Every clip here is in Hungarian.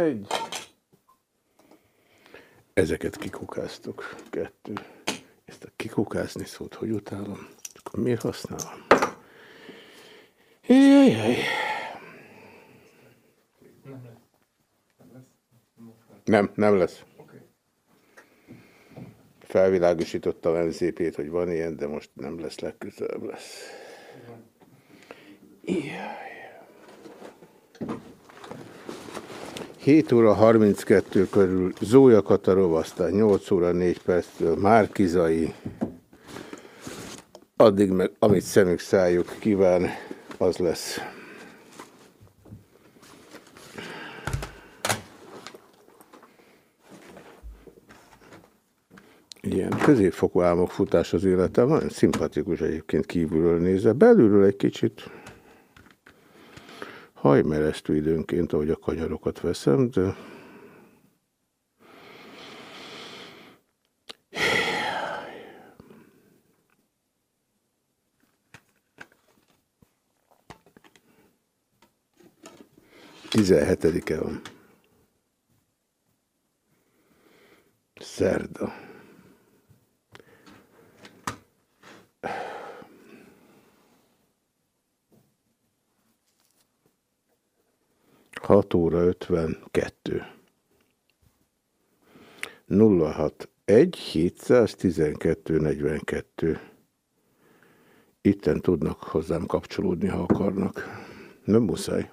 Egy. Ezeket kikukáztuk. Kettő. Ezt a kikukázni szót hogy utálom? Akkor miért használom? Jajjaj. Nem, nem lesz. Felvilágosította a NZP-t, hogy van ilyen, de most nem lesz, legközelebb lesz. 7 óra 32 körül Zója Katarov, aztán 8 óra 4 perctől Márkizai, addig meg amit szemük szájuk kíván, az lesz. Ilyen középfokú álmok futás az életem, nagyon szimpatikus egyébként kívülről nézve, belülről egy kicsit hajmeresztő időnként, ahogy a kanyarokat veszem, de... Tizenhetedike van. Szerda. 6 óra 52. 061 712 42. Itten tudnak hozzám kapcsolódni, ha akarnak. Nem muszáj.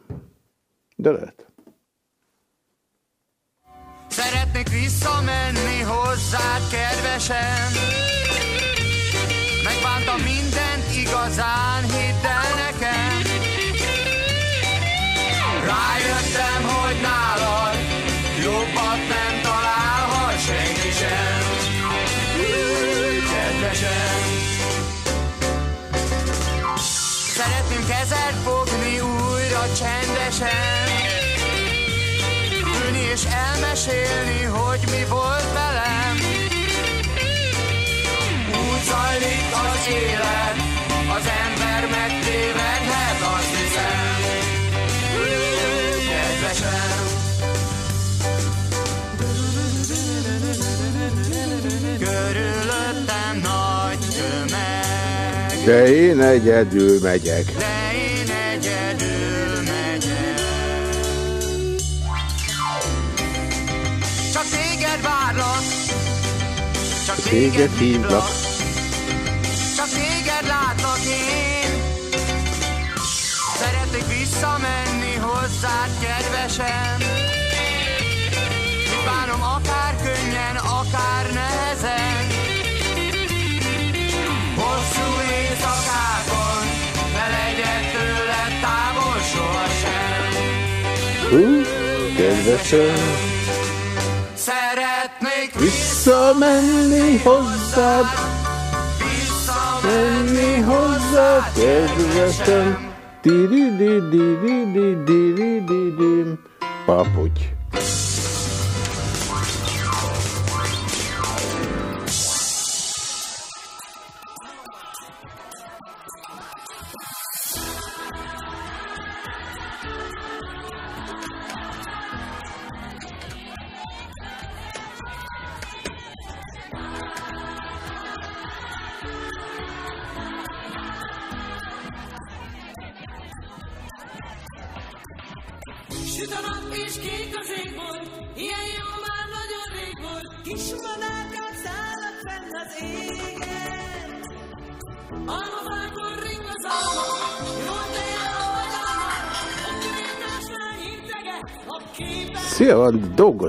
De lehet. Szeretnék visszamenni hozzád, kedvesen Megbántam mindent igazán, hidd Rájöttem, hogy nálad jobbat nem találhat senki sem. Kedvesen. Szeretném kezed fogni újra csendesen. Ülni és elmesélni, hogy mi volt velem. Úgy zajlik az élet, De én egyedül megyek. De én egyedül megyek. Csak téged várlak. Csak téged hívlak. Hú, kedvesem. Szeretnék visszamenni hozzád, visszamenni hozzád, kedvesem. Di-di-di-di-di-di-di-di-di-di. Papugy.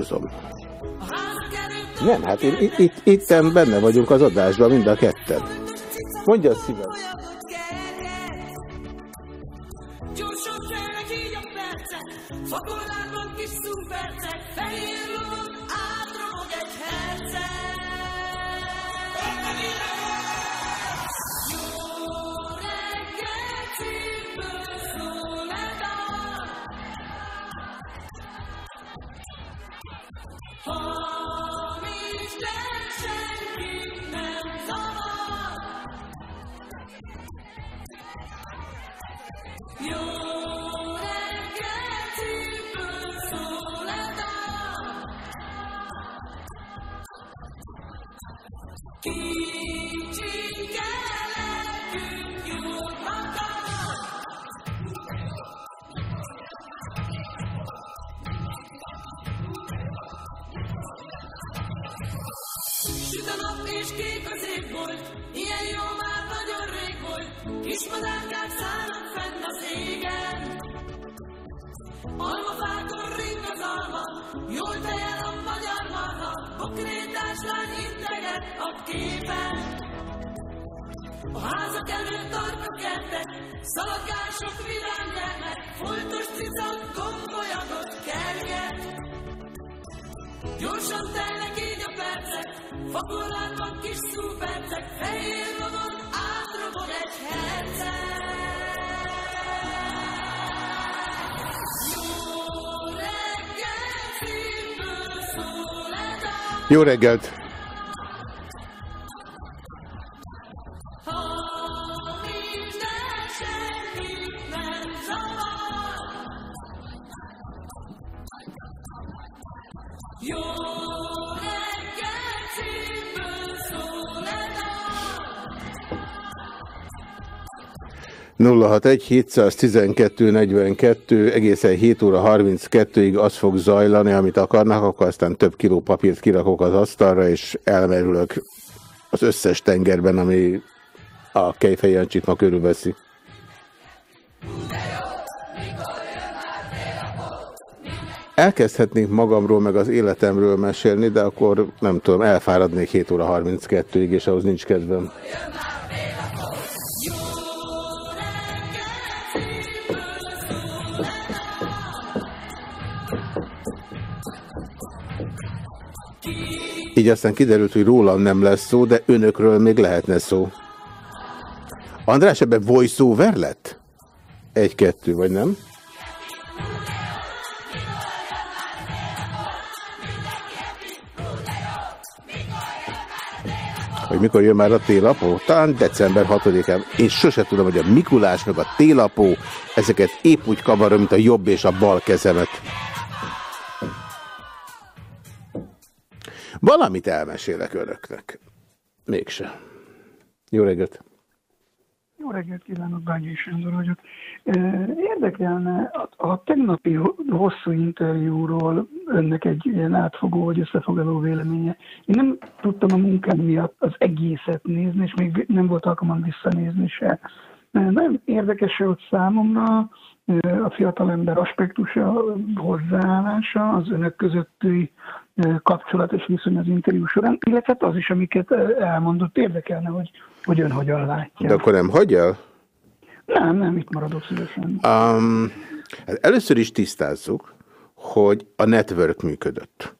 Dolgozom. Nem, hát én, itt, itt, itten benne vagyunk az adásban, mind a ketten. Mondja szívem. Jó reggelt! Nulla hat egy 712 42 egészen 7 óra 32-ig az fog zajlani, amit akarnak, akkor aztán több kiló papírt kirakok az asztalra, és elmerülök az összes tengerben, ami a Kejfej Jancsit ma körülveszi. Elkezdhetnék magamról, meg az életemről mesélni, de akkor nem tudom, elfáradnék 7 óra 32-ig, és ahhoz nincs kedvem. Így aztán kiderült, hogy rólam nem lesz szó, de önökről még lehetne szó. András, ebben voice-over lett? Egy-kettő, vagy nem? hogy mikor jön már a télapó? Talán december 6-án. Én sose tudom, hogy a Mikulás meg a télapó, ezeket épp úgy kavarom, mint a jobb és a bal kezemet. Valamit elmesélek önöknek. Mégse. Jó reggelt! Jó reggelt kívánok, Bányi Sándor vagyok. Érdekelne a, tegnapi hosszú interjúról önnek egy ilyen átfogó vagy összefoglaló véleménye. Én nem tudtam a munkám miatt az egészet nézni, és még nem volt alkalmam visszanézni se. Nagyon érdekes volt számomra a fiatalember aspektusa, hozzáállása, az önök közötti kapcsolat és viszony az interjú során, illetve az is, amiket elmondott, érdekelne, hogy, hogy ön hogyan látja. De akkor nem hagyja? Nem, nem, itt maradok szívesen. Um, hát először is tisztázzuk, hogy a network működött.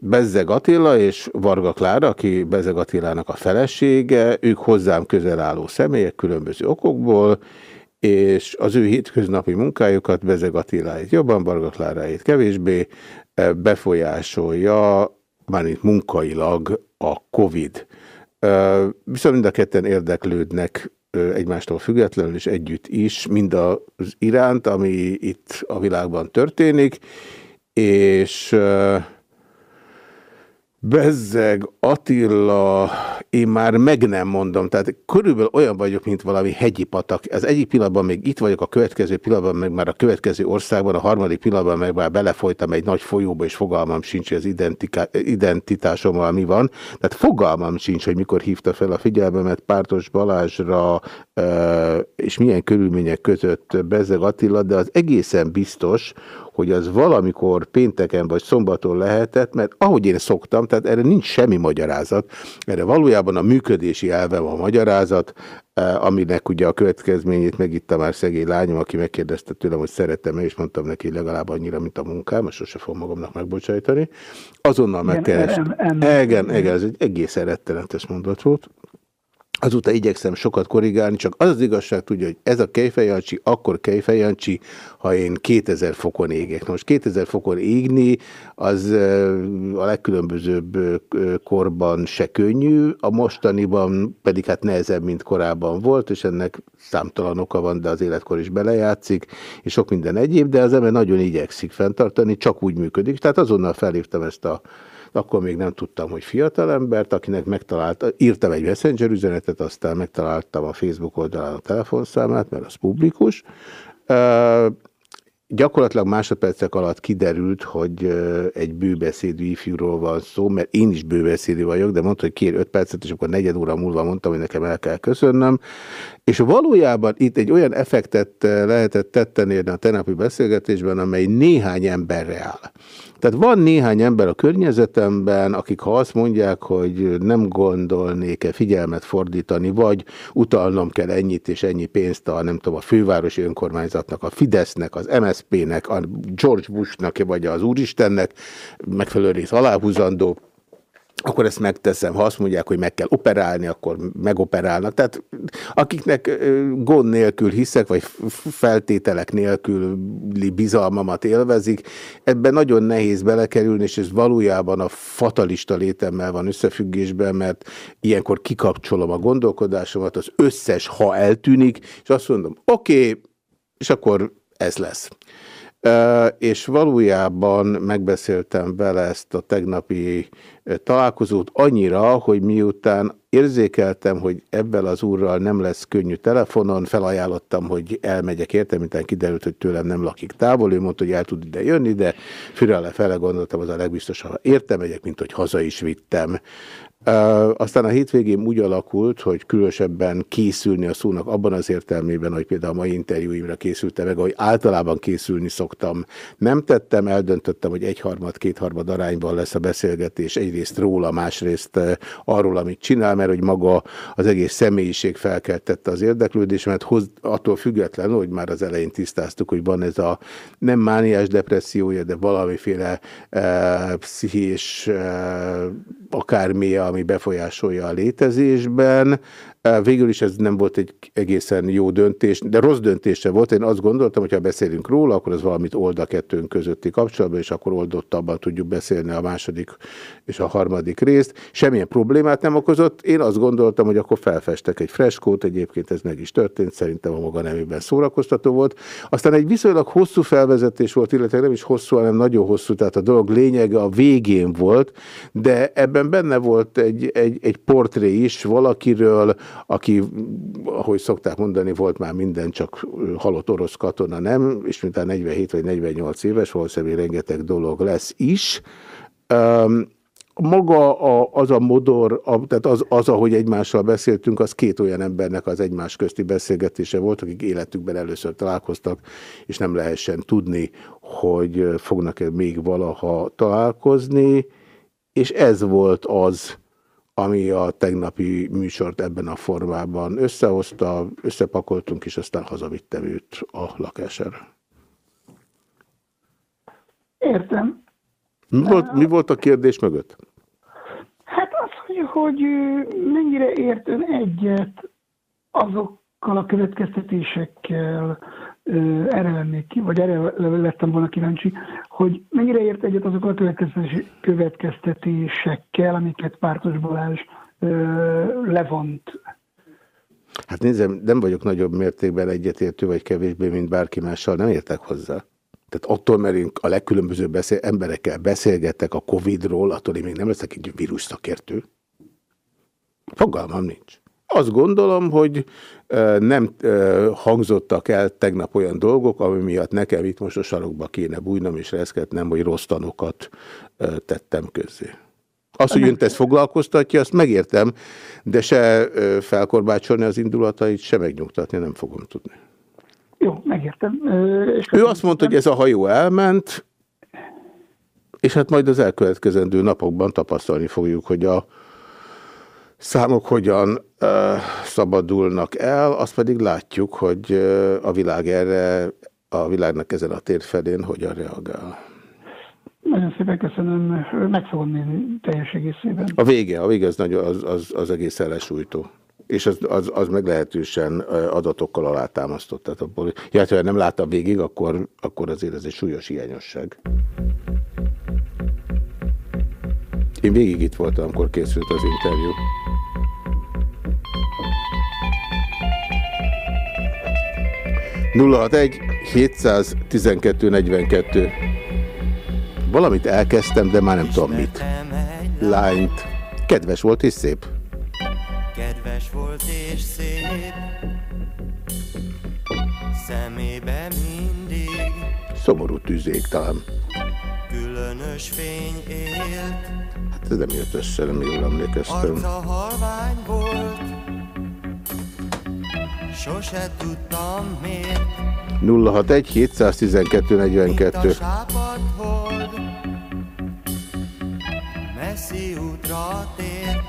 Bezzeg Attila és Varga Klára, aki Bezzeg Attilának a felesége, ők hozzám közel álló személyek különböző okokból, és az ő hétköznapi munkájukat Bezeg Attiláit jobban, Varga Kláráit kevésbé befolyásolja, már itt munkailag a Covid. Viszont mind a ketten érdeklődnek egymástól függetlenül és együtt is, mind az iránt, ami itt a világban történik, és Bezzeg, Attila, én már meg nem mondom, tehát körülbelül olyan vagyok, mint valami hegyi patak. Az egyik pillanatban még itt vagyok, a következő pillanatban meg már a következő országban, a harmadik pillanatban meg már belefolytam egy nagy folyóba, és fogalmam sincs, hogy az identitásommal mi van. Tehát fogalmam sincs, hogy mikor hívta fel a figyelmemet Pártos Balázsra, és milyen körülmények között Bezzeg Attila, de az egészen biztos, hogy az valamikor pénteken vagy szombaton lehetett, mert ahogy én szoktam, tehát erre nincs semmi magyarázat, erre valójában a működési elve a magyarázat, eh, aminek ugye a következményét megittem már szegény lányom, aki megkérdezte tőlem, hogy szeretem-e, és mondtam neki legalább annyira, mint a munkám, most sose fogom magamnak megbocsájtani. Azonnal megkeres. Igen, igen, ez egy egészen rettenetes mondat volt. Azóta igyekszem sokat korrigálni, csak az az igazság tudja, hogy ez a kejfejancsi akkor kejfejancsi, ha én 2000 fokon égek. Most 2000 fokon égni, az a legkülönbözőbb korban se könnyű, a mostaniban pedig hát nehezebb, mint korábban volt, és ennek számtalan oka van, de az életkor is belejátszik, és sok minden egyéb, de az ember nagyon igyekszik fenntartani, csak úgy működik. Tehát azonnal felhívtam ezt a akkor még nem tudtam, hogy fiatalembert, akinek megtalálta, írtam egy messenger üzenetet, aztán megtaláltam a Facebook oldalán a telefonszámát, mert az publikus. Gyakorlatilag másodpercek alatt kiderült, hogy egy bőbeszédű ifjúról van szó, mert én is bőbeszédű vagyok, de mondta, hogy kér öt percet, és akkor negyed óra múlva mondtam, hogy nekem el kell köszönnöm. És valójában itt egy olyan effektet lehetett tetten a tenapi beszélgetésben, amely néhány emberre áll. Tehát van néhány ember a környezetemben, akik ha azt mondják, hogy nem gondolnék-e figyelmet fordítani, vagy utalnom kell ennyit és ennyi pénzt a, nem tudom, a fővárosi önkormányzatnak, a Fidesznek, az MSZP-nek, a George Bushnak, vagy az Úristennek megfelelő rész aláhúzandó, akkor ezt megteszem. Ha azt mondják, hogy meg kell operálni, akkor megoperálnak. Tehát akiknek gond nélkül hiszek, vagy feltételek nélküli bizalmamat élvezik, ebben nagyon nehéz belekerülni, és ez valójában a fatalista létemmel van összefüggésben, mert ilyenkor kikapcsolom a gondolkodásomat, az összes ha eltűnik, és azt mondom, oké, okay, és akkor ez lesz és valójában megbeszéltem vele ezt a tegnapi találkozót annyira, hogy miután érzékeltem, hogy ebben az úrral nem lesz könnyű telefonon, felajánlottam, hogy elmegyek érte, mintán kiderült, hogy tőlem nem lakik távol, ő mondta, hogy el tud ide jönni, de fürele fele gondoltam, az a legbiztosabb, ha érte megyek, mint hogy haza is vittem. Aztán a hétvégén úgy alakult, hogy különösebben készülni a szónak abban az értelmében, hogy például a mai interjúimra készültem meg, ahogy általában készülni szoktam. Nem tettem, eldöntöttem, hogy egyharmad, kétharmad arányban lesz a beszélgetés, egyrészt róla, másrészt arról, amit csinál, mert hogy maga az egész személyiség felkeltette az érdeklődésemet, hoz, attól függetlenül, hogy már az elején tisztáztuk, hogy van ez a nem mániás depressziója, de valamiféle e, pszichés e, akármilyen, ami befolyásolja a létezésben. Végül is ez nem volt egy egészen jó döntés, de rossz döntése volt. Én azt gondoltam, hogy ha beszélünk róla, akkor az valamit old a kettőnk közötti kapcsolatban, és akkor oldottabban tudjuk beszélni a második és a harmadik részt. Semmilyen problémát nem okozott. Én azt gondoltam, hogy akkor felfestek egy freskót, egyébként ez meg is történt, szerintem a maga nemében szórakoztató volt. Aztán egy viszonylag hosszú felvezetés volt, illetve nem is hosszú, hanem nagyon hosszú, tehát a dolog lényege a végén volt, de ebben benne volt egy, egy, egy portré is valakiről, aki, ahogy szokták mondani, volt már minden, csak halott orosz katona nem, és mintán 47 vagy 48 éves, valószínűleg rengeteg dolog lesz is. Um, maga a, az a modor, a, tehát az, az, ahogy egymással beszéltünk, az két olyan embernek az egymás közti beszélgetése volt, akik életükben először találkoztak, és nem lehessen tudni, hogy fognak-e még valaha találkozni, és ez volt az, ami a tegnapi műsort ebben a formában összehozta, összepakoltunk, és aztán hazavittem őt a lakására. Értem. Mi volt, mi volt a kérdés mögött? Hát az, hogy, hogy mennyire ért ön egyet azokkal a következtetésekkel, erre lennék ki, vagy erre lettem volna kíváncsi, hogy mennyire ért egyet azok a következtetésekkel, amiket Pártos Balázs levont. Hát nézem, nem vagyok nagyobb mértékben egyetértő, vagy kevésbé, mint bárki mással, nem értek hozzá. Tehát attól, mert én a legkülönbözőbb beszél, emberekkel beszélgetek a Covid-ról, attól én még nem leszek egy vírus szakértő. Fogalmam nincs. Azt gondolom, hogy nem hangzottak el tegnap olyan dolgok, ami miatt nekem itt most a sarokba kéne bújnom és reszketnem, hogy rossz tanokat tettem közzé. Az, hogy önt ezt foglalkoztatja, azt megértem, de se felkorbácsolni az indulatait, se megnyugtatni nem fogom tudni. Jó, megértem. És ő azt mondta, hogy ez a hajó elment, és hát majd az elkövetkezendő napokban tapasztalni fogjuk, hogy a számok hogyan uh, szabadulnak el, azt pedig látjuk, hogy a világ erre, a világnak ezen a térfelén hogyan reagál. Nagyon szépen köszönöm, meg fogom nézni teljes egészében. A vége, a vége az, nagyon, az, az, az egész elesújtó. És az, az, az meglehetősen adatokkal alátámasztott. Tehát abból, ja, ha nem láttam végig, akkor, akkor azért ez egy súlyos hiányosság. Én végig itt voltam, amikor készült az interjú. Nulla egy 712 42. Valamit elkezdtem, de már nem tudom mit. Lányt. Kedves volt és szép. Kedves volt és szép. Szemébe mindig. Szomorú tűzék talán. Különös fény élt. Hát ez nem jött össze, nem jól emlékeztem. Arca halvány volt. Sose tudtam miért. 061 712 42 messzi útra tér.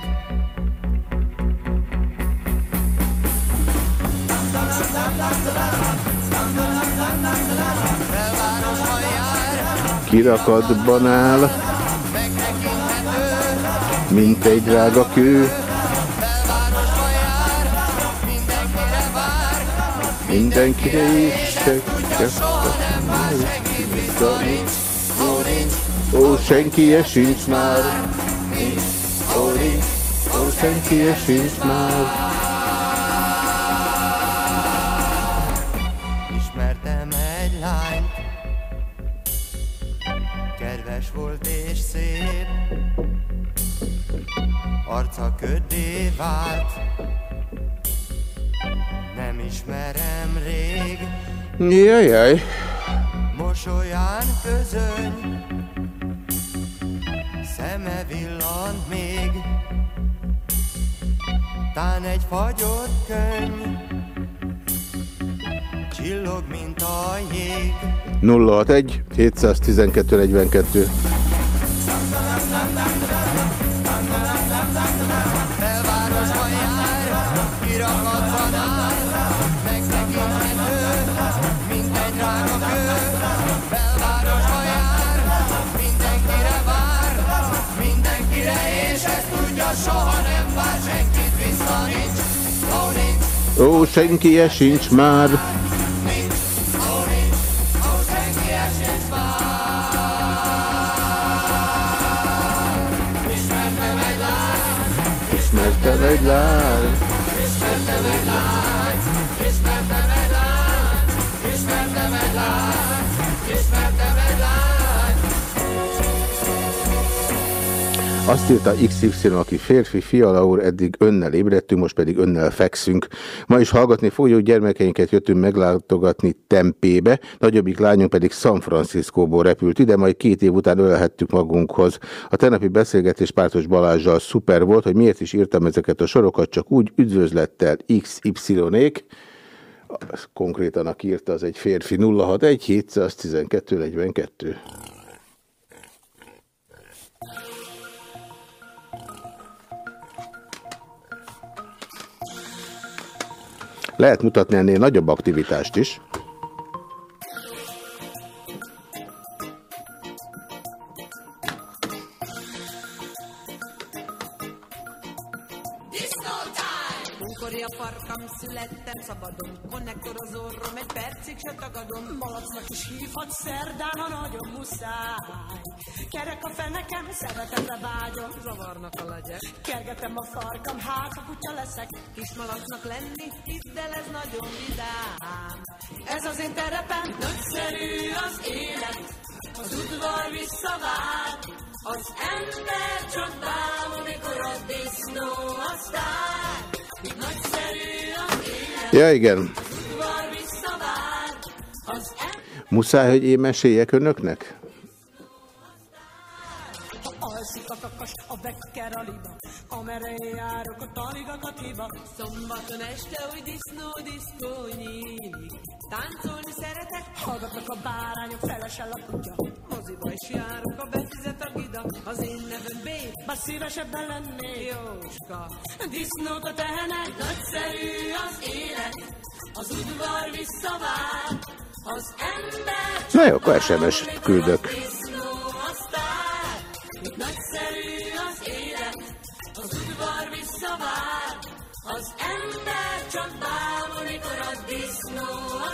Kirakatban áll, mint egy drága kő. Mindenkire is Ó, senki sincs már. Ó, senki sincs már. Ismertem egy lányt, kedves volt és szép, arca köddé vált, ismerem rég. Jajjaj. Mosolyán közöny, szeme villant még, tán egy fagyott könyv, csillog, mint a jég. 061 712 42 soha nem vár senkit, vissza nincs, ó nincs. Ó, senki sincs már. Ismertem egy lány, ismertem egy lány, ismertem egy lány, ismertem egy lány, ismertem egy lány. Azt írta XY, aki férfi, fiala úr, eddig önnel ébredtünk, most pedig önnel fekszünk. Ma is hallgatni fogjuk, gyermekeinket jöttünk meglátogatni Tempébe, nagyobbik lányunk pedig San Franciscóból repült ide, majd két év után ölhettük magunkhoz. A tenapi beszélgetés Pártos Balázsjal szuper volt, hogy miért is írtam ezeket a sorokat, csak úgy üdvözlettel XY-ék, konkrétan aki írta, az egy férfi 061 712 42. Lehet mutatni ennél nagyobb aktivitást is. Születtem szabadon, konnektor az orrom, egy percig se tagadom. Malacnak is hívhat szerdán, ha nagyon muszáj. Kerek a fenekem, szeretetre vágyom, zavarnak a legyek. Kergetem a farkam, hát ha kutya leszek, kis malacnak lenni, hidd el, ez nagyon vidám. Ez az én terepem, nagyszerű az élet, az udvar visszavár, az ember csodál, amikor a disznó a sztár. Ja, igen. Muszáj, hogy én meséljek önöknek? Szombaton este, hogy disznó, diszkó nyílik, táncolni szeretek, hallgatnak a bárányok, felesel a kutya. Moziba is járok, a befizet a gida, az én nevem B, bár szívesebben lennél Jóska. Disznót a tehenek, nagyszerű az élet, az udvar visszavár. Na jó, akkor SMS-t küldök. Az ember csak bámul, mikor a disznó a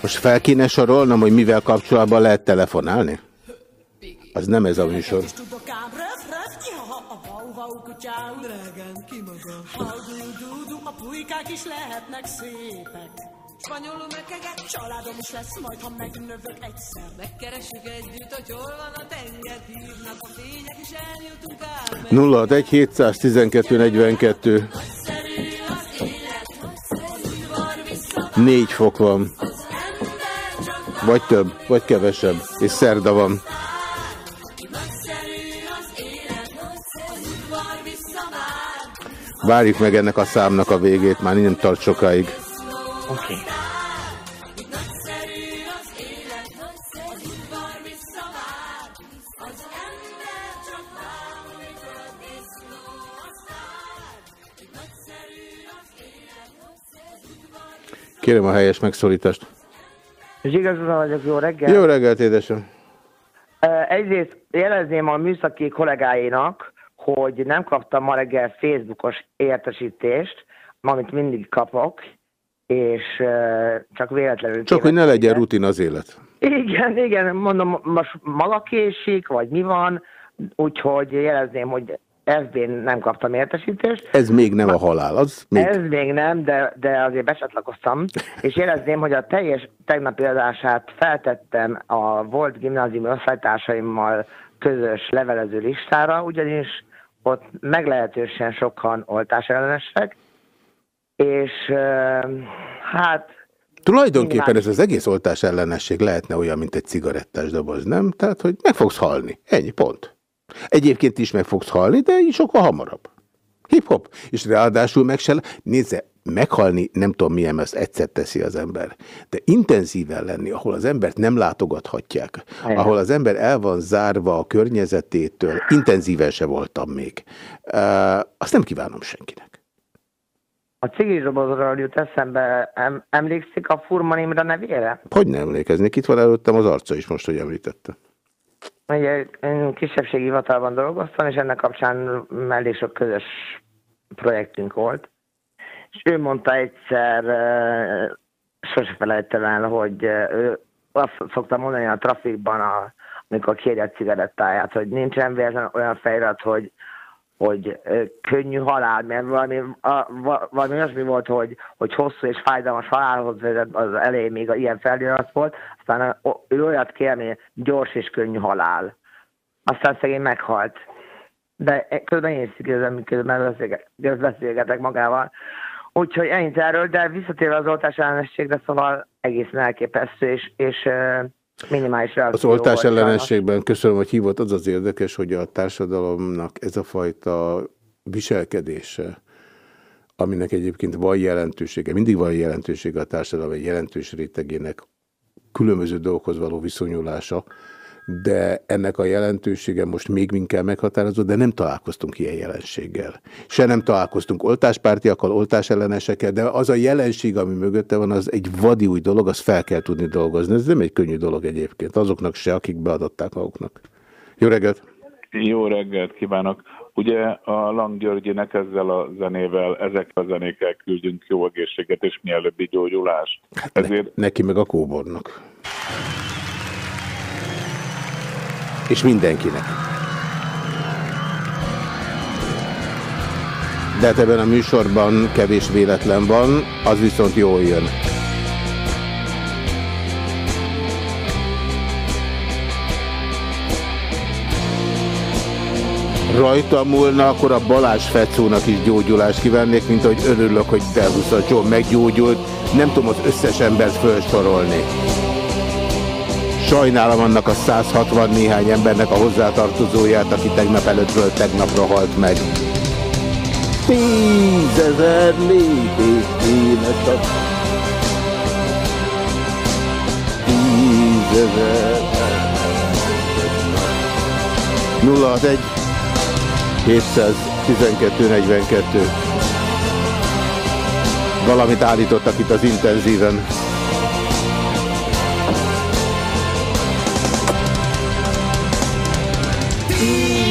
Most fel kéne sorolnom, hogy mivel kapcsolatban lehet telefonálni? Az nem ez a műsor. Spanyolul megeget, családom is lesz, majd ha megnövök egyszer. Megkeresünk együtt, hogy hol van a tenger, hívnak a fények, és eljutunk ám. 061 712 42 Nagyszerű az élet, az udvar vissza, 4 fok van. Vagy több, vagy kevesebb. És szerda van. Várjuk meg ennek a számnak a végét, már nem tart sokáig. Oké. Udvar Kérem a helyes megszólítást. Zsiga Zsuzsa vagyok, jó reggel. Jó reggelt, édesem! Egyrészt jelezném a műszaki kollégáinak, hogy nem kaptam ma reggel Facebookos értesítést, amit mindig kapok, és csak véletlenül... Csak hogy ne legyen rutin az élet. Igen, igen, mondom, most maga késik, vagy mi van, úgyhogy jelezném, hogy FB-n nem kaptam értesítést. Ez még nem a halál, az még... Ez még nem, de, de azért becsatlakoztam, és jelezném, hogy a teljes tegnapi adását feltettem a volt gimnáziumi osztálytársaimmal közös levelező listára, ugyanis ott meglehetősen sokan oltásellenesek, és hát Tulajdonképpen Minimális. ez az egész oltás ellenesség lehetne olyan, mint egy cigarettás doboz, nem? Tehát, hogy meg fogsz halni. Ennyi, pont. Egyébként is meg fogsz halni, de így sokkal hamarabb. Hip-hop. És ráadásul meg se... Nézze, meghalni nem tudom milyen, ezt egyszer teszi az ember. De intenzíven lenni, ahol az embert nem látogathatják, Igen. ahol az ember el van zárva a környezetétől, intenzíven se voltam még. Uh, azt nem kívánom senkinek. a cigizsdobozról jut eszembe, em, emlékszik a Furman Imre nevére? Hogy nem emlékeznék? Itt van előttem az arca is most, hogy említette. Ugye én kisebbségi hivatalban dolgoztam, és ennek kapcsán elég sok közös projektünk volt. És ő mondta egyszer, sose felejtem el, hogy ő azt szokta mondani a trafikban, a, amikor kéri a cigarettáját, hogy nincsen véletlen olyan felirat, hogy hogy könnyű halál, mert valami, a, va, valami olyasmi volt, hogy, hogy hosszú és fájdalmas halálhoz vezet, az elején még ilyen felirat volt, aztán ő olyat kérni, gyors és könnyű halál. Aztán szegény meghalt. De e- közben én is szigezem, miközben beszélge- beszélgetek magával. Úgyhogy ennyit erről, de visszatérve az oltás ellenességre, szóval egészen elképesztő, és, és minimális Az oltás ellenességben köszönöm, hogy hívott. Az az érdekes, hogy a társadalomnak ez a fajta viselkedése, aminek egyébként van jelentősége, mindig van jelentősége a társadalom egy jelentős rétegének különböző dolgokhoz való viszonyulása, de ennek a jelentősége most még inkább meghatározó, de nem találkoztunk ilyen jelenséggel. Se nem találkoztunk oltáspártiakkal, oltásellenesekkel, de az a jelenség, ami mögötte van, az egy vadi új dolog, azt fel kell tudni dolgozni. Ez nem egy könnyű dolog egyébként, azoknak se, akik beadották maguknak. Jó reggelt! Jó reggelt kívánok! Ugye a Lang Györgyének ezzel a zenével, ezekkel a zenékkel küldünk jó egészséget és mielőbbi gyógyulást. Ezért Neki meg a kóbornak és mindenkinek. De hát ebben a műsorban kevés véletlen van, az viszont jól jön. rajta múlna, akkor a Balázs Fecónak is gyógyulást kívánnék, mint ahogy örülök, hogy Belhusza John meggyógyult. Nem tudom az összes embert felsorolni. Sajnálom annak a 160 néhány embernek a hozzátartozóját, aki tegnap előttről tegnapra halt meg. Tízezer lépés kéne csak. Tízezer. 061 712 42. Valamit állítottak itt az intenzíven.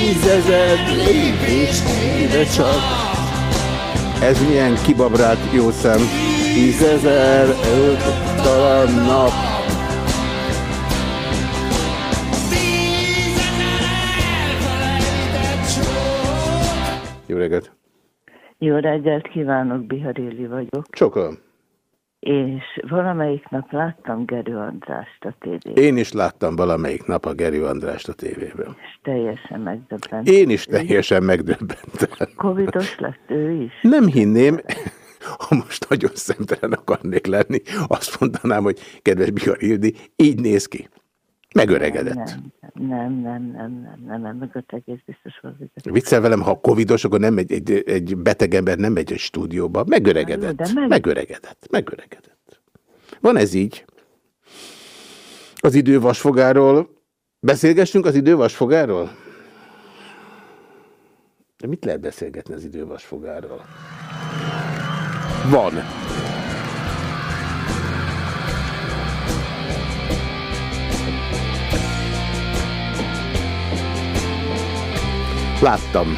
Tízezer lépés kéne csak. Ez milyen kibabrált jó szem. Tízezer talán nap. Jó reggelt! Jó reggelt kívánok, Biharéli vagyok. Sokan. És valamelyik nap láttam Gerő Andrást a tévében. Én is láttam valamelyik nap a Gerő Andrást a tévében. És teljesen megdöbbent. Én is teljesen megdöbbentem. Covidos lett ő is? Nem hinném, ha most nagyon szemtelen akarnék lenni, azt mondanám, hogy kedves Bihar Ildi, így néz ki. Megöregedett. Nem, nem, nem, nem, nem, nem, nem mögött egész biztos volt. Viccel velem, ha covidos, akkor nem egy, egy, egy beteg ember nem megy egy stúdióba. Megöregedett. De meg... Megöregedett. Megöregedett. Van ez így. Az idő vasfogáról. Beszélgessünk az idő vasfogáról? De mit lehet beszélgetni az idő vasfogáról? Van. Láttam.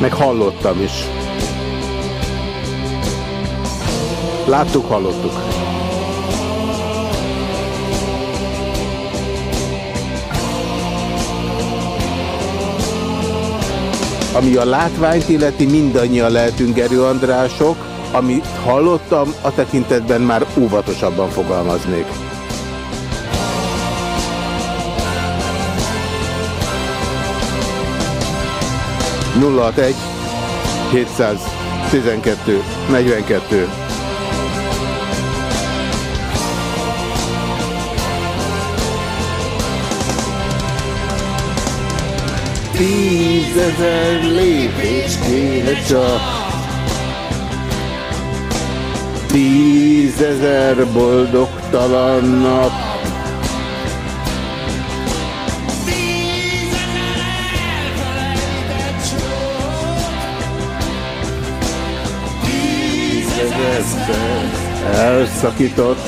Meg hallottam is. Láttuk, hallottuk. Ami a látványt illeti, mindannyian lehetünk Gerő Andrások, amit hallottam, a tekintetben már óvatosabban fogalmaznék. 061 712 42 Tízezer lépés kéne csak. Tízezer boldogtalan nap elszakított.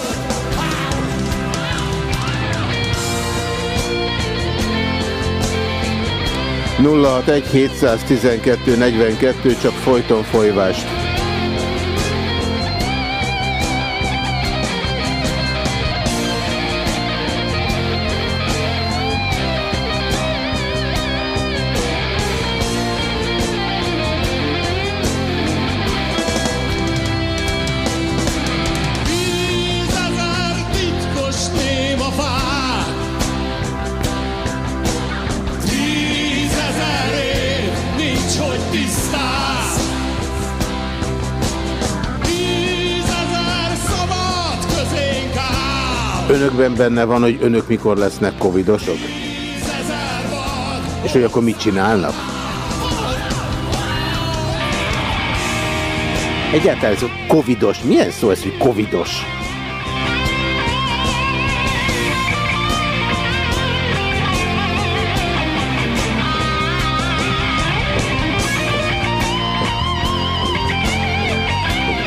Nulla 712 42 csak folyton folyvást. Önökben benne van, hogy önök mikor lesznek covidosok? És hogy akkor mit csinálnak? Egyáltalán ez a covidos, milyen szó ez, hogy covidos?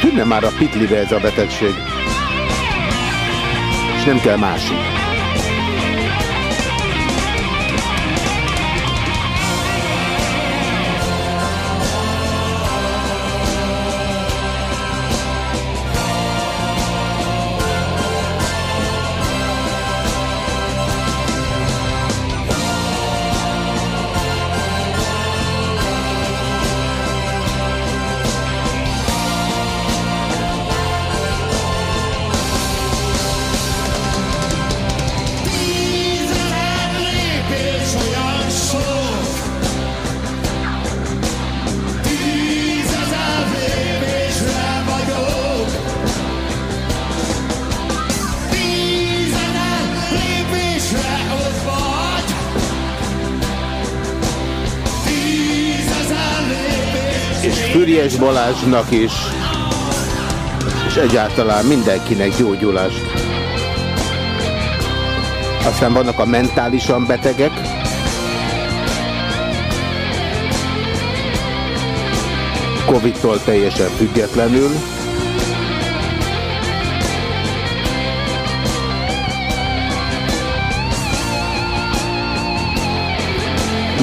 Tűnne már a pitlibe ez a betegség nem kell másik. Balázsnak is, és egyáltalán mindenkinek gyógyulást. Aztán vannak a mentálisan betegek, Covid-tól teljesen függetlenül,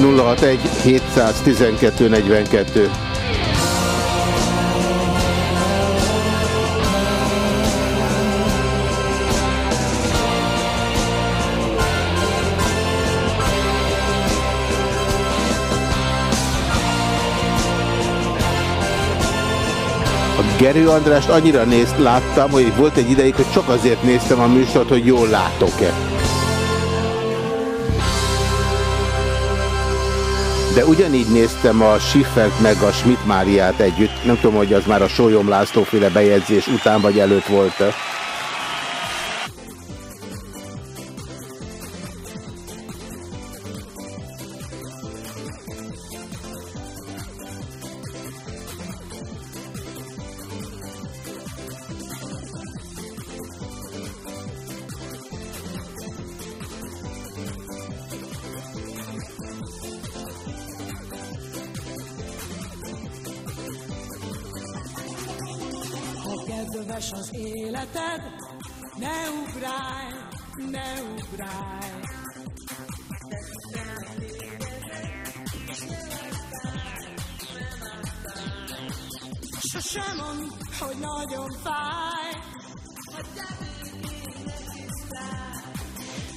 061 712 42. Gerő Andrást annyira nézt, láttam, hogy volt egy ideig, hogy csak azért néztem a műsort, hogy jól látok-e. De ugyanígy néztem a Schiffert meg a Schmidt Máriát együtt. Nem tudom, hogy az már a Sólyom László féle bejegyzés után vagy előtt volt -e.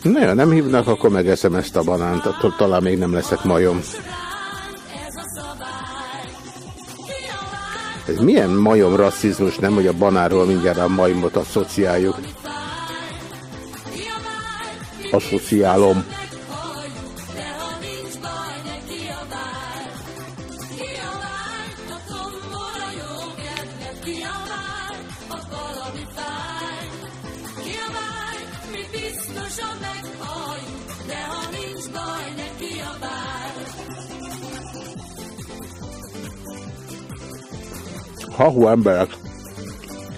Na ja, nem hívnak, akkor megeszem ezt a banánt, attól talán még nem leszek majom. Ez milyen majom rasszizmus, nem, hogy a banáról mindjárt a majmot asszociáljuk. Asszociálom. Emberek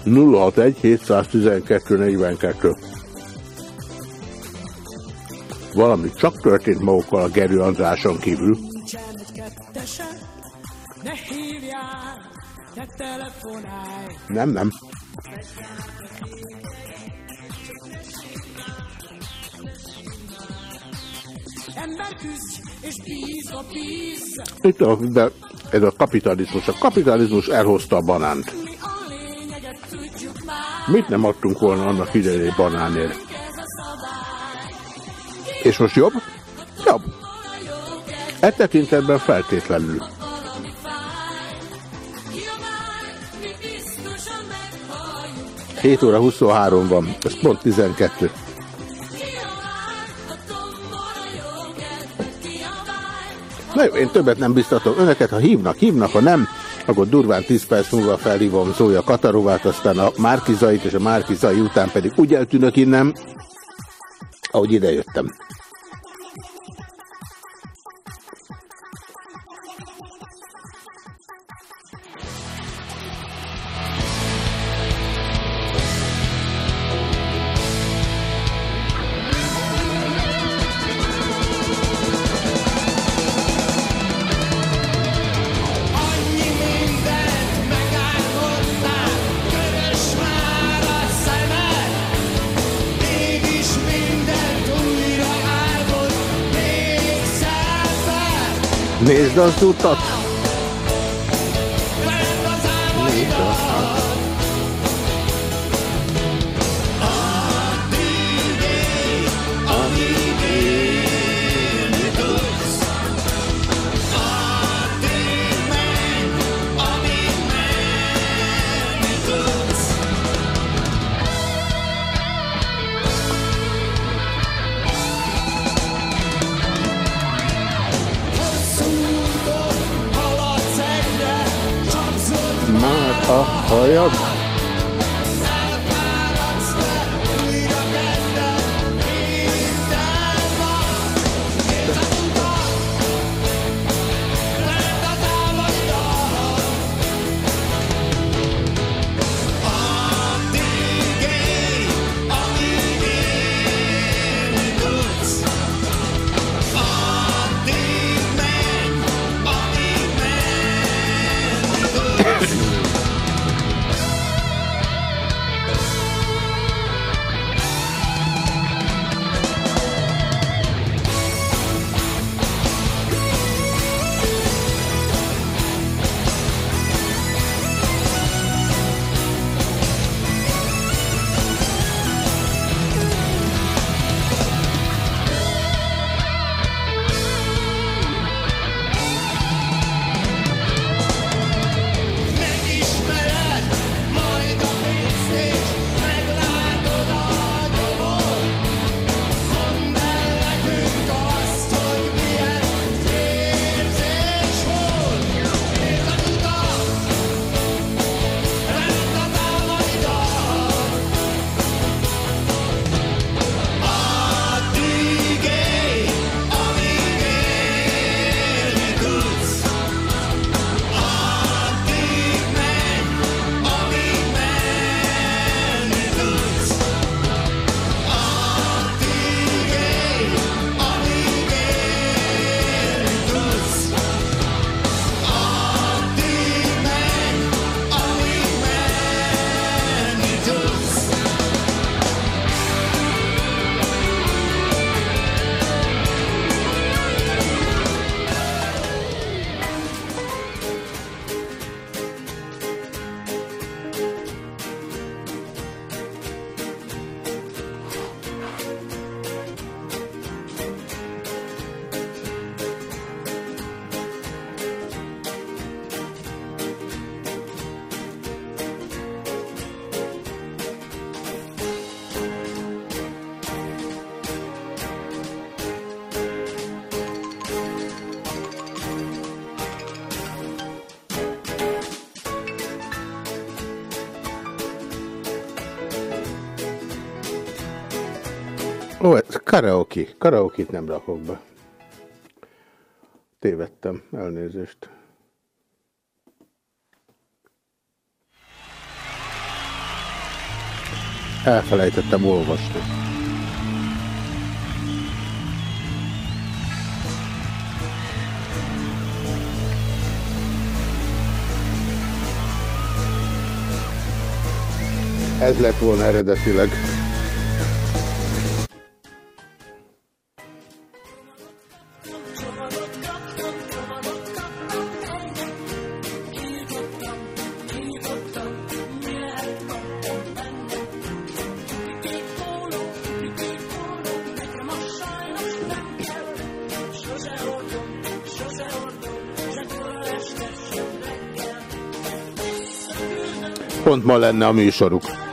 061 712 42 Valami csak történt magukkal a Gerő Andráson kívül. Nem, nem. Itt a, de ez a kapitalizmus. A kapitalizmus elhozta a banánt. Mit nem adtunk volna annak idején banánért? És most jobb? Jobb. E tekintetben feltétlenül. Hét óra 23 van, ez pont 12. Na jó, én többet nem biztatom önöket, ha hívnak, hívnak, ha nem, akkor durván 10 perc múlva felhívom Zója Katarovát, aztán a Márkizait, és a Márkizai után pedig úgy eltűnök innen, ahogy idejöttem. Nézd az utat! Karaoke. Karaoke-t nem rakok be. Tévedtem. Elnézést. Elfelejtettem olvasni. Ez lett volna eredetileg. Lenne a műsoruk.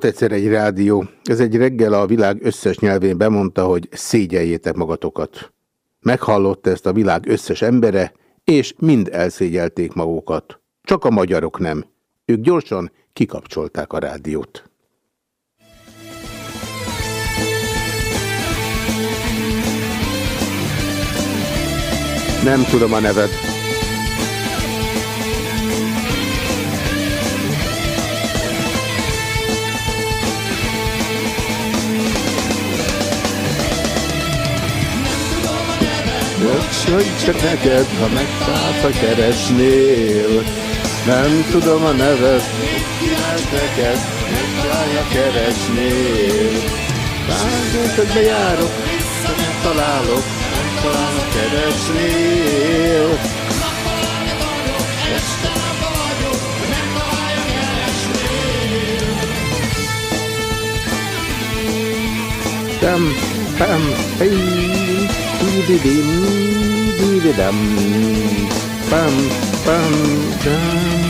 Volt egyszer egy rádió, ez egy reggel a világ összes nyelvén bemondta, hogy szégyeljétek magatokat. Meghallotta ezt a világ összes embere, és mind elszégyelték magukat. Csak a magyarok nem. Ők gyorsan kikapcsolták a rádiót. Nem tudom a neved. Hogy csak neked, ha megtalálta keresnél. Nem tudom a neved, kiállt neked, megtalálja keresnél. Bármint, hogy bejárok, megtalálok, megtalálok keresnél. Pam, pam, hey, dee dee dee dum bum bum dum.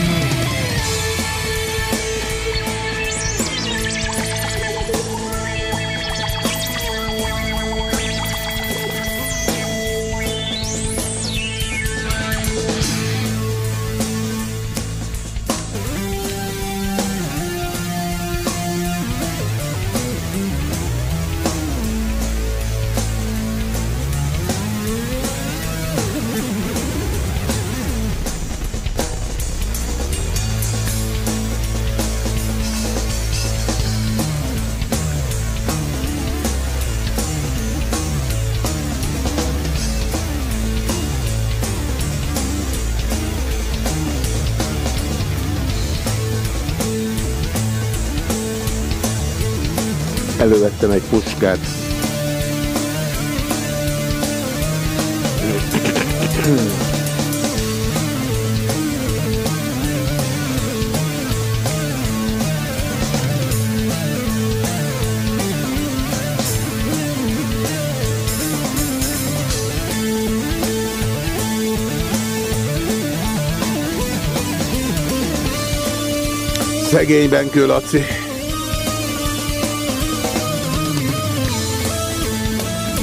Szegény Benkő Laci.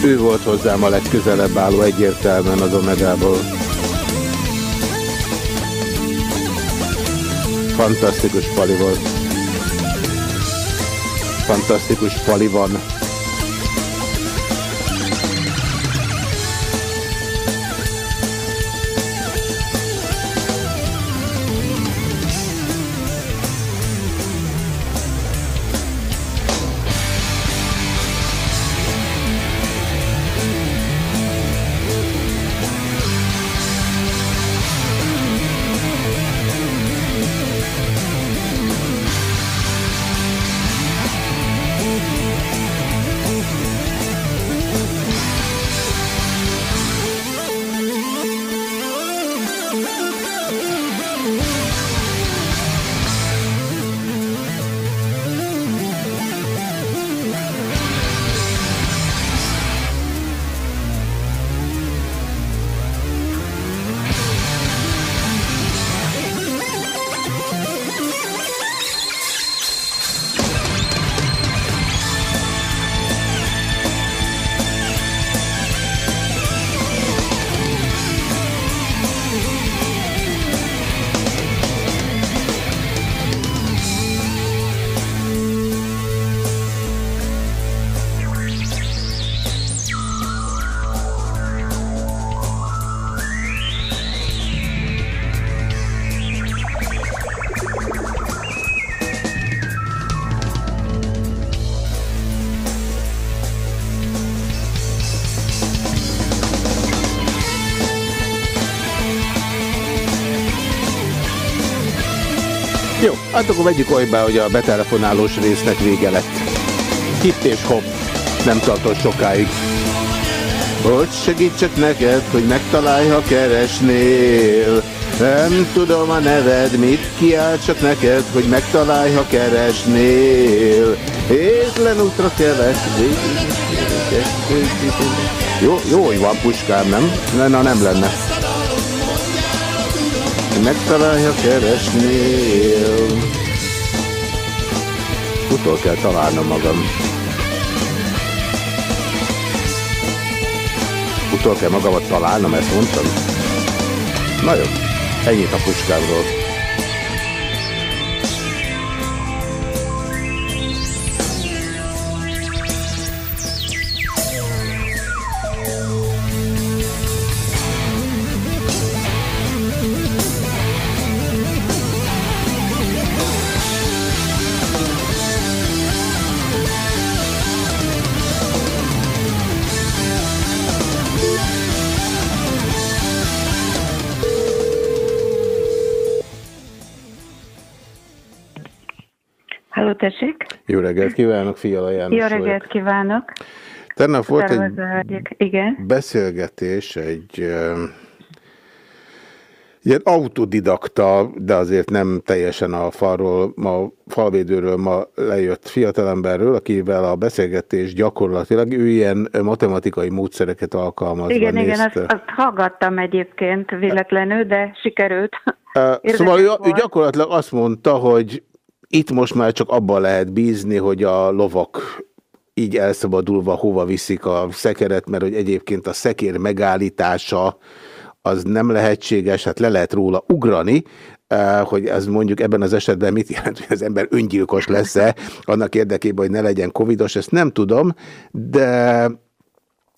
Ő volt hozzám a legközelebb álló egyértelműen az Omegából. Fantasztikus pali volt. Fantasztikus pali van. Hát akkor vegyük olybá, hogy a betelefonálós résznek vége lett. Hitt és hopp, nem tartott sokáig. Hogy segítsek neked, hogy megtalálj, ha keresnél. Nem tudom a neved, mit kiáltsak neked, hogy megtalálj, ha keresnél. Étlen útra kelek. Jó, jó, hogy van puskám, nem? Na, nem lenne megtalálja, keresnél. Utol kell találnom magam. Utol kell magamat találnom, ezt mondtam. Na jó, ennyit a puskámról. Tessék. Jó reggelt kívánok, Fiala János Jó reggelt vagyok. kívánok. Tennap volt egy Igen. beszélgetés, egy ilyen autodidakta, de azért nem teljesen a falról, ma falvédőről ma lejött fiatalemberről, akivel a beszélgetés gyakorlatilag ő ilyen matematikai módszereket alkalmazva Igen, nézte. igen, azt, azt hallgattam egyébként véletlenül, de sikerült. Szóval ő, ő gyakorlatilag azt mondta, hogy itt most már csak abban lehet bízni, hogy a lovak így elszabadulva hova viszik a szekeret, mert hogy egyébként a szekér megállítása az nem lehetséges, hát le lehet róla ugrani, eh, hogy ez mondjuk ebben az esetben mit jelent, hogy az ember öngyilkos lesz-e annak érdekében, hogy ne legyen covidos, ezt nem tudom, de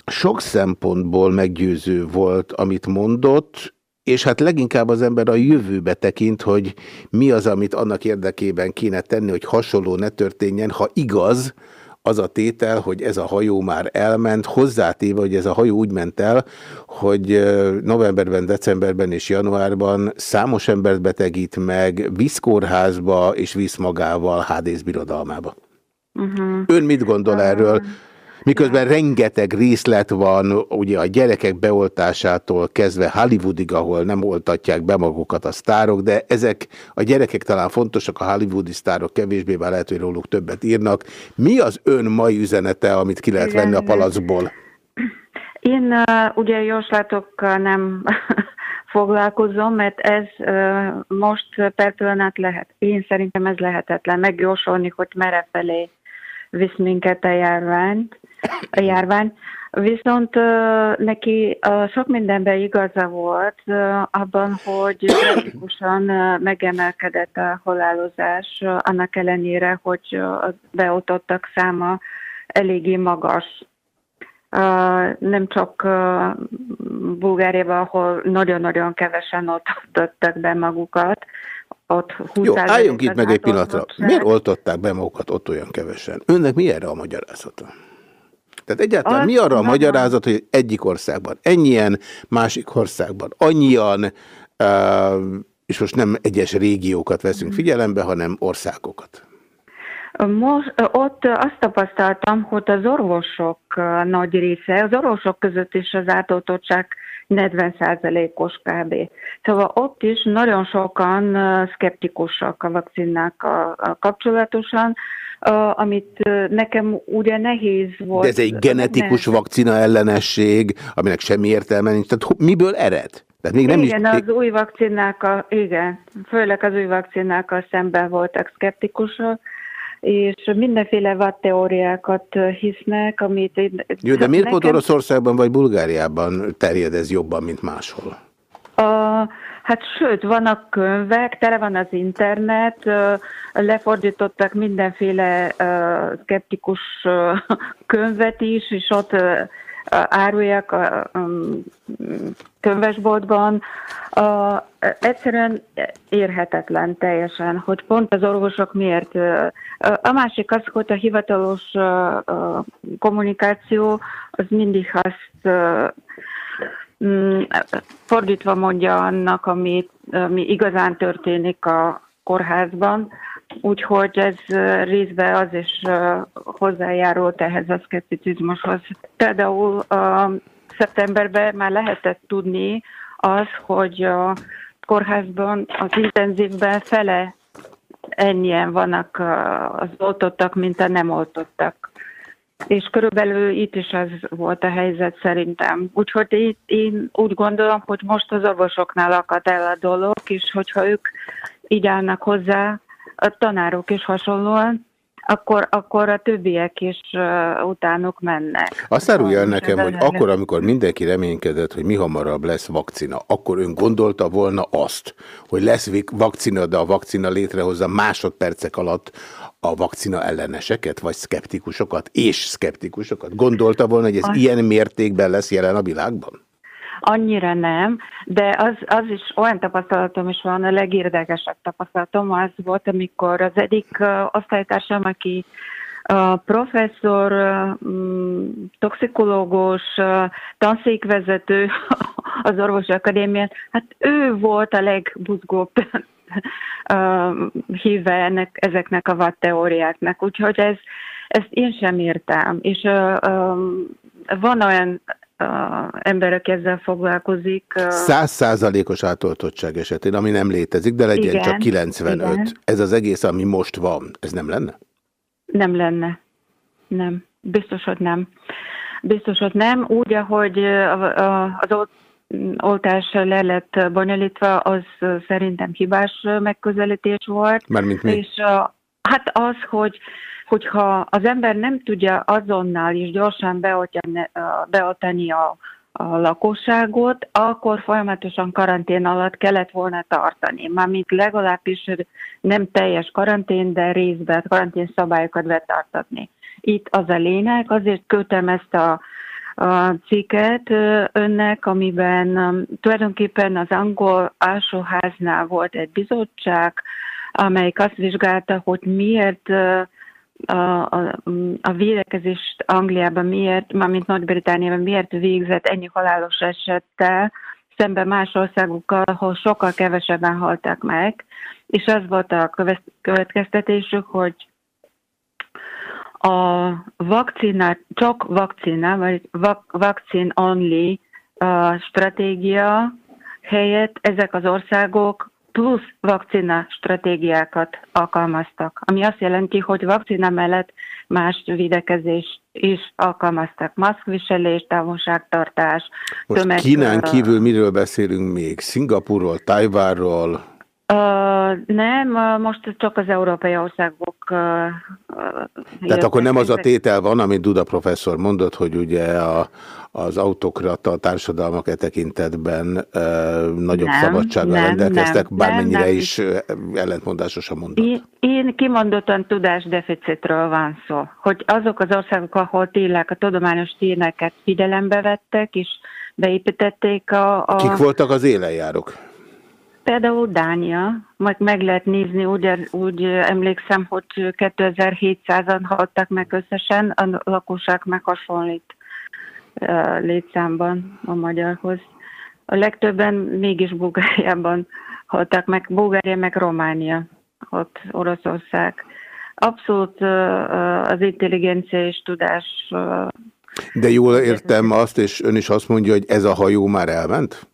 sok szempontból meggyőző volt, amit mondott, és hát leginkább az ember a jövőbe tekint, hogy mi az, amit annak érdekében kéne tenni, hogy hasonló ne történjen, ha igaz, az a tétel, hogy ez a hajó már elment, hozzátéve, hogy ez a hajó úgy ment el, hogy novemberben, decemberben és januárban számos embert betegít meg, visz kórházba és visz magával hádész birodalmába. Uh mhm. -huh. Ön mit gondol uh -huh. erről? Miközben rengeteg részlet van, ugye a gyerekek beoltásától kezdve Hollywoodig, ahol nem oltatják be magukat a sztárok, de ezek a gyerekek talán fontosak, a hollywoodi sztárok kevésbé, bár lehet, hogy róluk többet írnak. Mi az ön mai üzenete, amit ki lehet venni a palacból? Én uh, ugye jóslatok nem foglalkozom, mert ez most per pillanat lehet. Én szerintem ez lehetetlen megjósolni, hogy merre felé visz minket a járvány. A járvány. Viszont neki sok mindenben igaza volt abban, hogy drasztikusan megemelkedett a halálozás, annak ellenére, hogy a beoltottak száma eléggé magas. Nem csak Bulgáriában, ahol nagyon-nagyon kevesen oltottak be magukat, ott 20 Jó, álljunk itt meg egy pillanatra. Miért oltották be magukat ott olyan kevesen? Önnek mi erre a magyarázata? Tehát egyáltalán mi arra a magyarázat, hogy egyik országban ennyien, másik országban annyian, és most nem egyes régiókat veszünk figyelembe, hanem országokat? Most ott azt tapasztaltam, hogy az orvosok nagy része, az orvosok között is az átoltottság 40%-os kb. Szóval ott is nagyon sokan szkeptikusak a vakcinákkal kapcsolatosan, amit nekem ugye nehéz volt. De ez egy genetikus nehéz. vakcina ellenesség, aminek semmi értelme nincs. Tehát miből ered? Tehát még nem igen, is... az új vakcinákkal, igen, főleg az új vakcinákkal szemben voltak szkeptikusok, és mindenféle teóriákat hisznek, amit... Én, Jó, de miért nekem... pont Oroszországban vagy Bulgáriában terjed ez jobban, mint máshol? A, hát sőt, vannak könyvek, tele van az internet, lefordítottak mindenféle skeptikus könyvet is, és ott árulják a könyvesboltban. Egyszerűen érhetetlen teljesen, hogy pont az orvosok miért. A másik az, hogy a hivatalos kommunikáció az mindig azt fordítva mondja annak, ami, ami igazán történik a kórházban, Úgyhogy ez részben az is hozzájárult ehhez a szkepticizmushoz. Például szeptemberben már lehetett tudni az, hogy a kórházban, az intenzívben fele ennyien vannak az oltottak, mint a nem oltottak. És körülbelül itt is az volt a helyzet szerintem. Úgyhogy itt én úgy gondolom, hogy most az orvosoknál akad el a dolog, és hogyha ők így állnak hozzá, a tanárok is hasonlóan, akkor, akkor a többiek is uh, utánuk mennek. Azt árulja nekem, hogy akkor, amikor mindenki reménykedett, hogy mi hamarabb lesz vakcina, akkor ön gondolta volna azt, hogy lesz vakcina, de a vakcina létrehozza másodpercek alatt a vakcina elleneseket, vagy szkeptikusokat, és szkeptikusokat. Gondolta volna, hogy ez azt... ilyen mértékben lesz jelen a világban? Annyira nem, de az, az is olyan tapasztalatom is van, a legérdekesebb tapasztalatom az volt, amikor az egyik osztálytársam, aki a professzor, toxikológus, tanszékvezető az orvosi akadémián, hát ő volt a legbuzgóbb híve ennek, ezeknek a vad teóriáknak. Úgyhogy ez, ezt én sem értem. És van olyan emberek ezzel foglalkozik. Száz százalékos átoltottság esetén, ami nem létezik, de legyen igen, csak 95. Igen. Ez az egész, ami most van, ez nem lenne? Nem lenne. Nem. Biztos, hogy nem. Biztos, hogy nem. Úgy, ahogy az oltás le lett bonyolítva, az szerintem hibás megközelítés volt. Mármint mi? És hát az, hogy hogyha az ember nem tudja azonnal is gyorsan beoltani a, a lakosságot, akkor folyamatosan karantén alatt kellett volna tartani. Mármint legalábbis nem teljes karantén, de részben karantén szabályokat betartatni. Itt az a lényeg, azért kötem ezt a, a cikket önnek, amiben tulajdonképpen az angol alsóháznál volt egy bizottság, amelyik azt vizsgálta, hogy miért uh, a, a, a védekezést Angliában miért, mármint Nagy-Britániában miért végzett ennyi halálos esettel, szemben más országokkal, ahol sokkal kevesebben haltak meg, és az volt a következtetésük, hogy a vakcina, csak vakcina, vagy vaccine only stratégia helyett ezek az országok plusz vakcina stratégiákat alkalmaztak, ami azt jelenti, hogy vakcina mellett más videkezést is alkalmaztak. Maszkviselés, távolságtartás, Most. Kínán kívül miről beszélünk még? Szingapurról, Tajvárról? Nem, most csak az európai országok. Tehát akkor nem az a tétel van, amit Duda professzor mondott, hogy ugye a, az autokrata társadalmak e tekintetben uh, nagyobb nem, szabadsággal nem, rendelkeztek, nem, bármennyire nem, nem. is ellentmondásos a mondat. Én, én kimondottan tudásdeficitről van szó, hogy azok az országok, ahol tényleg a tudományos tényeket figyelembe vettek, és beépítették a... a... Kik voltak az élenjárok? Például Dánia, majd meg lehet nézni, úgy, úgy emlékszem, hogy 2700-an haltak meg összesen, a lakosság meghasonlít létszámban a magyarhoz. A legtöbben mégis Bulgáriában haltak meg, Bulgária meg Románia, ott Oroszország. Abszolút az intelligencia és tudás. De jól értem azt, és ön is azt mondja, hogy ez a hajó már elment?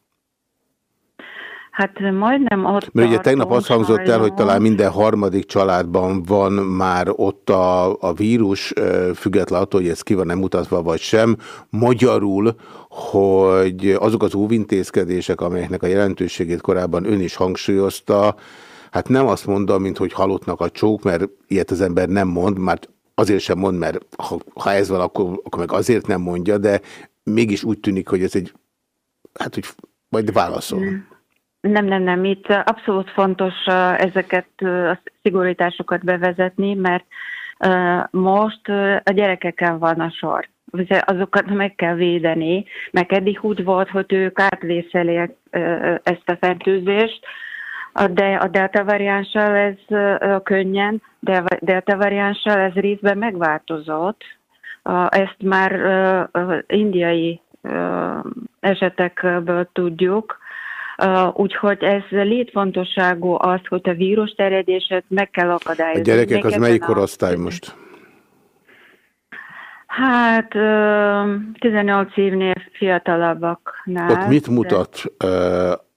Hát majdnem ott Mert ugye tegnap azt hangzott el, hogy talán minden harmadik családban van már ott a, a vírus, független attól, hogy ez ki van nem mutatva vagy sem. Magyarul, hogy azok az óvintézkedések, amelyeknek a jelentőségét korábban ön is hangsúlyozta, hát nem azt mondom, mint hogy halottnak a csók, mert ilyet az ember nem mond, már azért sem mond, mert ha, ha ez van, akkor, akkor meg azért nem mondja, de mégis úgy tűnik, hogy ez egy, hát hogy majd válaszol. Mm. Nem, nem, nem. Itt abszolút fontos ezeket a szigorításokat bevezetni, mert most a gyerekeken van a sor. Azokat meg kell védeni, mert eddig úgy volt, hogy ők átvészelik ezt a fertőzést, de a delta variánssal ez könnyen, de a delta variánssal ez részben megváltozott. Ezt már indiai esetekből tudjuk, Uh, úgyhogy ez létfontosságú az, hogy a vírus terjedését meg kell akadályozni. A gyerekek az melyik korosztály most? Hát 18 évnél fiatalabbaknál. Ott mit mutat de...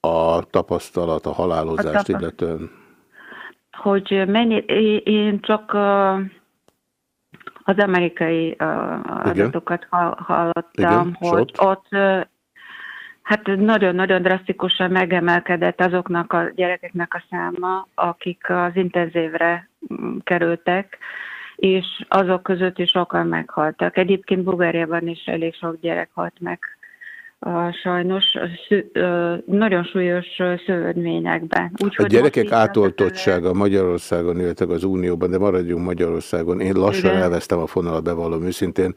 a tapasztalat, a halálozást a tapasztalat, illetően? Hogy mennyi, én csak az amerikai adatokat hallottam, Igen, hogy ott Hát nagyon-nagyon drasztikusan megemelkedett azoknak a gyerekeknek a száma, akik az intenzívre mm, kerültek, és azok között is sokan meghaltak. Egyébként Bulgáriában is elég sok gyerek halt meg sajnos nagyon súlyos szövődményekben. Úgy, a gyerekek átoltottsága Magyarországon, illetve az Unióban, de maradjunk Magyarországon. Én lassan Igen. elvesztem a fonalat, bevallom őszintén.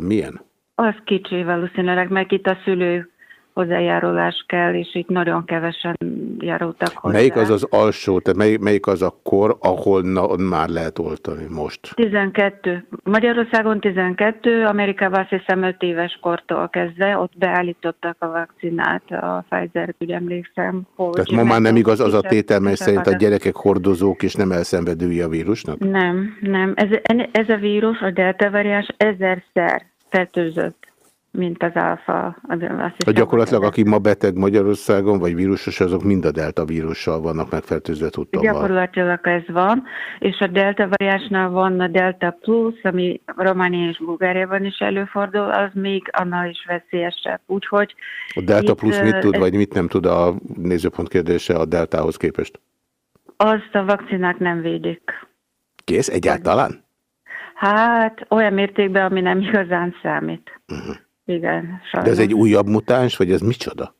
Milyen? Az kicsi valószínűleg, meg itt a szülők hozzájárulás kell, és itt nagyon kevesen járultak hozzá. Melyik az az alsó, tehát mely, melyik az a kor, ahol na, már lehet oltani most? 12. Magyarországon 12, Amerikában azt hiszem 5 éves kortól kezdve, ott beállítottak a vakcinát, a Pfizer, úgy emlékszem. Hogy tehát ma már nem igaz az a tétel, mely szerint a gyerekek hordozók és nem elszenvedői a vírusnak? Nem, nem. Ez, ez a vírus, a delta variáns ezerszer fertőzött mint az alfa. A gyakorlatilag, aki ma beteg Magyarországon, vagy vírusos, azok mind a delta vírussal vannak megfertőzve tudtommal. Gyakorlatilag ez van, és a delta variánsnál van a delta plus, ami Románia és Bulgáriában is előfordul, az még annál is veszélyesebb. Úgyhogy a delta itt, plusz mit tud, ez... vagy mit nem tud a nézőpont kérdése a deltához képest? Azt a vakcinák nem védik. Kész? Egyáltalán? Hát olyan mértékben, ami nem igazán számít. Uh mhm. -huh. Igen, sajnos. De ez egy újabb mutáns, vagy ez micsoda?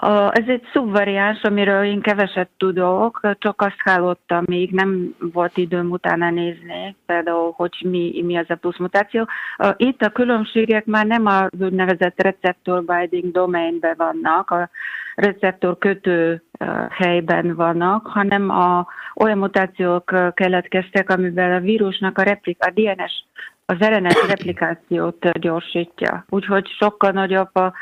A, ez egy szubvariáns, amiről én keveset tudok, csak azt hallottam, még nem volt időm utána nézni, például, hogy mi, mi az a plusz mutáció. Itt a különbségek már nem az úgynevezett receptor binding domainben vannak, a receptor kötő helyben vannak, hanem a, olyan mutációk keletkeztek, amivel a vírusnak a, replik, a DNS az RNS replikációt gyorsítja. Úgyhogy sokkal nagyobb a,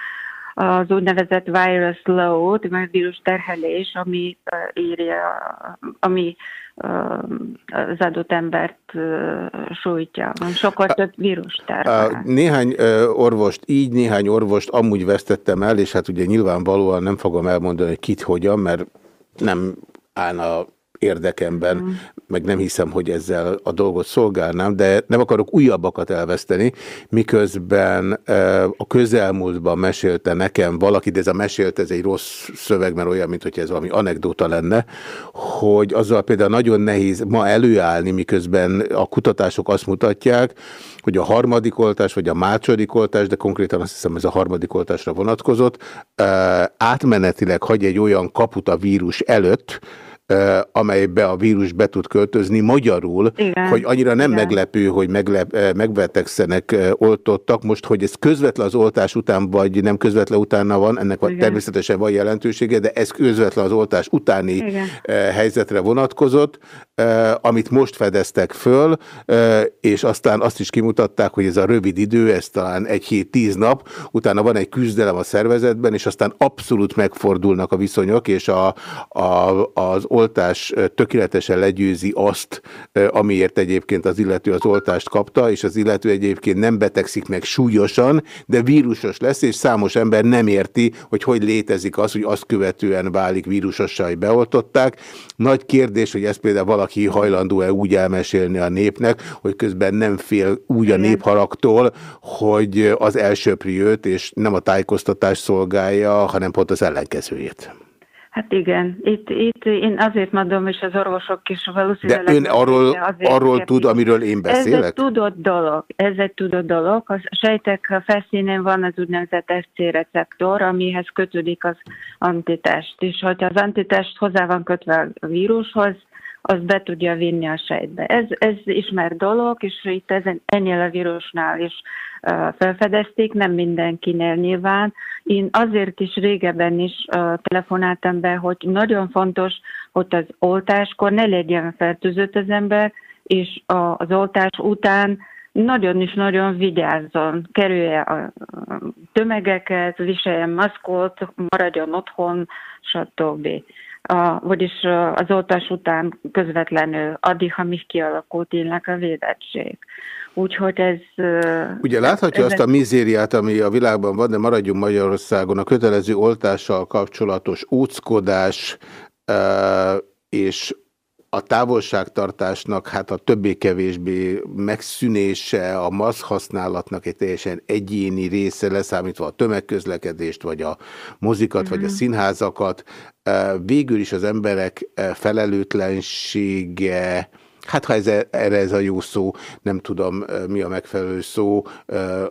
az úgynevezett virus load, vagy vírus terhelés, ami írja, ami az adott embert sújtja. Sokkal több vírus terhel. Néhány orvost így, néhány orvost amúgy vesztettem el, és hát ugye nyilvánvalóan nem fogom elmondani, hogy kit hogyan, mert nem állna érdekemben, mm. meg nem hiszem, hogy ezzel a dolgot szolgálnám, de nem akarok újabbakat elveszteni, miközben a közelmúltban mesélte nekem valaki, de ez a mesélt, ez egy rossz szöveg, mert olyan, mint hogy ez valami anekdóta lenne, hogy azzal például nagyon nehéz ma előállni, miközben a kutatások azt mutatják, hogy a harmadik oltás, vagy a második oltás, de konkrétan azt hiszem ez a harmadik oltásra vonatkozott, átmenetileg hagy egy olyan kaput a vírus előtt, amelybe a vírus be tud költözni magyarul, Igen. hogy annyira nem Igen. meglepő, hogy meglep, megbetegszenek oltottak. Most, hogy ez közvetlen az oltás után, vagy nem közvetlen utána van, ennek Igen. természetesen van jelentősége, de ez közvetlen az oltás utáni Igen. helyzetre vonatkozott, amit most fedeztek föl, és aztán azt is kimutatták, hogy ez a rövid idő, ez talán egy hét, tíz nap, utána van egy küzdelem a szervezetben, és aztán abszolút megfordulnak a viszonyok, és a, a, az oltás tökéletesen legyőzi azt, amiért egyébként az illető az oltást kapta, és az illető egyébként nem betegszik meg súlyosan, de vírusos lesz, és számos ember nem érti, hogy hogy létezik az, hogy azt követően válik vírusossal, hogy beoltották. Nagy kérdés, hogy ezt például valaki hajlandó-e úgy elmesélni a népnek, hogy közben nem fél úgy a népharagtól, hogy az elsöpri őt, és nem a tájékoztatás szolgálja, hanem pont az ellenkezőjét. Hát igen, itt, itt én azért mondom, és az orvosok is valószínűleg... De ön arról, arról tud, amiről én beszélek? Ez egy tudott dolog, ez egy tudott dolog. A sejtek felszínén van az úgynevezett SC receptor, amihez kötődik az antitest. És hogyha az antitest hozzá van kötve a vírushoz, az be tudja vinni a sejtbe. Ez, ez ismert dolog, és itt ezen, ennél a vírusnál is felfedezték, nem mindenkinél nyilván. Én azért is régebben is telefonáltam be, hogy nagyon fontos, hogy az oltáskor ne legyen fertőzött az ember, és az oltás után nagyon is nagyon vigyázzon, kerülje a tömegeket, viseljen maszkot, maradjon otthon, stb a, vagyis az oltás után közvetlenül, addig, amíg kialakult tényleg a védettség. Úgyhogy ez... Ugye láthatja ez azt a mizériát, ami a világban van, de maradjunk Magyarországon, a kötelező oltással kapcsolatos úckodás és a távolságtartásnak hát a többé-kevésbé megszűnése, a maszk használatnak egy teljesen egyéni része, leszámítva a tömegközlekedést, vagy a mozikat, mm -hmm. vagy a mhm. színházakat, végül is az emberek felelőtlensége, hát ha ez, erre ez a jó szó, nem tudom mi a megfelelő szó,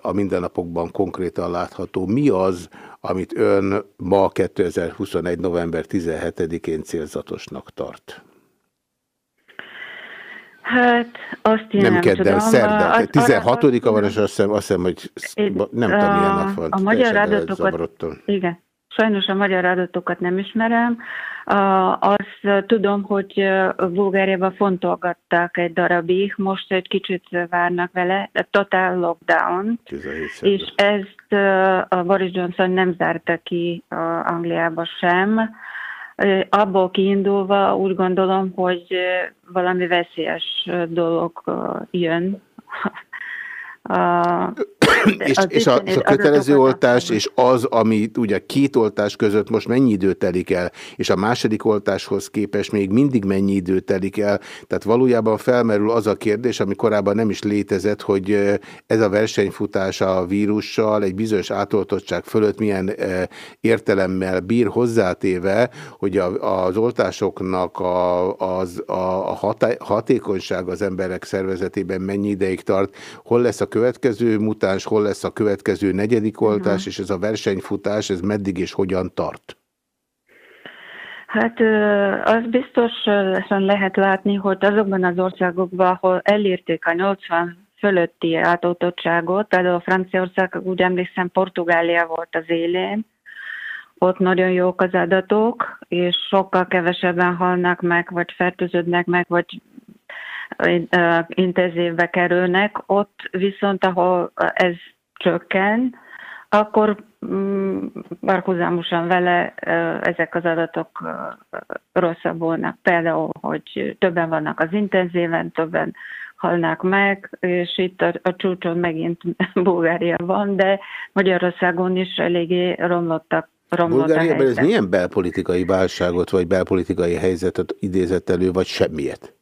a mindennapokban konkrétan látható. Mi az, amit ön ma 2021. november 17-én célzatosnak tart? Hát, azt én nem, nem kedden, tudom. szerdán. 16-a van, és azt hiszem, azt hiszem hogy nem tudom, milyen nap van. A magyar adatokat, igen, sajnos a magyar adatokat nem ismerem. Azt tudom, hogy Bulgáriában fontolgatták egy darabig, most egy kicsit várnak vele, total lockdown, és ezt a Boris Johnson nem zárta ki Angliába sem Abból kiindulva úgy gondolom, hogy valami veszélyes dolog jön és, és, a, és a kötelező oltás, és az, ami ugye két oltás között most mennyi idő telik el, és a második oltáshoz képest még mindig mennyi idő telik el. Tehát valójában felmerül az a kérdés, ami korábban nem is létezett, hogy ez a versenyfutás a vírussal egy bizonyos átoltottság fölött milyen értelemmel bír hozzátéve, hogy a, az oltásoknak a, az, a, a hatékonyság az emberek szervezetében mennyi ideig tart, hol lesz a következő mutáns, hol lesz a következő negyedik oltás, uh mhm. -huh. és ez a versenyfutás, ez meddig és hogyan tart? Hát az biztosan lehet látni, hogy azokban az országokban, ahol elérték a 80 fölötti átoltottságot, például Franciaország, úgy emlékszem, Portugália volt az élén, ott nagyon jók az adatok, és sokkal kevesebben halnak meg, vagy fertőződnek meg, vagy intenzívbe kerülnek, ott viszont, ahol ez csökken, akkor párhuzamosan mm, vele ezek az adatok rosszabbulnak. Például, hogy többen vannak az intenzíven, többen halnak meg, és itt a, a csúcson megint Bulgária van, de Magyarországon is eléggé romlottak romlott Bulgáriában ez milyen belpolitikai válságot, vagy belpolitikai helyzetet idézett elő, vagy semmiet?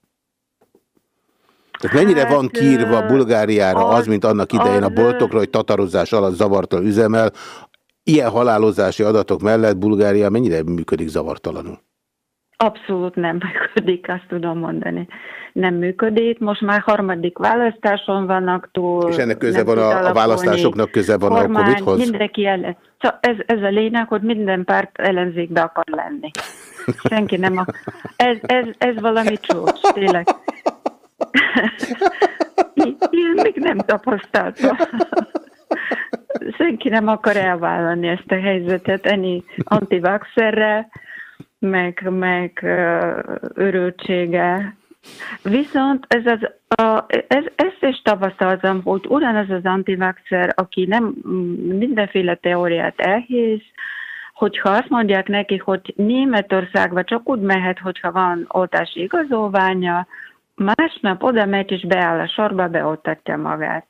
Tehát mennyire Hát, van kírva Bulgáriára az, az- mint annak idején a az, boltokra, hogy tatarozás alatt zavartalan üzemel. Ilyen halálozási adatok mellett Bulgária mennyire működik zavartalanul? Abszolút nem működik, azt tudom mondani. Nem működik. Most már harmadik választáson vannak túl. És ennek köze van a, a választásoknak köze van a Kormány, Covid-hoz? Mindenki ellen. Szóval ez, ez a lényeg, hogy minden párt ellenzékbe akar lenni. Senki nem a... Ez, ez, ez valami csúcs, tényleg. Ilyen még nem tapasztaltam. Senki nem akar elvállalni ezt a helyzetet, ennyi antivaxerrel, meg, meg örültsége. Viszont ez az, a, ez, ezt is tapasztaltam, hogy ugyanaz az antivaxer, aki nem mm, mindenféle teóriát elhisz, hogyha azt mondják neki, hogy Németországba csak úgy mehet, hogyha van oltási igazolványa, másnap oda megy és beáll a sorba, beoltatja magát.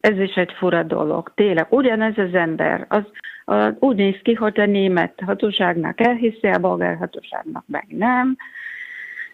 Ez is egy fura dolog. Tényleg, ugyanez az ember, az, az úgy néz ki, hogy a német hatóságnak elhiszi, a bolgár hatóságnak meg nem.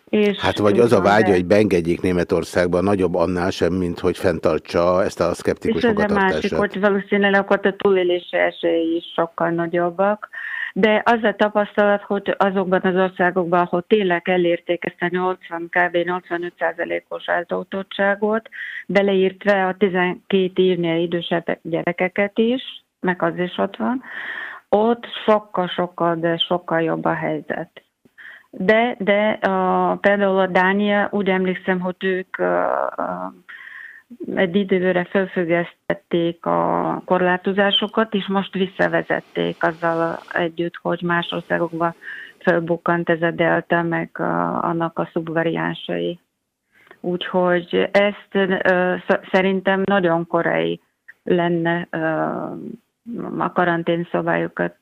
És Hát vagy az a de- vágya, hogy beengedjék Németországba nagyobb annál sem, mint hogy fenntartsa ezt a És szkeptikus ez a másik, hogy valószínűleg ott a túlélési esély is sokkal nagyobbak. De az a tapasztalat, hogy azokban az országokban, ahol tényleg elérték ezt a 80, kb. 85%-os eltoltottságot, beleírtve a 12 évnél idősebb gyerekeket is, meg az is ott van, ott sokkal-sokkal, de sokkal jobb a helyzet. De, de a, például a Dánia, úgy emlékszem, hogy ők a, a, egy időre felfüggesztették a korlátozásokat, és most visszavezették azzal együtt, hogy más országokban felbukkant ez a delta, meg a, annak a szubvariánsai. Úgyhogy ezt ö, sz- szerintem nagyon korai lenne ö, a karantén szabályokat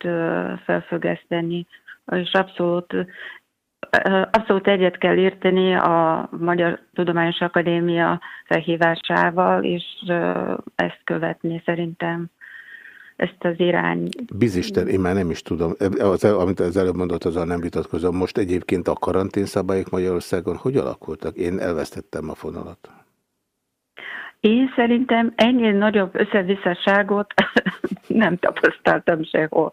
felfüggeszteni, és abszolút Abszolút egyet kell érteni a Magyar Tudományos Akadémia felhívásával, és ezt követni szerintem, ezt az irány. Bizisten, én már nem is tudom. Az, amit az előbb mondott, azzal nem vitatkozom. Most egyébként a karanténszabályok Magyarországon hogy alakultak? Én elvesztettem a fonalat. Én szerintem ennél nagyobb összevisszaságot nem tapasztaltam sehol.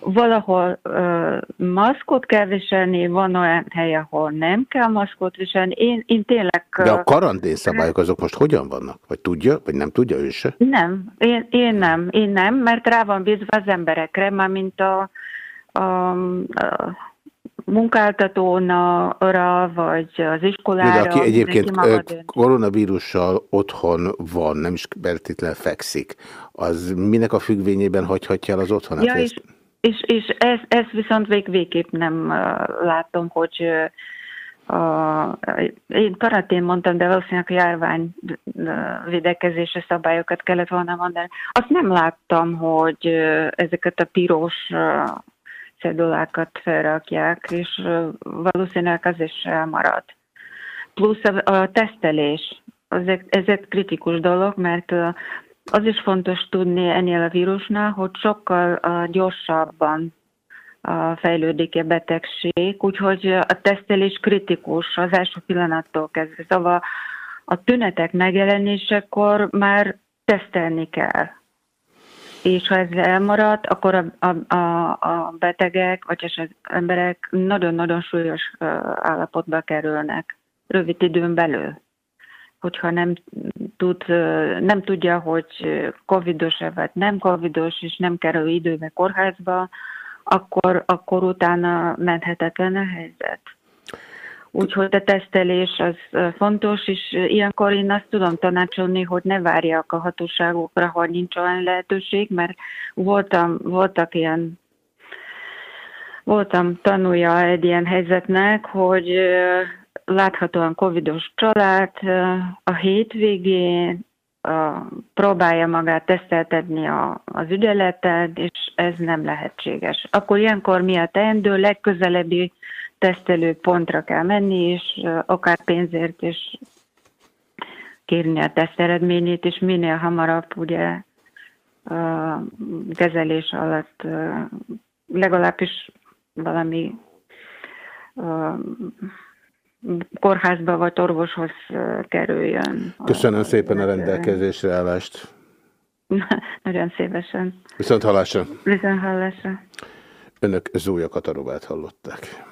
Valahol ö, maszkot kell viselni, van olyan hely, ahol nem kell maszkot viselni. Én, én tényleg... De a karanténszabályok azok most hogyan vannak? Vagy tudja, vagy nem tudja ő se? Nem, én, én nem, én nem, mert rá van bízva az emberekre, már mint a, a, a munkáltatónra, vagy az De iskolára. aki egyébként koronavírussal otthon van, nem is feltétlenül fekszik, az minek a függvényében hagyhatja el az otthonát? Ja, és, és, és ezt, ezt viszont vég, végképp nem látom, hogy a, én karantén mondtam, de valószínűleg a járvány védekezési szabályokat kellett volna mondani. Azt nem láttam, hogy ezeket a piros cedulákat felrakják, és valószínűleg az is elmarad. Plusz a, a tesztelés, ez egy kritikus dolog, mert az is fontos tudni ennél a vírusnál, hogy sokkal gyorsabban fejlődik a betegség, úgyhogy a tesztelés kritikus az első pillanattól kezdve. Szóval a tünetek megjelenésekor már tesztelni kell. És ha ez elmarad, akkor a, a, a, a betegek, vagy az emberek nagyon-nagyon súlyos állapotba kerülnek rövid időn belül hogyha nem, tud, nem tudja, hogy covidos-e vagy nem covidos, és nem kerül időbe kórházba, akkor, akkor utána menthetetlen a helyzet. Úgyhogy a tesztelés az fontos, és ilyenkor én azt tudom tanácsolni, hogy ne várjak a hatóságokra, hogy nincs olyan lehetőség, mert voltam, voltak ilyen voltam tanulja egy ilyen helyzetnek, hogy láthatóan covidos család a hétvégén próbálja magát teszteltetni a, az ügyeletet, és ez nem lehetséges. Akkor ilyenkor mi a teendő? Legközelebbi tesztelő pontra kell menni, és akár pénzért is kérni a teszt eredményét, és minél hamarabb ugye kezelés alatt legalábbis valami kórházba vagy orvoshoz kerüljön. Köszönöm szépen a rendelkezésre állást. Nagyon szívesen. Viszont hallásra. Viszont hallásra. Önök Zója Katarobát hallották.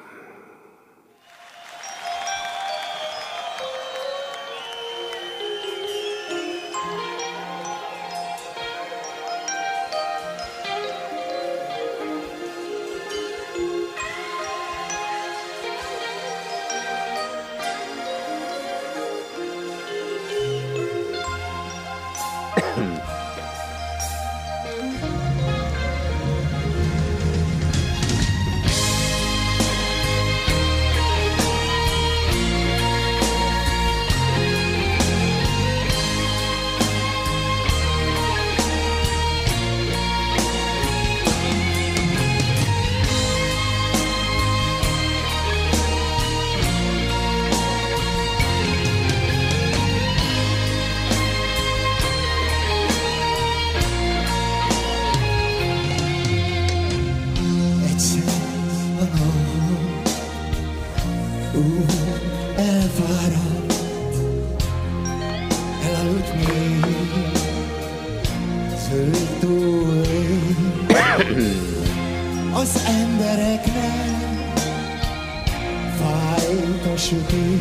süti,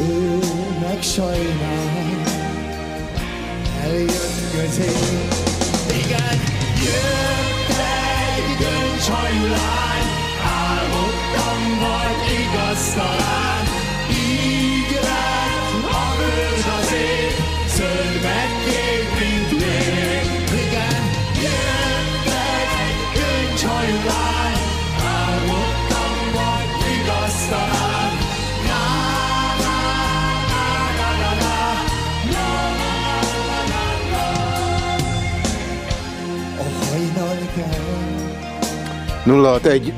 ő meg sajnál, eljött közé. Egy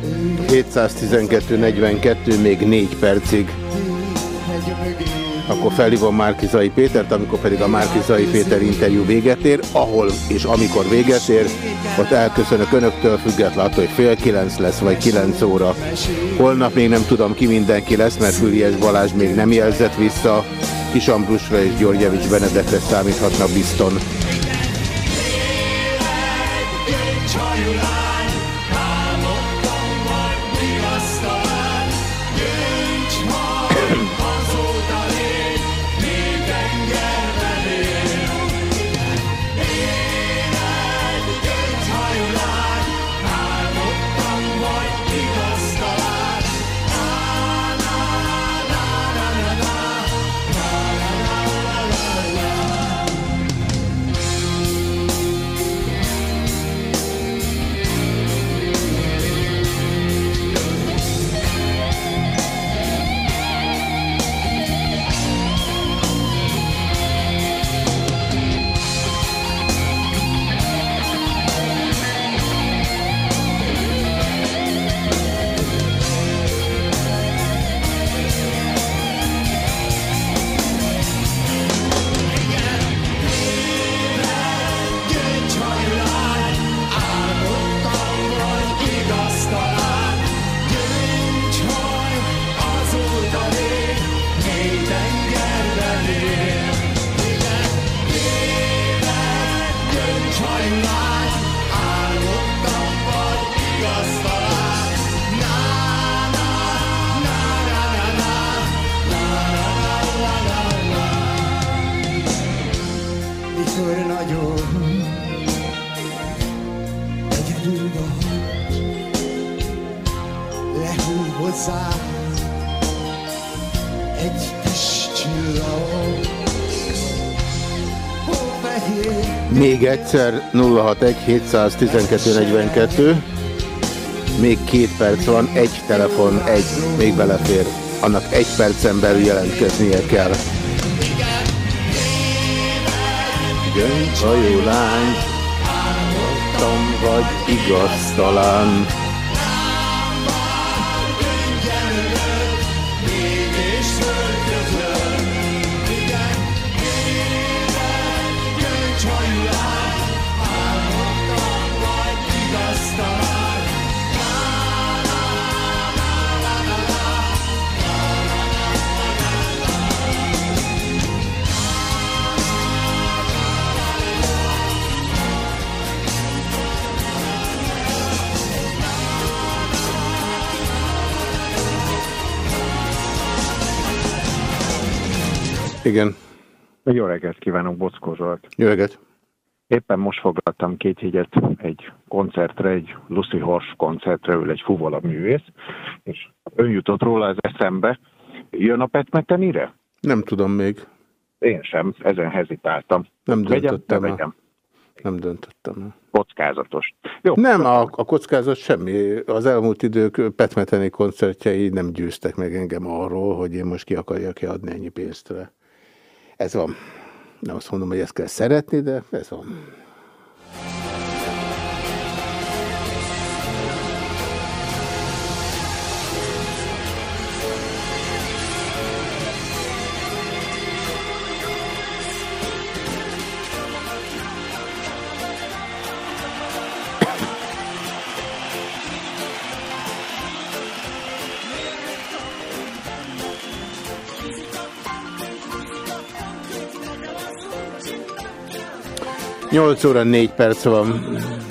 712 42 még 4 percig. Akkor felhívom Márkizai Pétert, amikor pedig a Márkizai Péter interjú véget ér, ahol és amikor véget ér, ott elköszönök önöktől, függetlenül attól, hogy fél kilenc lesz, vagy kilenc óra. Holnap még nem tudom ki mindenki lesz, mert Fülies Balázs még nem jelzett vissza, Kis Ambrusra és Györgyevics Benedekre számíthatnak bizton. Egyszer 061 712 42. Még két perc van, egy telefon, egy, még belefér. Annak egy percen belül jelentkeznie kell. Gyöngyhajú lány, vagy igaz talán. Jó reggelt kívánok, Bockó Zsolt. Jó reggelt. Éppen most foglaltam két jegyet egy koncertre, egy Lucy Horse koncertre, ő egy fuvola művész, és ön jutott róla az eszembe. Jön a Petmetenire? Nem tudom még. Én sem, ezen hezitáltam. Nem döntöttem. Vegyem, nem döntöttem. Kockázatos. Jó. Nem, a, a kockázat semmi. Az elmúlt idők petmeteni koncertjei nem győztek meg engem arról, hogy én most ki akarjak-e adni ennyi pénzt rá. Ez van. Nem azt mondom, hogy ezt kell szeretni, de ez van. 8 óra 4 perc van.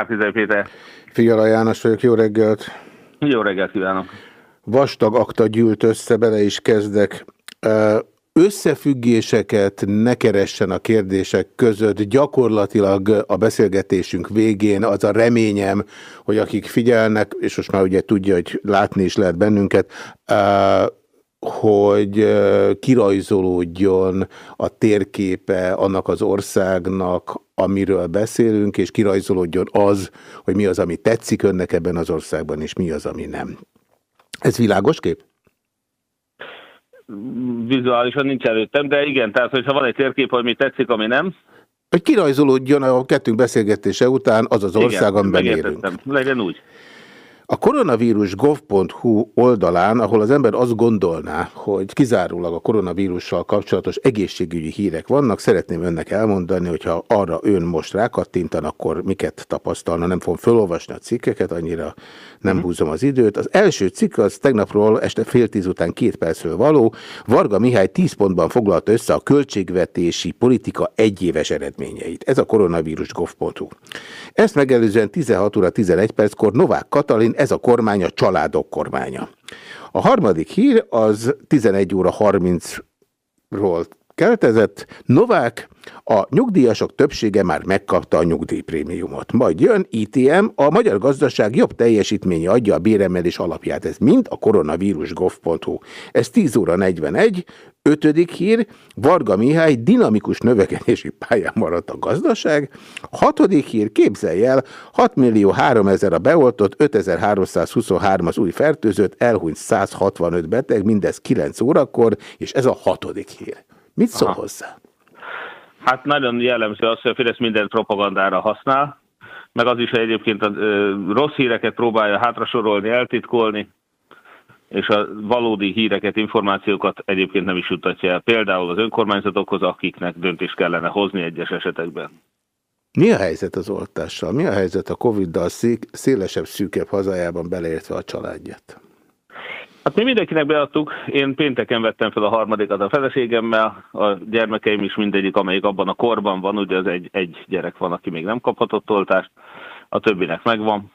Mártizai Péter. Fiala János vagyok, jó reggelt! Jó reggelt kívánok! Vastag akta gyűlt össze, bele is kezdek. Összefüggéseket ne keressen a kérdések között. Gyakorlatilag a beszélgetésünk végén az a reményem, hogy akik figyelnek, és most már ugye tudja, hogy látni is lehet bennünket, hogy kirajzolódjon a térképe annak az országnak, amiről beszélünk, és kirajzolódjon az, hogy mi az, ami tetszik önnek ebben az országban, és mi az, ami nem. Ez világos kép? Vizuálisan nincs előttem, de igen, tehát hogyha van egy térkép, ami tetszik, ami nem. Hogy kirajzolódjon a kettőnk beszélgetése után az az ország, igen, amiben élünk. Legyen úgy. A koronavírus gov.hu oldalán, ahol az ember azt gondolná, hogy kizárólag a koronavírussal kapcsolatos egészségügyi hírek vannak, szeretném önnek elmondani, hogyha arra ön most rákattintan, akkor miket tapasztalna. Nem fogom felolvasni a cikkeket, annyira nem uh-huh. húzom az időt. Az első cikk az tegnapról este fél tíz után két percről való. Varga Mihály tíz pontban foglalta össze a költségvetési politika egyéves eredményeit. Ez a koronavírus gov.hu. Ezt megelőzően 16 óra 11 perckor Novák Katalin ez a kormány a családok kormánya. A harmadik hír az 11 óra 30-ról keltezett. Novák, a nyugdíjasok többsége már megkapta a nyugdíjprémiumot. Majd jön ITM, a magyar gazdaság jobb teljesítménye adja a béremelés alapját. Ez mind a koronavírus gov.hu. Ez 10 óra 41, Ötödik hír, Varga Mihály dinamikus növekedési pályán maradt a gazdaság. Hatodik hír, képzelj el, 6 millió 3 ezer a beoltott, 5323 az új fertőzött, elhunyt 165 beteg, mindez 9 órakor, és ez a hatodik hír. Mit szól Aha. hozzá? Hát nagyon jellemző az, hogy a Fidesz mindent propagandára használ, meg az is, hogy egyébként a rossz híreket próbálja hátrasorolni, eltitkolni, és a valódi híreket, információkat egyébként nem is jutatja el. Például az önkormányzatokhoz, akiknek döntést kellene hozni egyes esetekben. Mi a helyzet az oltással? Mi a helyzet a Covid-dal szélesebb, szűkebb hazájában beleértve a családját? Hát mi mindenkinek beadtuk. Én pénteken vettem fel a harmadikat a feleségemmel, a gyermekeim is mindegyik, amelyik abban a korban van, ugye az egy, egy gyerek van, aki még nem kaphatott oltást, a többinek megvan.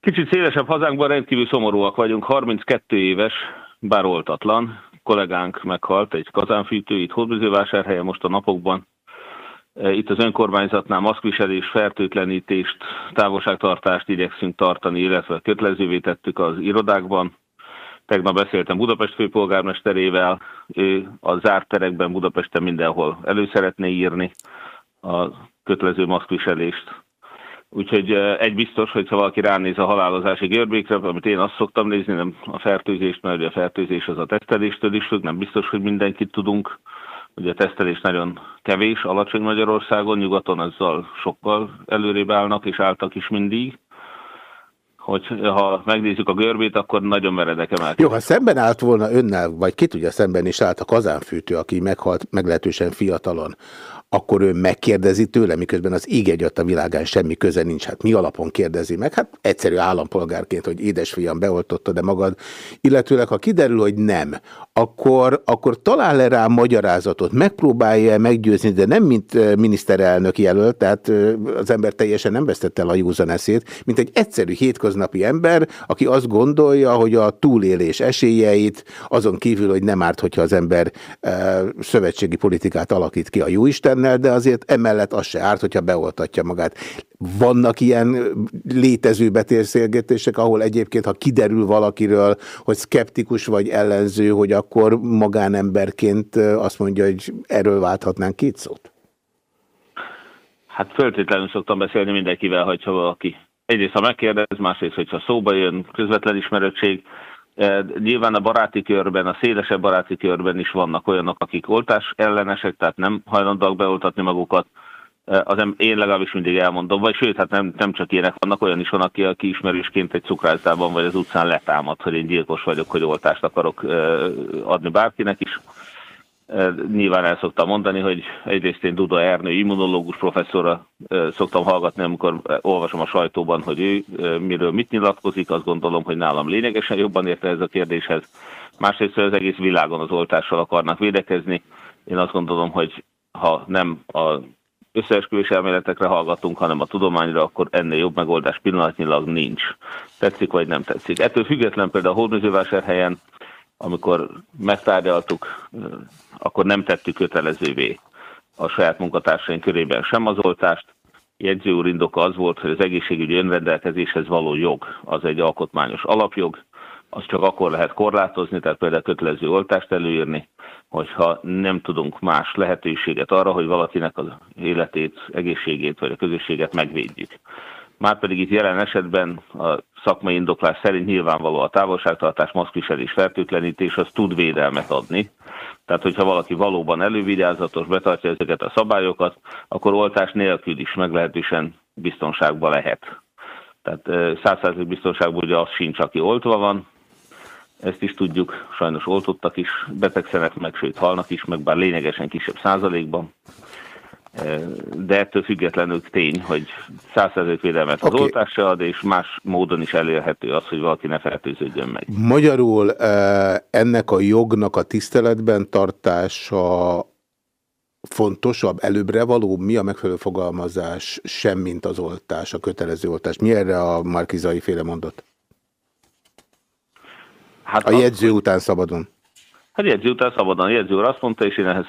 Kicsit szélesebb hazánkban rendkívül szomorúak vagyunk. 32 éves, bár oltatlan, kollégánk meghalt, egy kazánfűtő itt Hódműzővásárhelyen most a napokban. Itt az önkormányzatnál maszkviselés, fertőtlenítést, távolságtartást igyekszünk tartani, illetve kötelezővé tettük az irodákban. Tegnap beszéltem Budapest főpolgármesterével, ő a zárt terekben Budapesten mindenhol elő szeretné írni a kötelező maszkviselést. Úgyhogy egy biztos, hogyha valaki ránéz a halálozási görbékre, amit én azt szoktam nézni, nem a fertőzést, mert a fertőzés az a teszteléstől is függ, nem biztos, hogy mindenkit tudunk. Ugye a tesztelés nagyon kevés, alacsony Magyarországon, nyugaton ezzel sokkal előrébb állnak, és álltak is mindig hogy ha megnézzük a görbét, akkor nagyon meredek emelkedik. Jó, ha szemben állt volna önnel, vagy ki tudja, szemben is állt a kazánfűtő, aki meghalt meglehetősen fiatalon, akkor ő megkérdezi tőle, miközben az íg a világán semmi köze nincs. Hát mi alapon kérdezi meg? Hát egyszerű állampolgárként, hogy édesfiam beoltotta de magad, illetőleg ha kiderül, hogy nem, akkor, akkor talál le rá magyarázatot, megpróbálja meggyőzni, de nem mint miniszterelnök jelölt, tehát az ember teljesen nem vesztette el a józan eszét, mint egy egyszerű hétköznapi ember, aki azt gondolja, hogy a túlélés esélyeit, azon kívül, hogy nem árt, hogyha az ember e, szövetségi politikát alakít ki a jóistennel, de azért emellett az se árt, hogyha beoltatja magát. Vannak ilyen létező betérszélgetések, ahol egyébként, ha kiderül valakiről, hogy szkeptikus vagy ellenző, hogy akkor magánemberként azt mondja, hogy erről válthatnánk két szót? Hát föltétlenül szoktam beszélni mindenkivel, hogyha valaki egyrészt ha megkérdez, másrészt, hogyha szóba jön közvetlen ismerőtség, Nyilván a baráti körben, a szélesebb baráti körben is vannak olyanok, akik oltás ellenesek, tehát nem hajlandóak beoltatni magukat. Az én legalábbis mindig elmondom, vagy sőt, hát nem, nem csak ilyenek vannak, olyan is van, aki, aki ismerősként egy cukrászában vagy az utcán letámad, hogy én gyilkos vagyok, hogy oltást akarok adni bárkinek is. Nyilván el szoktam mondani, hogy egyrészt én Duda Ernő immunológus professzorra szoktam hallgatni, amikor olvasom a sajtóban, hogy ő miről mit nyilatkozik, azt gondolom, hogy nálam lényegesen jobban érte ez a kérdéshez. Másrészt az egész világon az oltással akarnak védekezni. Én azt gondolom, hogy ha nem a összeesküvés elméletekre hallgatunk, hanem a tudományra, akkor ennél jobb megoldás pillanatnyilag nincs. Tetszik vagy nem tetszik. Ettől független például a Hódműzővásárhelyen, amikor megtárgyaltuk, akkor nem tettük kötelezővé a saját munkatársaink körében sem az oltást. Jegyző úr indoka az volt, hogy az egészségügyi önrendelkezéshez való jog az egy alkotmányos alapjog, az csak akkor lehet korlátozni, tehát például kötelező oltást előírni, hogyha nem tudunk más lehetőséget arra, hogy valakinek az életét, egészségét vagy a közösséget megvédjük. Márpedig itt jelen esetben a szakmai indoklás szerint nyilvánvaló a távolságtartás, maszkviselés, fertőtlenítés, az tud védelmet adni. Tehát, hogyha valaki valóban elővigyázatos, betartja ezeket a szabályokat, akkor oltás nélkül is meglehetősen biztonságban lehet. Tehát százszerző biztonságban ugye az sincs, aki oltva van, ezt is tudjuk, sajnos oltottak is, betegszenek meg, sőt halnak is, meg bár lényegesen kisebb százalékban. De ettől függetlenül tény, hogy százszerzők védelmet az okay. oltás se ad, és más módon is elérhető az, hogy valaki ne fertőződjön meg. Magyarul ennek a jognak a tiszteletben tartása fontosabb, előbbre való, mi a megfelelő fogalmazás, sem mint az oltás, a kötelező oltás. Mi erre a Markizai féle mondott? Hát a jegyző az, után szabadon. Hát jegyző után szabadon. Jegyző úr azt mondta, és én ehhez,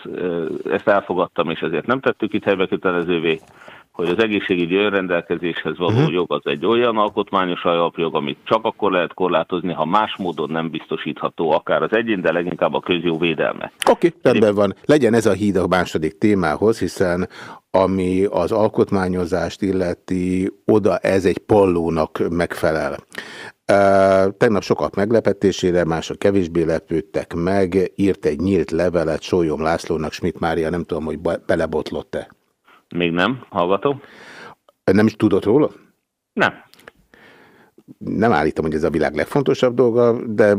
ezt elfogadtam, és ezért nem tettük itt helybe kötelezővé, hogy az egészségügyi önrendelkezéshez való uh-huh. jog az egy olyan alkotmányos alapjog, amit csak akkor lehet korlátozni, ha más módon nem biztosítható, akár az egyén, de leginkább a közjó védelme. Oké, okay, rendben van. Legyen ez a híd a második témához, hiszen ami az alkotmányozást illeti, oda ez egy pallónak megfelel. Tegnap sokak meglepetésére, mások kevésbé lepődtek meg, írt egy nyílt levelet Sólyom Lászlónak, Schmidt Mária, nem tudom, hogy belebotlott-e. Még nem, hallgatom. Nem is tudott róla? Nem nem állítom, hogy ez a világ legfontosabb dolga, de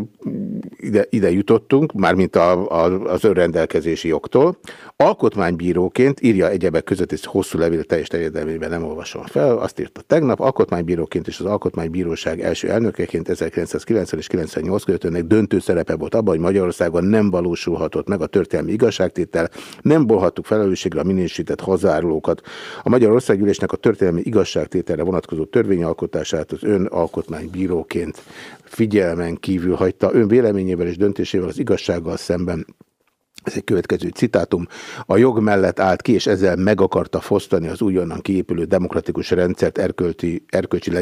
ide, ide jutottunk, mármint a, a, az önrendelkezési jogtól. Alkotmánybíróként írja egyebek között, és hosszú levél teljes terjedelmében nem olvasom fel, azt írta tegnap, alkotmánybíróként és az Alkotmánybíróság első elnökeként 1990 és 98 között önnek döntő szerepe volt abban, hogy Magyarországon nem valósulhatott meg a történelmi igazságtétel, nem volhattuk felelősségre a minősített hazárulókat. A Magyarországgyűlésnek a történelmi igazságtételre vonatkozó törvényalkotását az ön alkot alkotmánybíróként figyelmen kívül hagyta. Ön véleményével és döntésével az igazsággal szemben. Ez egy következő citátum, a jog mellett állt ki, és ezzel meg akarta fosztani az újonnan kiépülő demokratikus rendszert erkölcsi, erkölcsi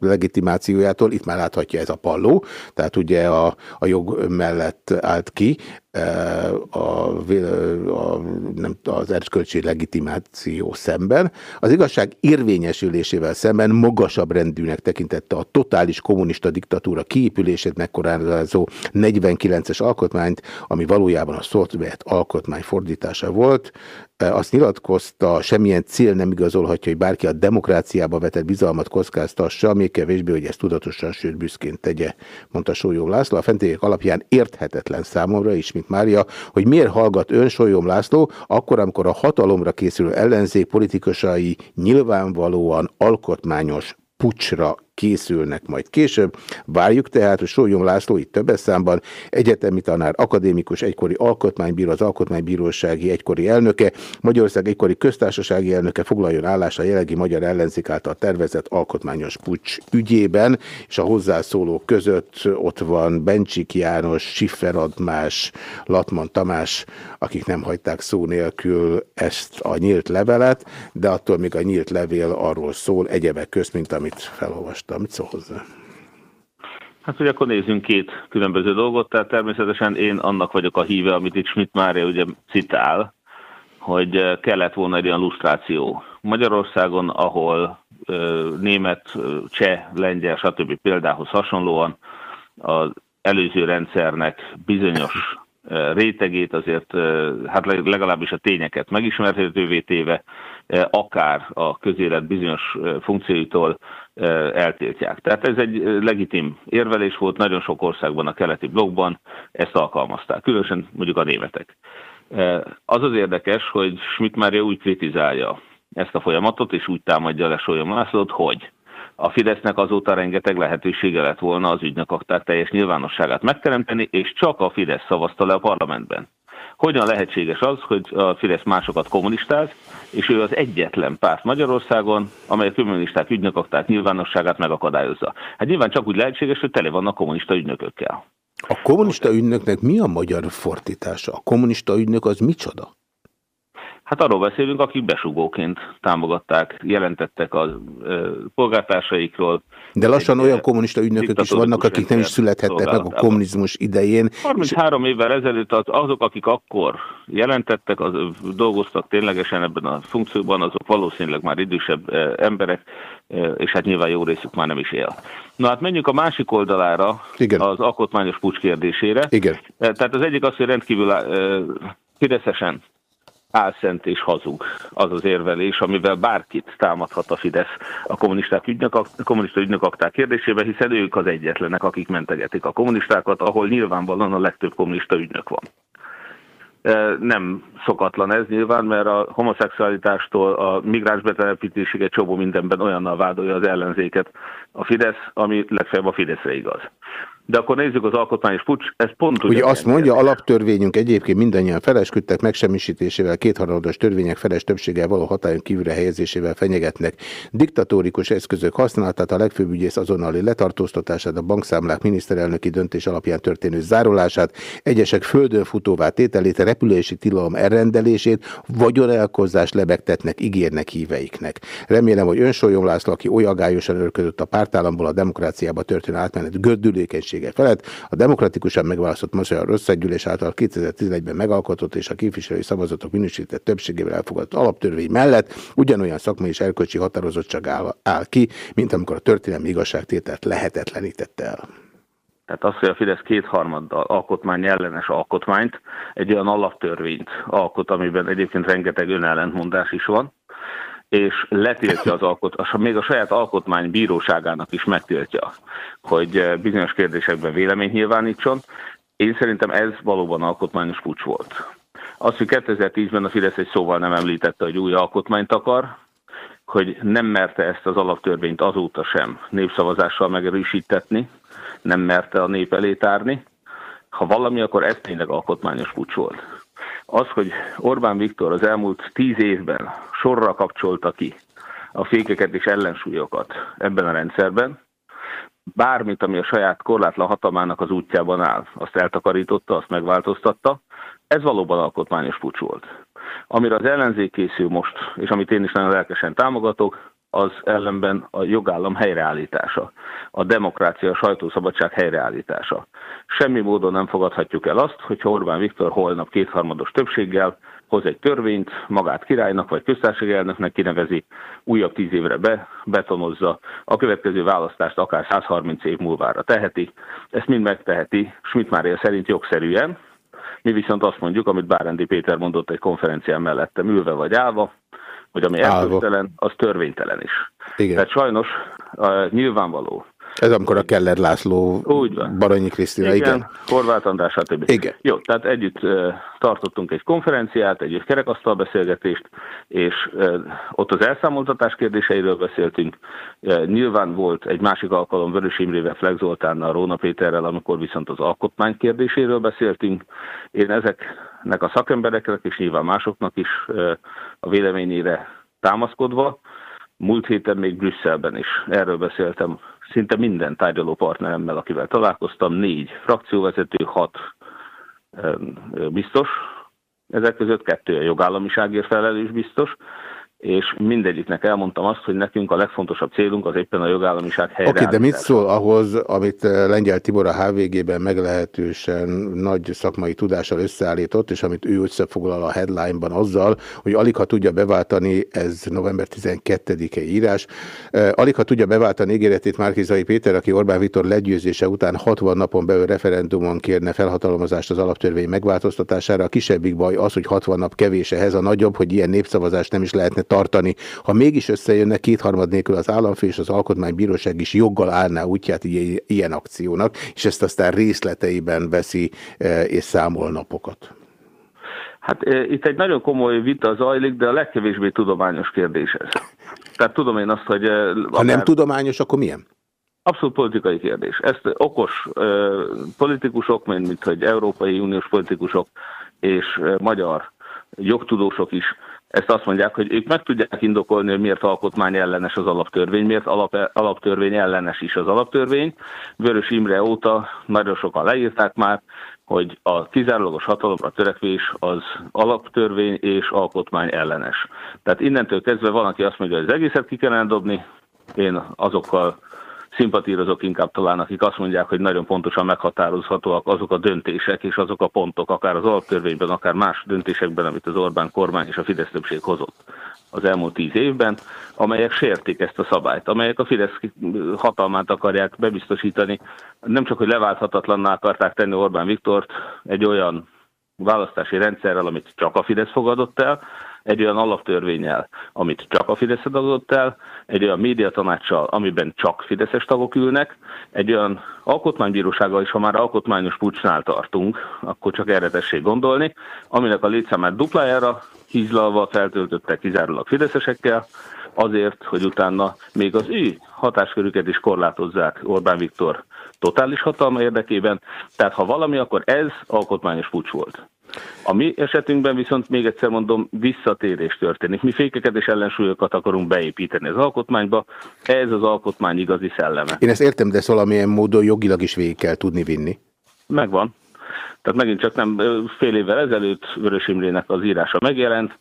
legitimációjától. Itt már láthatja ez a palló, tehát ugye a, a jog mellett állt ki, a, a, nem, az erkölcsi legitimáció szemben. Az igazság érvényesülésével szemben magasabb rendűnek tekintette a totális kommunista diktatúra kiépülését megkoránzó 49-es alkotmányt, ami valójában a szovjet alkotmány fordítása volt, azt nyilatkozta, semmilyen cél nem igazolhatja, hogy bárki a demokráciába vetett bizalmat kockáztassa, még kevésbé, hogy ezt tudatosan, sőt büszkén tegye, mondta Sólyom László. A fentiek alapján érthetetlen számomra is, mint Mária, hogy miért hallgat ön Sólyom László, akkor, amikor a hatalomra készülő ellenzék politikusai nyilvánvalóan alkotmányos pucsra készülnek majd később. Várjuk tehát, hogy Sólyom László itt többes számban egyetemi tanár, akadémikus, egykori alkotmánybíró, az alkotmánybírósági egykori elnöke, Magyarország egykori köztársasági elnöke foglaljon állást a jelenlegi magyar ellenzék által tervezett alkotmányos pucs ügyében, és a hozzászólók között ott van Bencsik János, Siffer Admás, Latman Tamás, akik nem hagyták szó nélkül ezt a nyílt levelet, de attól még a nyílt levél arról szól egyebek közt, mint amit felolvastam szól hozzá? Hát, hogy akkor nézzünk két különböző dolgot. Tehát természetesen én annak vagyok a híve, amit itt Schmidt Mária ugye citál, hogy kellett volna egy olyan lustráció. Magyarországon, ahol német, eh, cseh, lengyel, stb. példához hasonlóan az előző rendszernek bizonyos rétegét azért, hát legalábbis a tényeket megismerhetővé téve, akár a közélet bizonyos funkcióitól eltiltják. Tehát ez egy legitim érvelés volt, nagyon sok országban, a keleti blogban ezt alkalmazták, különösen mondjuk a németek. Az az érdekes, hogy Schmidt Mária úgy kritizálja ezt a folyamatot, és úgy támadja le Solyom Lászlót, hogy a Fidesznek azóta rengeteg lehetősége lett volna az ügynökakták teljes nyilvánosságát megteremteni, és csak a Fidesz szavazta le a parlamentben. Hogyan lehetséges az, hogy a Fidesz másokat kommunistáz, és ő az egyetlen párt Magyarországon, amely a kommunisták ügynökakták nyilvánosságát megakadályozza. Hát nyilván csak úgy lehetséges, hogy tele vannak kommunista ügynökökkel. A kommunista ügynöknek mi a magyar fordítása? A kommunista ügynök az micsoda? Hát arról beszélünk, akik besugóként támogatták, jelentettek a polgártársaikról. De lassan olyan kommunista ügynökök is vannak, akik nem is születhettek meg a kommunizmus idején. 33 évvel ezelőtt az, azok, akik akkor jelentettek, az, dolgoztak ténylegesen ebben a funkcióban, azok valószínűleg már idősebb emberek, és hát nyilván jó részük már nem is él. Na hát menjünk a másik oldalára, Igen. az alkotmányos pucs kérdésére. Igen. Tehát az egyik az, hogy rendkívül fideszesen álszent és hazug az az érvelés, amivel bárkit támadhat a Fidesz a kommunisták ügynök, a kommunista ügynökakták kérdésébe, hiszen ők az egyetlenek, akik mentegetik a kommunistákat, ahol nyilvánvalóan a legtöbb kommunista ügynök van. Nem szokatlan ez nyilván, mert a homoszexualitástól a migráns betelepítésig egy csomó mindenben olyannal vádolja az ellenzéket a Fidesz, ami legfeljebb a Fideszre igaz. De akkor nézzük az alkotmányos pucs, ez pont Ugye azt mondja, kérdés. alaptörvényünk egyébként mindannyian felesküdtek, megsemmisítésével, kétharmados törvények feles többséggel való hatályon kívülre helyezésével fenyegetnek. Diktatórikus eszközök használatát, a legfőbb ügyész azonnali letartóztatását, a bankszámlák miniszterelnöki döntés alapján történő zárolását, egyesek földön futóvá tételét, repülési tilalom elrendelését, vagyonelkozzást lebegtetnek, ígérnek híveiknek. Remélem, hogy Önsolyom László, aki oly agályosan örködött a pártállamból a demokráciába történő átmenet gördülékenység lehetősége felett a demokratikusan megválasztott Magyar Összegyűlés által 2011-ben megalkotott és a képviselői szavazatok minősített többségével elfogadott alaptörvény mellett ugyanolyan szakmai és erkölcsi határozottság áll, áll ki, mint amikor a történelmi igazságtételt lehetetlenítette el. Tehát az, hogy a Fidesz kétharmaddal alkotmány ellenes alkotmányt, egy olyan alaptörvényt alkot, amiben egyébként rengeteg önellentmondás is van, és letiltja az alkot, még a saját alkotmány bíróságának is megtiltja, hogy eh, bizonyos kérdésekben véleményt nyilvánítson. Én szerintem ez valóban alkotmányos pucs volt. Az, hogy 2010-ben a Fidesz egy szóval nem említette, hogy új alkotmányt akar, hogy nem merte ezt az alaptörvényt azóta sem népszavazással megerősítetni, nem merte a nép elé tárni. Ha valami, akkor ez tényleg alkotmányos pucs volt. Az, hogy Orbán Viktor az elmúlt tíz évben sorra kapcsolta ki a fékeket és ellensúlyokat ebben a rendszerben, bármit, ami a saját korlátlan hatalmának az útjában áll, azt eltakarította, azt megváltoztatta, Ez valóban alkotmányos pucs volt. Amire az ellenzék készül most, és amit én is nagyon lelkesen támogatok, az ellenben a jogállam helyreállítása, a demokrácia, a sajtószabadság helyreállítása. Semmi módon nem fogadhatjuk el azt, hogy Orbán Viktor holnap kétharmados többséggel hoz egy törvényt, magát királynak vagy köztársasági elnöknek kinevezi, újabb tíz évre be, betonozza, a következő választást akár 130 év múlvára teheti. Ezt mind megteheti Schmidt Mária szerint jogszerűen, mi viszont azt mondjuk, amit Bárendi Péter mondott egy konferencián mellettem, ülve vagy állva, hogy ami elköztelen, az törvénytelen is. Igen. Tehát sajnos uh, nyilvánvaló, ez amikor a Keller László, Úgy van. Baranyi Krisztina, igen. igen. Horváth András, stb. Igen. Jó, tehát együtt tartottunk egy konferenciát, egy kerekasztal beszélgetést, és ott az elszámoltatás kérdéseiről beszéltünk. Uh, nyilván volt egy másik alkalom Vörös Imrével, Flex Zoltánnal, Róna Péterrel, amikor viszont az alkotmány kérdéséről beszéltünk. Én ezeknek a szakembereknek és nyilván másoknak is a véleményére támaszkodva, múlt héten még Brüsszelben is erről beszéltem szinte minden tárgyaló partneremmel, akivel találkoztam, négy frakcióvezető, hat biztos, ezek között kettő a jogállamiságért felelős biztos, és mindegyiknek elmondtam azt, hogy nekünk a legfontosabb célunk az éppen a jogállamiság helyre. Oké, okay, de mit szól ahhoz, amit eh, Lengyel Tibor a HVG-ben meglehetősen nagy szakmai tudással összeállított, és amit ő összefoglal a headline-ban azzal, hogy alig ha tudja beváltani, ez november 12-e írás, eh, alig ha tudja beváltani ígéretét Márkizai Péter, aki Orbán Viktor legyőzése után 60 napon belül referendumon kérne felhatalmazást az alaptörvény megváltoztatására. A kisebbik baj az, hogy 60 nap kevés ehhez a nagyobb, hogy ilyen népszavazást nem is lehetne tartani. Ha mégis összejönne kétharmad nélkül az államfő és az alkotmánybíróság is joggal állná útját ilyen akciónak, és ezt aztán részleteiben veszi e, és számol napokat. Hát e, itt egy nagyon komoly vita zajlik, de a legkevésbé tudományos kérdés ez. Tehát tudom én azt, hogy... Akár... Ha nem tudományos, akkor milyen? Abszolút politikai kérdés. Ezt okos uh, politikusok, mint, mint hogy Európai Uniós politikusok és uh, magyar jogtudósok is ezt azt mondják, hogy ők meg tudják indokolni, hogy miért alkotmány ellenes az alaptörvény, miért alap, alaptörvény ellenes is az alaptörvény. Vörös Imre óta nagyon sokan leírták már, hogy a kizárólagos hatalomra törekvés az alaptörvény és alkotmány ellenes. Tehát innentől kezdve van, aki azt mondja, hogy az egészet ki kellene dobni, én azokkal szimpatírozok inkább talán, akik azt mondják, hogy nagyon pontosan meghatározhatóak azok a döntések és azok a pontok, akár az alaptörvényben, akár más döntésekben, amit az Orbán kormány és a Fidesz többség hozott az elmúlt tíz évben, amelyek sértik ezt a szabályt, amelyek a Fidesz hatalmát akarják bebiztosítani. Nem csak, hogy leválthatatlanná akarták tenni Orbán Viktort egy olyan választási rendszerrel, amit csak a Fidesz fogadott el, egy olyan alaptörvényel, amit csak a Fidesz adott el, egy olyan médiatanácssal, amiben csak Fideszes tagok ülnek, egy olyan alkotmánybírósággal is, ha már alkotmányos pucsnál tartunk, akkor csak erre tessék gondolni, aminek a létszámát duplájára hízlalva feltöltöttek kizárólag fideszesekkel, azért, hogy utána még az ő hatáskörüket is korlátozzák Orbán Viktor totális hatalma érdekében. Tehát ha valami, akkor ez alkotmányos pucs volt. A mi esetünkben viszont még egyszer mondom, visszatérés történik. Mi fékeket és ellensúlyokat akarunk beépíteni az alkotmányba, ez az alkotmány igazi szelleme. Én ezt értem, de ezt valamilyen módon jogilag is végig kell tudni vinni. Megvan. Tehát megint csak nem fél évvel ezelőtt Vörös Imrének az írása megjelent,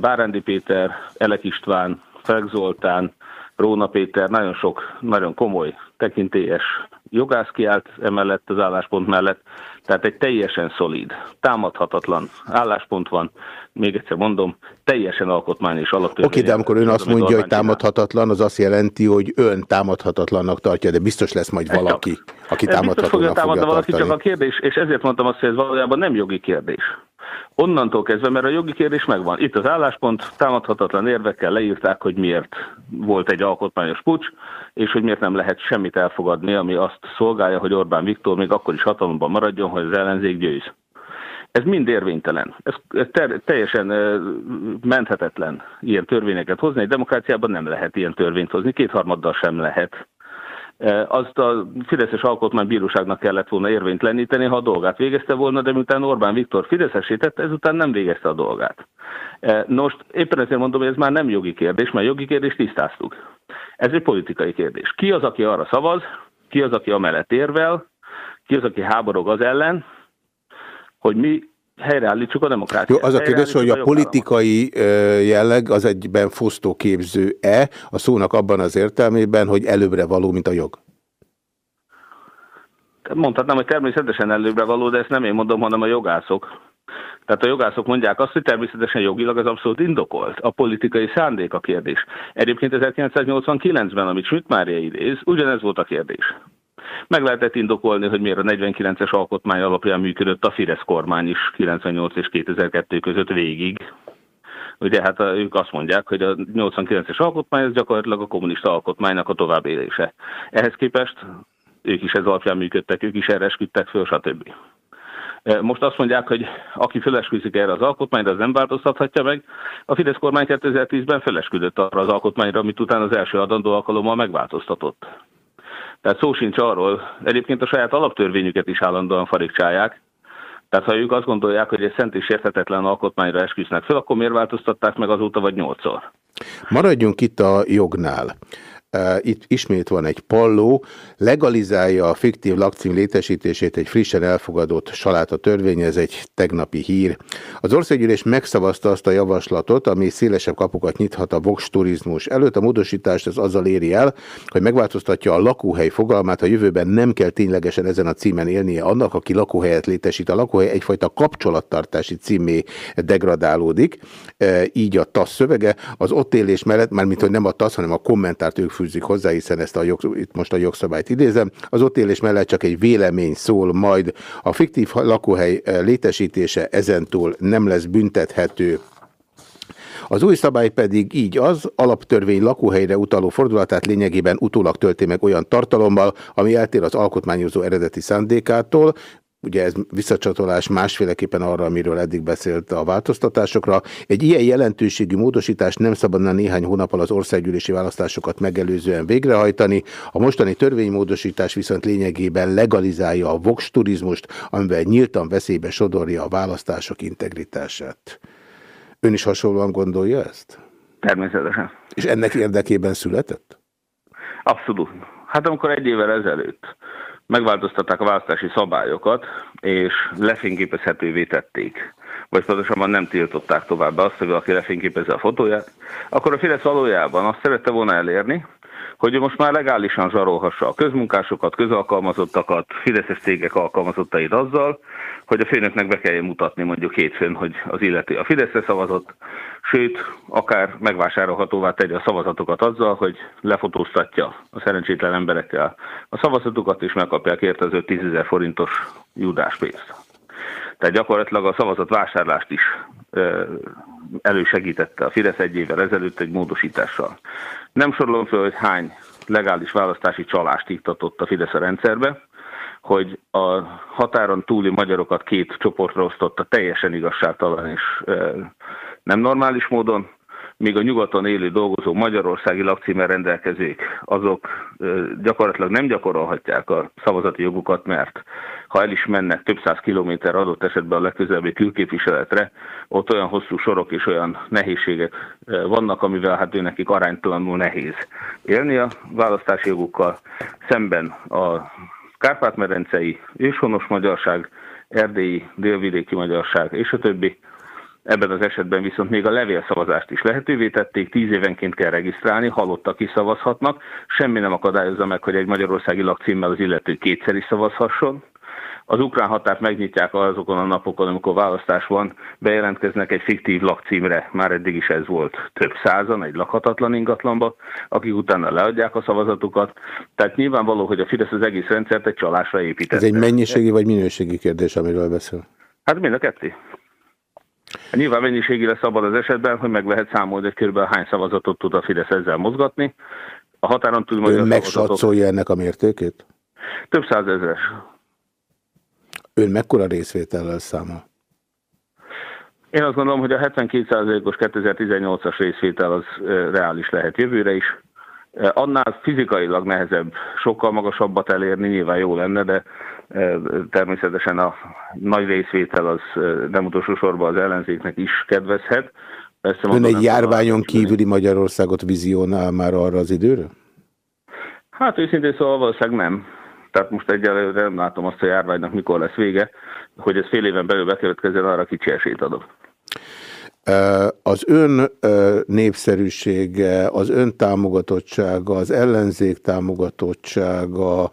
Bárándi Péter, Elek István, Felk Zoltán, Róna Péter, nagyon sok, nagyon komoly tekintélyes jogász kiállt emellett az álláspont mellett, tehát egy teljesen szolíd, támadhatatlan álláspont van, még egyszer mondom, teljesen alkotmány és alaptörvény. Oké, de amikor ön azt mondja, hogy támadhatatlan, az azt jelenti, hogy ön támadhatatlannak tartja, de biztos lesz majd valaki, aki támadhatatlannak fogja, fogja valaki, Csak a kérdés, és ezért mondtam azt, hogy ez valójában nem jogi kérdés. Onnantól kezdve, mert a jogi kérdés megvan. Itt az álláspont, támadhatatlan érvekkel leírták, hogy miért volt egy alkotmányos pucs, és hogy miért nem lehet semmit elfogadni, ami azt szolgálja, hogy Orbán Viktor még akkor is hatalomban maradjon, hogy az ellenzék győz. Ez mind érvénytelen. Ez, ter, teljesen menthetetlen ilyen törvényeket hozni. Egy demokráciában nem lehet ilyen törvényt hozni, kétharmaddal sem lehet. Azt a Fideszes Alkotmánybíróságnak kellett volna érvényt leníteni, ha a dolgát végezte volna, de miután Orbán Viktor Fideszesítette, ezután nem végezte a dolgát. Most éppen ezért mondom, hogy ez már nem jogi kérdés, mert jogi kérdést tisztáztuk. Ez egy politikai kérdés. Ki az, aki arra szavaz, ki az, aki amellett érvel, ki az, aki háborog az ellen, hogy mi helyreállítsuk a demokráciát. Jó, az a kérdés, hogy a politikai jelleg az egyben fosztóképző-e a szónak abban az értelmében, hogy előbbre való, mint a jog? Mondhatnám, hogy természetesen előbbre való, de ezt nem én mondom, hanem a jogászok. Tehát a jogászok mondják azt, hogy természetesen jogilag az abszolút indokolt. A politikai szándék a kérdés. Egyébként 1989-ben, amit Schmidt Mária idéz, ugyanez volt a kérdés. Meg lehetett indokolni, hogy miért a 49-es alkotmány alapján működött a Fidesz kormány is 98 és 2002 között végig. Ugye hát ők azt mondják, hogy a 89-es alkotmány az gyakorlatilag a kommunista alkotmánynak a továbbélése. Ehhez képest ők is ez alapján működtek, ők is erre esküdtek föl, stb. Most azt mondják, hogy aki felesküzik erre az alkotmányra, az nem változtathatja meg. A Fidesz kormány 2010-ben felesküdött arra az alkotmányra, amit utána az első adandó alkalommal megváltoztatott. Tehát szó sincs arról, egyébként a saját alaptörvényüket is állandóan farigcsálják. Tehát ha ők azt gondolják, hogy egy szent és érthetetlen alkotmányra esküsznek fel, akkor miért változtatták meg azóta vagy nyolcszor? Maradjunk itt a jognál itt ismét van egy palló, legalizálja a fiktív lakcím létesítését egy frissen elfogadott saláta törvény, ez egy tegnapi hír. Az országgyűlés megszavazta azt a javaslatot, ami szélesebb kapukat nyithat a vox turizmus előtt. A módosítást az azzal éri el, hogy megváltoztatja a lakóhely fogalmát, a jövőben nem kell ténylegesen ezen a címen élnie annak, aki lakóhelyet létesít. A lakóhely egyfajta kapcsolattartási címé degradálódik, így a TASZ szövege. Az ott élés mellett, mármint hogy nem a TASZ, hanem a kommentárt ők fűzik hozzá, hiszen ezt a jog, itt most a jogszabályt idézem. Az ott élés mellett csak egy vélemény szól majd. A fiktív lakóhely eh, létesítése ezentúl nem lesz büntethető. Az új szabály pedig így az, alaptörvény lakóhelyre utaló fordulatát lényegében utólag tölti meg olyan tartalommal, ami eltér az alkotmányozó eredeti szándékától, ugye ez visszacsatolás másféleképpen arra, amiről eddig beszélt a változtatásokra. Egy ilyen jelentőségű módosítást nem szabadna néhány hónappal az országgyűlési választásokat megelőzően végrehajtani. A mostani törvénymódosítás viszont lényegében legalizálja a vox turizmust, amivel nyíltan veszélybe sodorja a választások integritását. Ön is hasonlóan gondolja ezt? Természetesen. És ennek érdekében született? Abszolút. Hát amikor egy évvel ezelőtt megváltoztatták a választási szabályokat, és lefényképezhetővé tették, vagy pontosabban nem tiltották tovább azt, hogy valaki lefényképezze a fotóját, akkor a Fidesz valójában azt szerette volna elérni, hogy most már legálisan zsarolhassa a közmunkásokat, közalkalmazottakat, fideszes cégek alkalmazottait azzal, hogy a főnöknek be kelljen mutatni mondjuk hétfőn, hogy az illető a Fideszre szavazott, sőt, akár megvásárolhatóvá tegye a szavazatokat azzal, hogy lefotóztatja a szerencsétlen emberekkel a szavazatukat, és megkapják érte az 10 ezer forintos judáspénzt. Tehát gyakorlatilag a szavazat vásárlást is elősegítette a Fidesz egy évvel ezelőtt egy módosítással. Nem sorolom fel, hogy hány legális választási csalást iktatott a Fidesz a rendszerbe, hogy a határon túli magyarokat két csoportra osztotta teljesen igazságtalan és nem normális módon, míg a nyugaton élő dolgozó magyarországi lakcímmel rendelkezők, azok gyakorlatilag nem gyakorolhatják a szavazati jogukat, mert ha el is mennek több száz kilométer adott esetben a legközelebbi külképviseletre, ott olyan hosszú sorok és olyan nehézségek vannak, amivel hát ő nekik aránytalanul nehéz élni a választási jogukkal, szemben a Kárpát-medencei, őshonos magyarság, erdélyi, délvidéki magyarság és a többi. Ebben az esetben viszont még a levélszavazást is lehetővé tették, tíz évenként kell regisztrálni, halottak is szavazhatnak, semmi nem akadályozza meg, hogy egy magyarországi lakcímmel az illető kétszer is szavazhasson. Az ukrán határt megnyitják azokon a napokon, amikor választás van, bejelentkeznek egy fiktív lakcímre, már eddig is ez volt több százan, egy lakhatatlan ingatlanba, akik utána leadják a szavazatukat. Tehát nyilvánvaló, hogy a Fidesz az egész rendszert egy csalásra épített. Ez egy mennyiségi vagy minőségi kérdés, amiről beszél? Hát mind a kettő. Nyilván mennyiségi lesz abban az esetben, hogy meg lehet számolni, hogy körülbelül hány szavazatot tud a Fidesz ezzel mozgatni. A határon túl Ön megsatszolja ennek a mértékét? Több százezres. Ön mekkora részvétellel számol? Én azt gondolom, hogy a 72%-os 2018-as részvétel az reális lehet jövőre is. Annál fizikailag nehezebb, sokkal magasabbat elérni, nyilván jó lenne, de természetesen a nagy részvétel az nem utolsó sorban az ellenzéknek is kedvezhet. Persze Ön egy járványon kívüli Magyarországot vizionál már arra az időre? Hát őszintén szóval valószínűleg nem. tehát most egyelőre nem látom azt a járványnak mikor lesz vége, hogy ez fél éven belül bekövetkezzen, arra kicsi esélyt adok. Az ön népszerűsége, az ön támogatottsága, az ellenzék támogatottsága,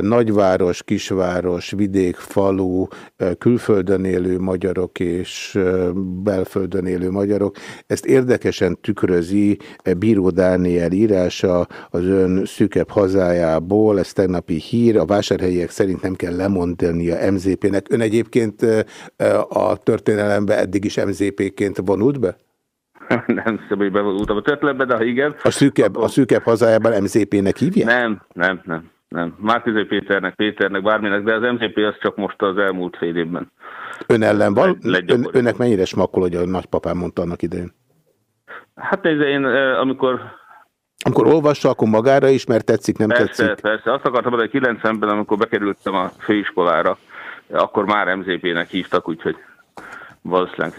nagyváros, kisváros, vidék, falu, külföldön élő magyarok és belföldön élő magyarok. Ezt érdekesen tükrözi Bíró Dániel írása az ön szűkebb hazájából, ez tegnapi hír, a vásárhelyiek szerint nem kell lemondani a MZP-nek. Ön egyébként a történelembe eddig is MZP-ként vonult be? nem hiszem, hogy bevonultam a történelembe, de ha igen. A szűkebb, a szűkebb hazájában MZP-nek hívják? Nem, nem, nem nem. Márkizai Péternek, Péternek, bárminek, de az MZP az csak most az elmúlt fél évben. Ön ellen van? Ön, önnek mennyire smakkol, hogy a nagypapám mondta annak idején? Hát ez én, amikor... Amikor olvassa, akkor magára is, mert tetszik, nem persze, tetszik? Persze, persze. Azt akartam, hogy 90-ben, amikor bekerültem a főiskolára, akkor már MZP-nek hívtak, úgyhogy valószínűleg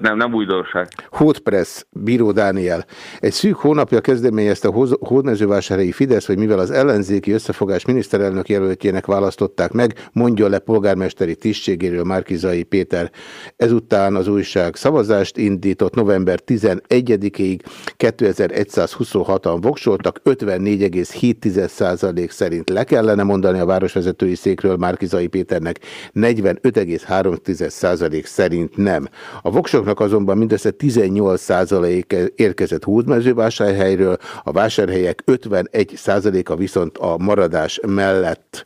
nem, nem újdonság. Hódpressz, Bíró Dániel. Egy szűk hónapja kezdeményezte a hódmezővásárhelyi Fidesz, hogy mivel az ellenzéki összefogás miniszterelnök jelöltjének választották meg, mondja le polgármesteri tisztségéről Márkizai Péter. Ezután az újság szavazást indított november 11-ig 2126-an voksoltak, 54,7% szerint le kellene mondani a városvezetői székről Márkizai Péternek, 45,3% szerint nem. A voksoknak azonban mindössze 18% érkezett hódmezővásárhelyről, a vásárhelyek 51%-a viszont a maradás mellett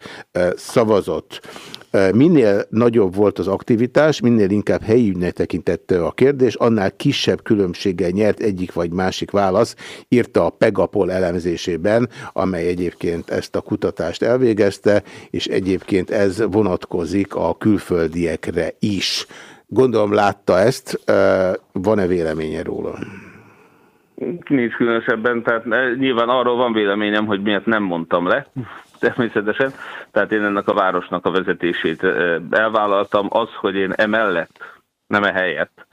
szavazott. Minél nagyobb volt az aktivitás, minél inkább helyi ügynek tekintette a kérdés, annál kisebb különbséggel nyert egyik vagy másik válasz, írta a Pegapol elemzésében, amely egyébként ezt a kutatást elvégezte, és egyébként ez vonatkozik a külföldiekre is. Gondolom látta ezt, van-e véleménye róla? Nincs különösebben, tehát nyilván arról van véleményem, hogy miért nem mondtam le, természetesen. Tehát én ennek a városnak a vezetését elvállaltam. Az, hogy én emellett, nem e helyett,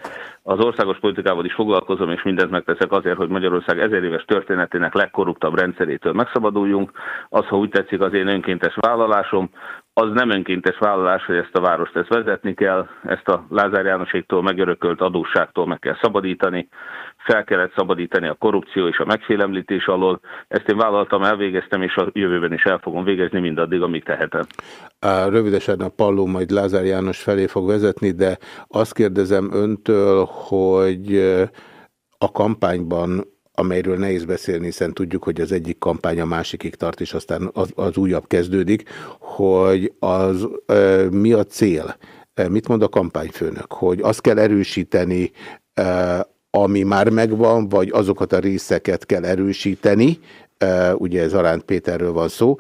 az országos politikával is foglalkozom, és mindent megteszek azért, hogy Magyarország ezer éves történetének legkorruptabb rendszerétől megszabaduljunk. Az, ha úgy tetszik, az én önkéntes vállalásom, az nem önkéntes vállalás, hogy ezt a várost ezt vezetni kell, ezt a Lázár Jánoséktól megörökölt adósságtól meg kell szabadítani, fel kellett szabadítani a korrupció és a megfélemlítés alól. Ezt én vállaltam, elvégeztem, és a jövőben is el fogom végezni mindaddig, amíg tehetem. Rövidesen a Palló majd Lázár János felé fog vezetni, de azt kérdezem öntől, hogy a kampányban amelyről nehéz beszélni, hiszen tudjuk, hogy az egyik kampány a másikig tart, és aztán az, az újabb kezdődik, hogy az e, mi a cél? Mit mond a kampányfőnök? Hogy azt kell erősíteni, e, ami már megvan, vagy azokat a részeket kell erősíteni, ugye Zaránt Péterről van szó,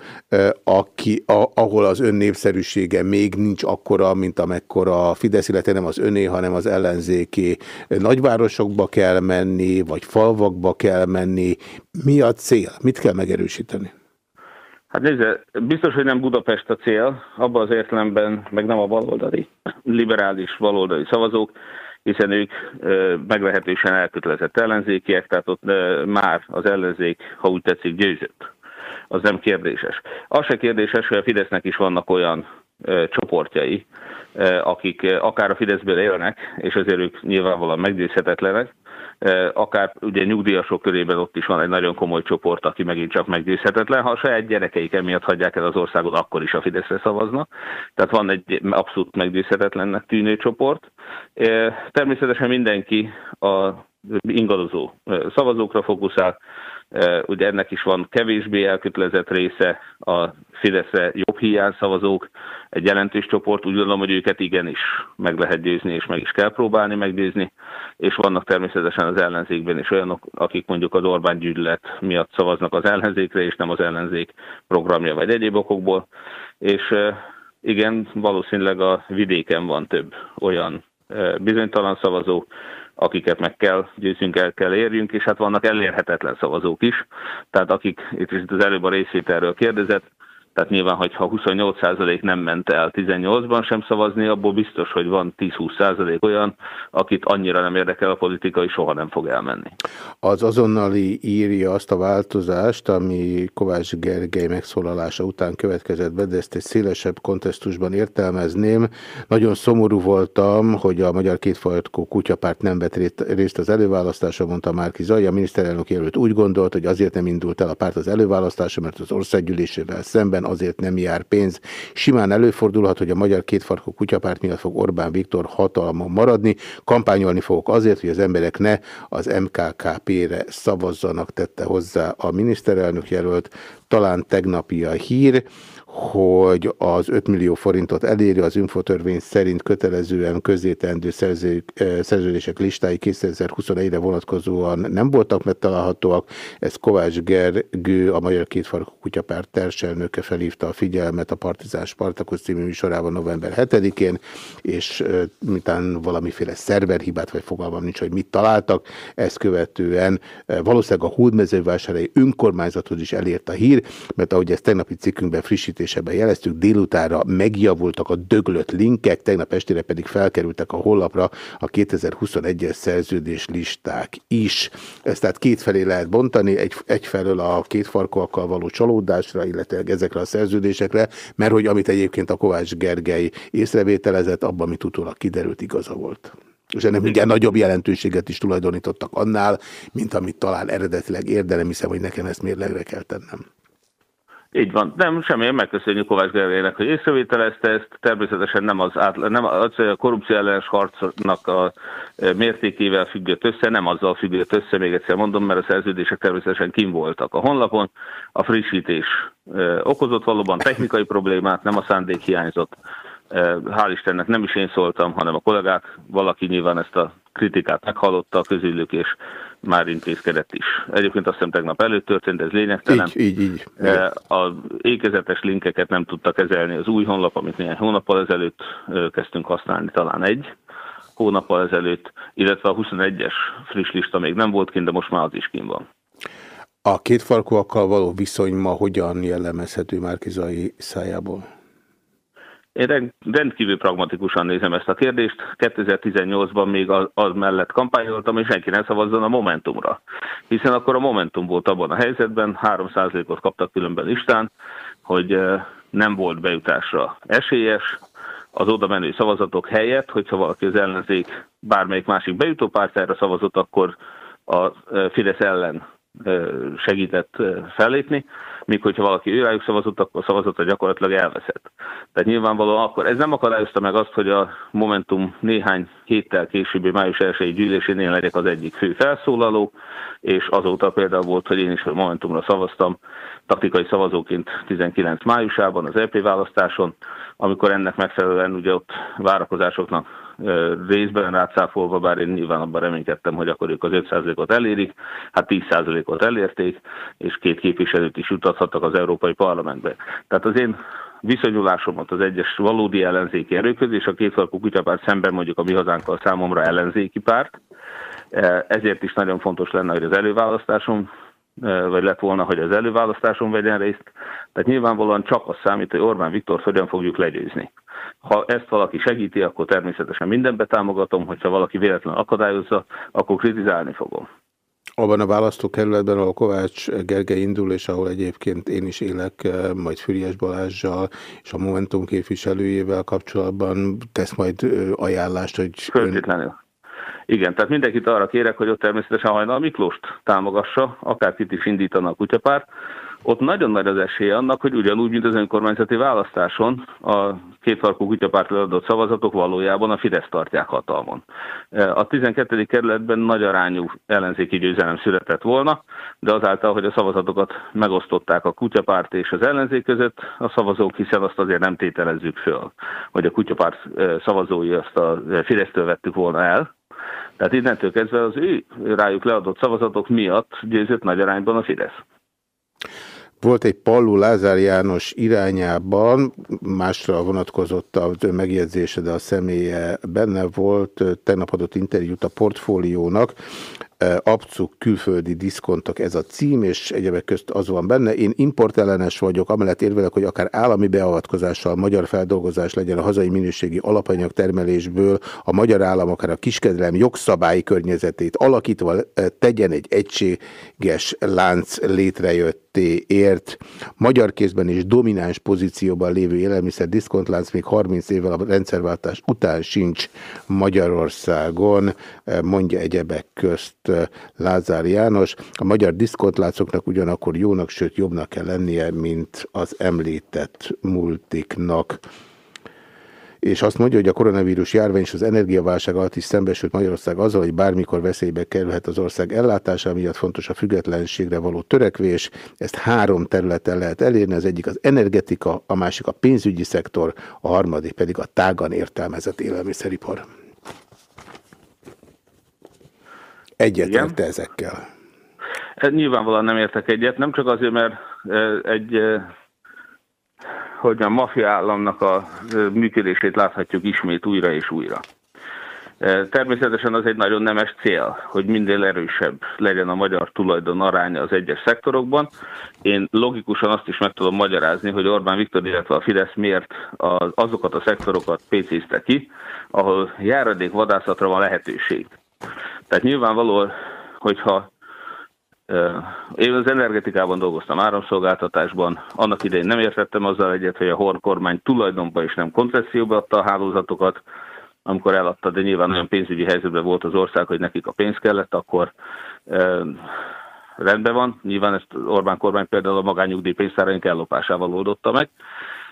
aki, a, ahol az ön népszerűsége még nincs akkora, mint amekkora a Fidesz, illetve nem az öné, hanem az ellenzéki nagyvárosokba kell menni, vagy falvakba kell menni. Mi a cél? Mit kell megerősíteni? Hát nézze, biztos, hogy nem Budapest a cél, abban az értelemben, meg nem a baloldali, liberális baloldali szavazók, hiszen ők meglehetősen elkötelezett ellenzékiek, tehát ott már az ellenzék, ha úgy tetszik, győzött. Az nem kérdéses. Az se kérdéses, hogy a Fidesznek is vannak olyan csoportjai, akik akár a Fideszből élnek, és azért ők nyilvánvalóan meggyőzhetetlenek, akár ugye nyugdíjasok körében ott is van egy nagyon komoly csoport, aki megint csak meggyőzhetetlen. Ha a saját gyerekeik emiatt hagyják el az országot, akkor is a Fideszre szavaznak. Tehát van egy abszolút meggyőzhetetlennek tűnő csoport. Természetesen mindenki a ingadozó szavazókra fókuszál, ugye ennek is van kevésbé elkötelezett része, a Fideszre jobb hiány szavazók, egy jelentős csoport, úgy gondolom, hogy őket igenis meg lehet győzni, és meg is kell próbálni meggyőzni, és vannak természetesen az ellenzékben is olyanok, akik mondjuk az Orbán gyűlölet miatt szavaznak az ellenzékre, és nem az ellenzék programja vagy egyéb okokból, és igen, valószínűleg a vidéken van több olyan bizonytalan szavazó, akiket meg kell győzünk, el kell érjünk, és hát vannak elérhetetlen szavazók is. Tehát akik, itt az előbb a részvételről kérdezett, Tehát nyilván, hogyha 28% nem ment el 18-ban sem szavazni, abból biztos, hogy van 10-20% olyan, akit annyira nem érdekel a politika, hogy soha nem fog elmenni. Az azonnali írja azt a változást, ami Kovács Gergely megszólalása után következett be, de ezt egy szélesebb kontextusban értelmezném. Nagyon szomorú voltam, hogy a Magyar Kétfajtkó Kutyapárt nem vett részt az előválasztáson, mondta Márki Zaj. A miniszterelnök jelölt úgy gondolt, hogy azért nem indult el a párt az előválasztáson, mert az országgyűlésével szemben Orbán azért nem jár pénz. Simán előfordulhat, hogy a Magyar Kétfarkú Kutyapárt miatt fog Orbán Viktor hatalmon maradni. Kampányolni fogok azért, hogy az emberek ne az MKKP-re szavazzanak, tette hozzá a miniszterelnök jelölt. Talán tegnapi a hír hogy az 5 millió forintot eléri, az infotörvény szerint kötelezően közzétendő szerződések listái 2021-re vonatkozóan nem voltak megtalálhatóak. Ez Kovács Gergő, a Magyar Kétfarkú Kutyapárt társelnöke felhívta a figyelmet a Partizán Spartakusz című műsorában november 7-én, és mintán valamiféle szerverhibát, vagy fogalmam nincs, hogy mit találtak, ezt követően valószínűleg a Hódmezővásárhelyi önkormányzathoz is elért a hír, mert ahogy ezt tegnapi cikkünkben frissít jelentésében jeleztük, délutára megjavultak a döglött linkek, tegnap estére pedig felkerültek a hollapra a 2021-es szerződés listák is. Ezt tehát kétfelé lehet bontani, egy, egyfelől a két farkóakkal való csalódásra, illetve ezekre a szerződésekre, mert hogy amit egyébként a Kovács Gergely észrevételezett, abban, amit utólag kiderült, igaza volt és ennek mindjárt nagyobb jelentőséget is tulajdonítottak annál, mint amit talán eredetileg érdelem, hiszem, hogy nekem ezt mérlegre kell tennem. Így van. Nem, semmi, megköszönjük Kovács Gergelynek, hogy észrevételezte ezt. Természetesen nem az, átla, nem az a korrupció ellenes harcnak a mértékével függött össze, nem azzal függött össze, még egyszer mondom, mert a szerződések természetesen kim voltak a honlapon. A frissítés okozott valóban technikai problémát, nem a szándék hiányzott. Hál' Istennek nem is én szóltam, hanem a kollégák. Valaki nyilván ezt a kritikát meghallotta közülük, és már intézkedett is. Egyébként azt hiszem tegnap előtt történt, de ez lényegtelen. Így, így, így. A ékezetes linkeket nem tudta kezelni az új honlap, amit néhány hónappal ezelőtt kezdtünk használni, talán egy hónappal ezelőtt, illetve a 21-es friss lista még nem volt kint, de most már az is kint van. A két farkúakkal való viszony ma hogyan jellemezhető Márkizai szájából? Én rendkívül pragmatikusan nézem ezt a kérdést. 2018-ban még az, az mellett kampányoltam, és senki ne szavazzon a Momentumra. Hiszen akkor a Momentum volt abban a helyzetben, 3%-ot kaptak különben listán, hogy nem volt bejutásra esélyes, az oda menő szavazatok helyett, hogyha valaki az ellenzék bármelyik másik bejutó pártára szavazott, akkor a Fidesz ellen segített fellépni, míg hogyha valaki őrájuk szavazott, akkor a szavazata gyakorlatilag elveszett. Tehát nyilvánvalóan akkor ez nem akadályozta meg azt, hogy a Momentum néhány héttel későbbi május 1 gyűlésénél legyek az egyik fő felszólaló, és azóta például volt, hogy én is a Momentumra szavaztam taktikai szavazóként 19 májusában az EP választáson, amikor ennek megfelelően ugye ott várakozásoknak részben rátszáfolva, bár én nyilván abban reménykedtem, hogy akkor ők az 5%-ot elérik, hát 10%-ot elérték, és két képviselőt is jutathattak az Európai Parlamentbe. Tehát az én viszonyulásomat az egyes valódi ellenzéki erőköz, és a kétfarkú kutyapárt szemben mondjuk a mi hazánkkal számomra ellenzéki párt. Ezért is nagyon fontos lenne, hogy az előválasztáson vagy lett volna, hogy az előválasztáson vegyen részt. Tehát nyilvánvalóan csak az számít, hogy Orbán Viktor hogyan fogjuk legyőzni. Ha ezt valaki segíti, akkor természetesen mindenbe támogatom, hogyha valaki véletlenül akadályozza, akkor kritizálni fogom. Abban a választókerületben, ahol Kovács Gergely indul, és ahol egyébként én is élek, majd Füriás Balázsjal és a Momentum képviselőjével kapcsolatban tesz majd ajánlást, hogy... Föltétlenül. Ön... Igen, tehát mindenkit arra kérek, hogy ott természetesen Hajnal Miklóst támogassa, akárkit is a kutyapárt, ott nagyon nagy az esély annak, hogy ugyanúgy, mint az önkormányzati választáson, a kétfarkú kutyapárt leadott szavazatok valójában a Fidesz tartják hatalmon. A 12. kerületben nagy arányú ellenzéki győzelem született volna, de azáltal, hogy a szavazatokat megosztották a kutyapárt és az ellenzék között, a szavazók, hiszen azt azért nem tételezzük föl, hogy a kutyapárt szavazói azt a Fidesztől vettük volna el, tehát innentől kezdve az ő rájuk leadott szavazatok miatt győzött nagy arányban a Fidesz. Volt egy Palló Lázár János irányában, másra vonatkozott az ön megjegyzése, de a személye benne volt, tegnap adott interjút a portfóliónak. Abcuk külföldi diszkontok ez a cím, és egyebek közt az van benne. Én importellenes vagyok, amellett érvelek, hogy akár állami beavatkozással magyar feldolgozás legyen a hazai minőségi alapanyag termelésből, a magyar állam akár a kiskedelem jogszabályi környezetét alakítva tegyen egy egységes lánc létrejötté ért. Magyar kézben és domináns pozícióban lévő élelmiszer diszkontlánc még 30 évvel a rendszerváltás után sincs Magyarországon, mondja egyebek közt Lázár János. A magyar diszkontláncoknak ugyanakkor jónak, sőt jobbnak kell lennie, mint az említett multiknak és azt mondja, hogy a koronavírus járvány és az energiaválság alatt is szembesült Magyarország azzal, hogy bármikor veszélybe kerülhet az ország ellátása, miatt fontos a függetlenségre való törekvés. Ezt három területen lehet elérni, az egyik az energetika, a másik a pénzügyi szektor, a harmadik pedig a tágan értelmezett élelmiszeripar. Egyet ezekkel? Ez nyilvánvalóan nem értek egyet, nem csak azért, mert egy hogy a mafia államnak a működését láthatjuk ismét újra és újra. Természetesen az egy nagyon nemes cél, hogy minél erősebb legyen a magyar tulajdon aránya az egyes szektorokban. Én logikusan azt is meg tudom magyarázni, hogy Orbán Viktor, illetve a Fidesz miért azokat a szektorokat pécézte ki, ahol járadék vadászatra van lehetőség. Tehát nyilvánvaló, hogyha én az energetikában dolgoztam áramszolgáltatásban, annak idején nem értettem azzal egyet, hogy a Horn kormány tulajdonban és nem koncesszióba adta a hálózatokat, amikor eladta, de nyilván olyan pénzügyi helyzetben volt az ország, hogy nekik a pénz kellett, akkor rendben van. Nyilván ezt Orbán kormány például a magányugdíj pénztáraink ellopásával oldotta meg,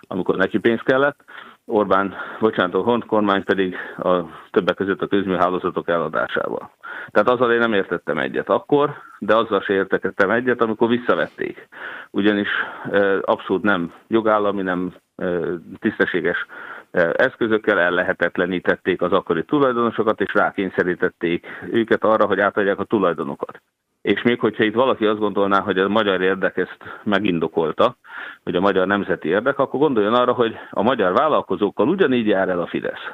amikor neki pénz kellett. Orbán, bocsánat, a Hont kormány pedig a többek között a közműhálózatok eladásával. Tehát azzal én nem értettem egyet akkor, de azzal se értettem egyet, amikor visszavették. Ugyanis abszolút nem jogállami, nem tisztességes eszközökkel ellehetetlenítették az akkori tulajdonosokat, és rákényszerítették őket arra, hogy átadják a tulajdonokat. És még hogyha itt valaki azt gondolná, hogy a magyar érdek ezt megindokolta, hogy a magyar nemzeti érdek, akkor gondoljon arra, hogy a magyar vállalkozókkal ugyanígy jár el a Fidesz.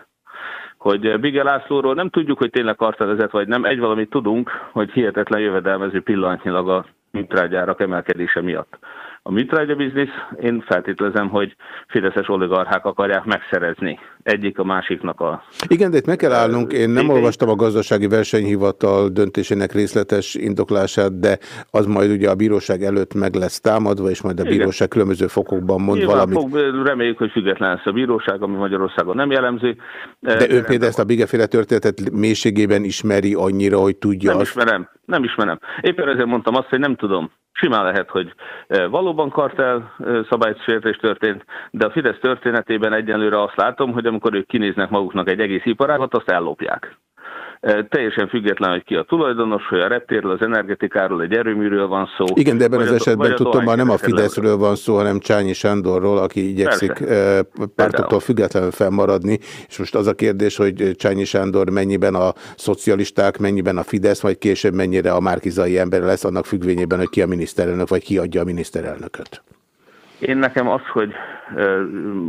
Hogy Bige Lászlóról nem tudjuk, hogy tényleg kartelezett vagy nem, egy valamit tudunk, hogy hihetetlen jövedelmező pillanatnyilag a műtrágyárak emelkedése miatt a műtrágya biznisz, én feltételezem, hogy fideszes oligarchák akarják megszerezni egyik a másiknak a... Igen, de itt meg kell állnunk, én nem olvastam a gazdasági versenyhivatal döntésének részletes indoklását, de az majd ugye a bíróság előtt meg lesz támadva, és majd a Igen. bíróság különböző fokokban mond Nyilván valamit. Fog, reméljük, hogy független lesz a bíróság, ami Magyarországon nem jellemző. De, ön például ezt a Bigeféle történetet mélységében ismeri annyira, hogy tudja Nem azt... ismerem, nem ismerem. Éppen ezért mondtam azt, hogy nem tudom. Simán lehet, hogy eh, valóban kartel eh, szabálysértés történt, de a Fidesz történetében egyenlőre azt látom, hogy amikor ők kinéznek maguknak egy egész iparágat, azt ellopják. Teljesen független, hogy ki a tulajdonos, hogy a reptérről, az energetikáról, egy erőműről van szó. Igen, de ebben az esetben tudom, már nem a Fideszről van szó, hanem Csányi Sándorról, aki igyekszik Persze. pártoktól függetlenül felmaradni. És most az a kérdés, hogy Csányi Sándor mennyiben a szocialisták, mennyiben a Fidesz, vagy később mennyire a márkizai ember lesz, annak függvényében, hogy ki a miniszterelnök, vagy ki adja a miniszterelnököt. Én nekem az, hogy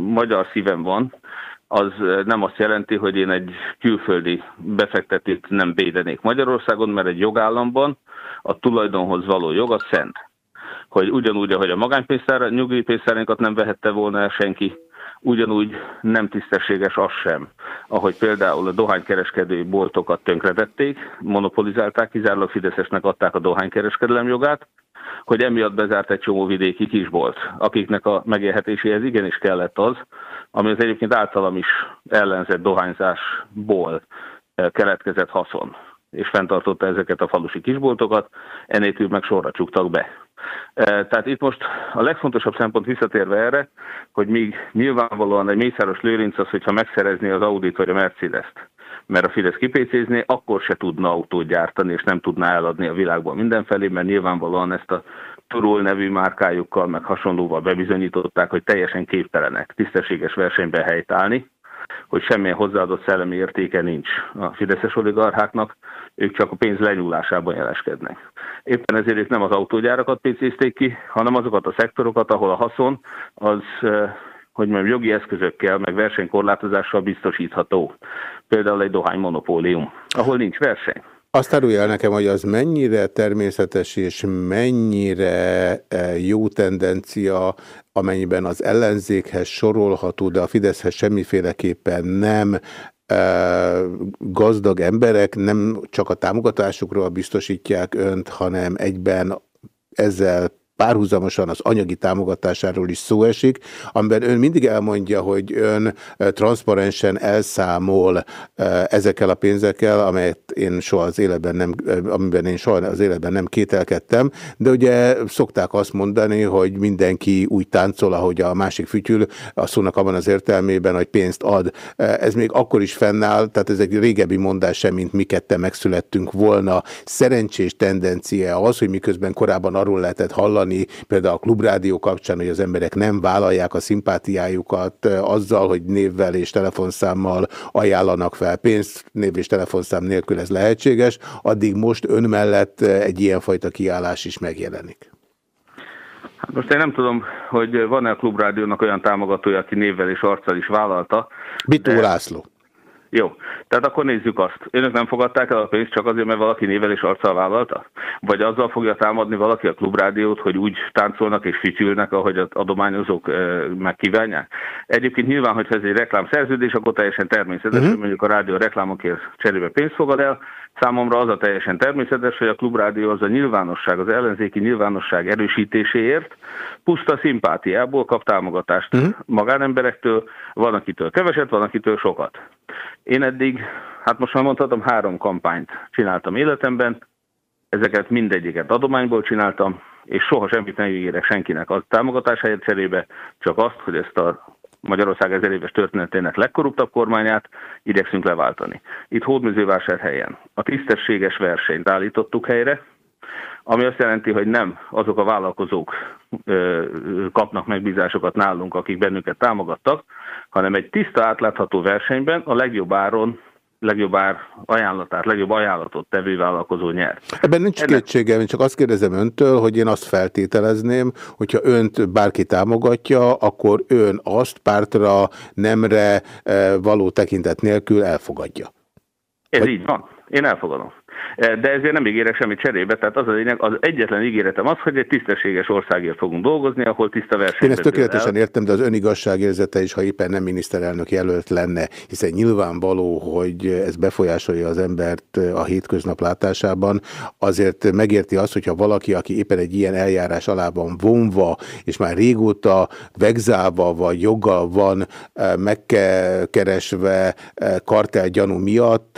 magyar szívem van, az nem azt jelenti, hogy én egy külföldi befektetőt nem védenék Magyarországon, mert egy jogállamban a tulajdonhoz való jog a szent. Hogy ugyanúgy, ahogy a magánpénztár, nyugdíjpénztárainkat nem vehette volna el senki, ugyanúgy nem tisztességes az sem, ahogy például a dohánykereskedői boltokat tönkretették, monopolizálták, kizárólag Fideszesnek adták a dohánykereskedelem jogát, hogy emiatt bezárt egy csomó vidéki kisbolt, akiknek a megélhetéséhez igenis kellett az, ami az egyébként általam is ellenzett dohányzásból eh, keletkezett haszon, és fenntartotta ezeket a falusi kisboltokat, enélkül meg sorra csuktak be. Eh, tehát itt most a legfontosabb szempont visszatérve erre, hogy még nyilvánvalóan egy Mészáros Lőrinc az, hogyha megszerezni az Audit vagy a Mercedes-t, mert a Fidesz kipécézni, akkor se tudna autót gyártani, és nem tudná eladni a világban mindenfelé, mert nyilvánvalóan ezt a Turul nevű márkájukkal, meg hasonlóval bebizonyították, hogy teljesen képtelenek tisztességes versenyben helytállni, hogy semmilyen hozzáadott szellemi értéke nincs a fideszes oligarcháknak, ők csak a pénz lenyúlásában jeleskednek. Éppen ezért ők nem az autógyárakat pécézték ki, hanem azokat a szektorokat, ahol a haszon az hogy mondjam, jogi eszközökkel, meg versenykorlátozással biztosítható. Például egy dohánymonopólium, ahol nincs verseny. Azt árulja nekem, hogy az mennyire természetes és mennyire jó tendencia, amennyiben az ellenzékhez sorolható, de a Fideszhez semmiféleképpen nem gazdag emberek nem csak a támogatásukról biztosítják önt, hanem egyben ezzel párhuzamosan az anyagi támogatásáról is szó esik, amiben ön mindig elmondja, hogy ön transzparensen elszámol ezekkel a pénzekkel, amelyet én soha az életben nem, amiben én soha az életben nem kételkedtem, de ugye szokták azt mondani, hogy mindenki úgy táncol, ahogy a másik fütyül, a szónak abban az értelmében, hogy pénzt ad. Ez még akkor is fennáll, tehát ez egy régebbi mondás sem, mint mi ketten megszülettünk volna. Szerencsés tendencia az, hogy miközben korábban arról lehetett hallani, hallani, például a klubrádió kapcsán, hogy az emberek nem vállalják a szimpátiájukat azzal, hogy névvel és telefonszámmal ajánlanak fel pénzt, név és telefonszám nélkül ez lehetséges, addig most ön mellett egy ilyenfajta kiállás is megjelenik. Hát most én nem tudom, hogy van-e a Klubrádiónak olyan támogatója, aki névvel és arccal is vállalta. Bitó de... László. Jó, tehát akkor nézzük azt. Önök nem fogadták el a pénzt csak azért, mert valaki nével és arccal vállalta? Vagy azzal fogja támadni valaki a klubrádiót, hogy úgy táncolnak és fütyülnek, ahogy az adományozók e, megkívánják? Egyébként nyilván, hogyha ez egy reklámszerződés, akkor teljesen természetes, uh-huh. hogy mondjuk a rádió reklámokért cserébe pénzt fogad el. Számomra az a teljesen természetes, hogy a klubrádió az a nyilvánosság, az ellenzéki nyilvánosság erősítéséért puszta szimpátiából kap támogatást uh-huh. magánemberektől, van akitől keveset, van akitől sokat. Én eddig, hát most már mondhatom, három kampányt csináltam életemben, ezeket mindegyiket adományból csináltam, és soha semmit nem ígérek senkinek a támogatásáért cserébe, csak azt, hogy ezt a Magyarország ezer éves történetének legkorruptabb kormányát igyekszünk leváltani. Itt Hódműzővásárhelyen a tisztességes versenyt állítottuk helyre, ami azt jelenti, hogy nem azok a vállalkozók kapnak megbízásokat nálunk, akik bennünket támogattak, hanem egy tiszta átlátható versenyben a legjobb áron legjobb ár ajánlatát, legjobb ajánlatot tevő vállalkozó nyer. Ebben nincs Ennek... kétségem, én csak azt kérdezem öntől, hogy én azt feltételezném, hogyha önt bárki támogatja, akkor ön azt pártra, nemre való tekintet nélkül elfogadja. Ez Vagy... így van. Én elfogadom. Eh, de ezért nem ígérek semmit cserébe, tehát az a lényeg, az egyetlen ígéretem az, hogy egy tisztességes országért fogunk dolgozni, ahol tiszta verseny. Én ezt tökéletesen el. értem, de az önigazságérzete is, ha éppen nem miniszterelnök jelölt lenne, hiszen nyilvánvaló, hogy ez befolyásolja az embert a hétköznap látásában, azért megérti azt, hogyha valaki, aki éppen egy ilyen eljárás alá van vonva, és már régóta vegzálva vagy joggal van eh, megkeresve eh, kartelgyanú miatt,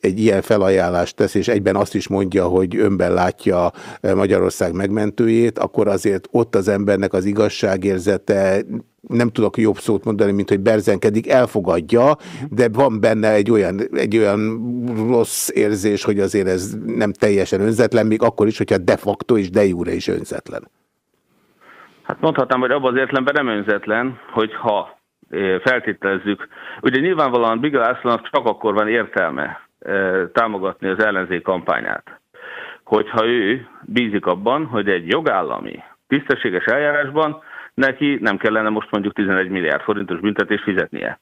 egy ilyen felajánlást tesz, és egyben azt is mondja, hogy önben látja eh, Magyarország megmentőjét, akkor azért ott az embernek az igazságérzete nem tudok jobb szót mondani, mint hogy berzenkedik, elfogadja, de van benne egy olyan, egy olyan rossz érzés, hogy azért ez nem teljesen önzetlen, még akkor is, hogyha de facto és de jure is önzetlen. Hát mondhatnám, hogy abban az értelemben nem önzetlen, hogyha eh, feltételezzük. Ugye nyilvánvalóan Bigel Lászlónak csak akkor van értelme, támogatni az ellenzék kampányát. Hogyha ő bízik abban, hogy egy jogállami, tisztességes eljárásban neki nem kellene most mondjuk 11 milliárd forintos büntetést fizetnie.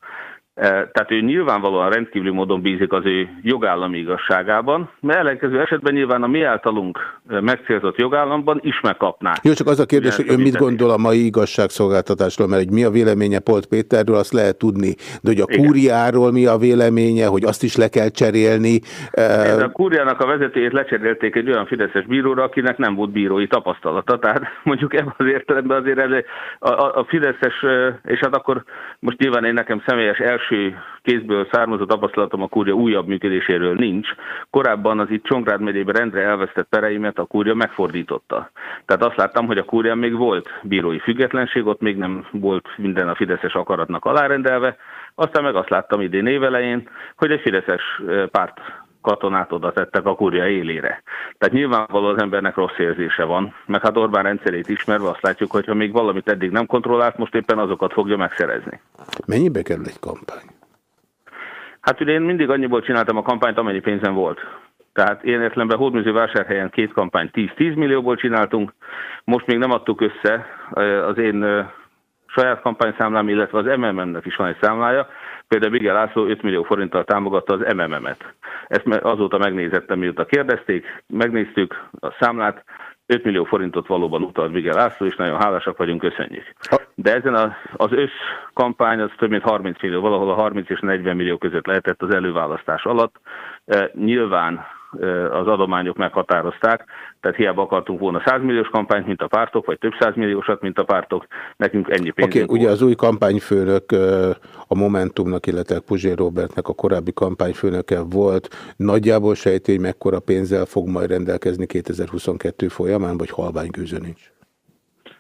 Tehát ő nyilvánvalóan rendkívüli módon bízik az ő jogállami igazságában, mert ellenkező esetben nyilván a mi általunk megcélzott jogállamban is megkapná. Jó, csak az a kérdés, hogy ön mit gondol a mai igazságszolgáltatásról, mert hogy mi a véleménye Polt Péterről, azt lehet tudni, de hogy a Igen. kúriáról mi a véleménye, hogy azt is le kell cserélni. Ez a kúriának a vezetőjét lecserélték egy olyan fideszes bíróra, akinek nem volt bírói tapasztalata, tehát mondjuk ebben az értelemben azért ez a, a, a fideszes, és hát akkor most nyilván én nekem személyes első első kézből származó tapasztalatom a kúria újabb működéséről nincs. Korábban az itt Csongrád megyében rendre elvesztett pereimet a kúria megfordította. Tehát azt láttam, hogy a kúria még volt bírói függetlenség, ott még nem volt minden a fideszes akaratnak alárendelve, aztán meg azt láttam idén évelején, hogy egy fideszes párt katonát oda tettek a kúria élére. Tehát nyilvánvaló az embernek rossz érzése van, meg hát Orbán rendszerét ismerve azt látjuk, hogy ha még valamit eddig nem kontrollált, most éppen azokat fogja megszerezni. Mennyibe kerül egy kampány? Hát ugye én mindig annyiból csináltam a kampányt, amennyi pénzem volt. Tehát én értelemben Hódműző vásárhelyen két kampányt 10-10 millióból csináltunk, most még nem adtuk össze az én saját kampányszámlám, illetve az MMM-nek is van egy számlája, Például Miguel László 5 millió forinttal támogatta az MMM-et. Ezt azóta megnézettem, mióta kérdezték, megnéztük a számlát, 5 millió forintot valóban utalt Miguel László, és nagyon hálásak vagyunk, köszönjük. De ezen a, az össz kampány az több mint 30 millió, valahol a 30 és 40 millió között lehetett az előválasztás alatt. E, nyilván az adományok meghatározták, tehát hiába akartunk volna 100 milliós kampányt, mint a pártok, vagy több 100 milliósat, mint a pártok, nekünk ennyi pénz. Oké, okay, ugye az új kampányfőnök a Momentumnak, illetve Puzsér Robertnek a korábbi kampányfőnöke volt. Nagyjából sejti, hogy mekkora pénzzel fog majd rendelkezni 2022 folyamán, vagy halványgőző nincs?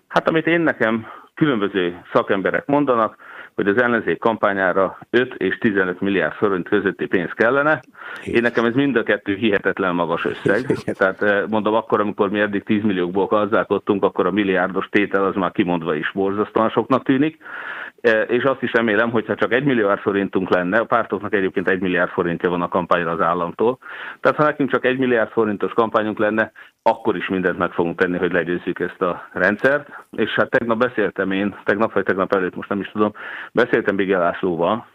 Hát amit én nekem különböző szakemberek mondanak, hogy az ellenzék kampányára 5 és 15 milliárd forint közötti pénz kellene. Én nekem ez mind a kettő hihetetlen magas összeg. Tehát eh, mondom, akkor, amikor mi eddig 10 milliókból gazdálkodtunk, akkor a milliárdos tétel az már kimondva is borzasztóan soknak tűnik. E, és azt is remélem, hogyha csak egy milliárd forintunk lenne, a pártoknak egyébként egy milliárd forintja van a kampányra az államtól, tehát ha nekünk csak egy milliárd forintos kampányunk lenne, akkor is mindent meg fogunk tenni, hogy legyőzzük ezt a rendszert. És hát tegnap beszéltem én, tegnap vagy tegnap előtt, most nem is tudom, beszéltem Bigel Lászlóval,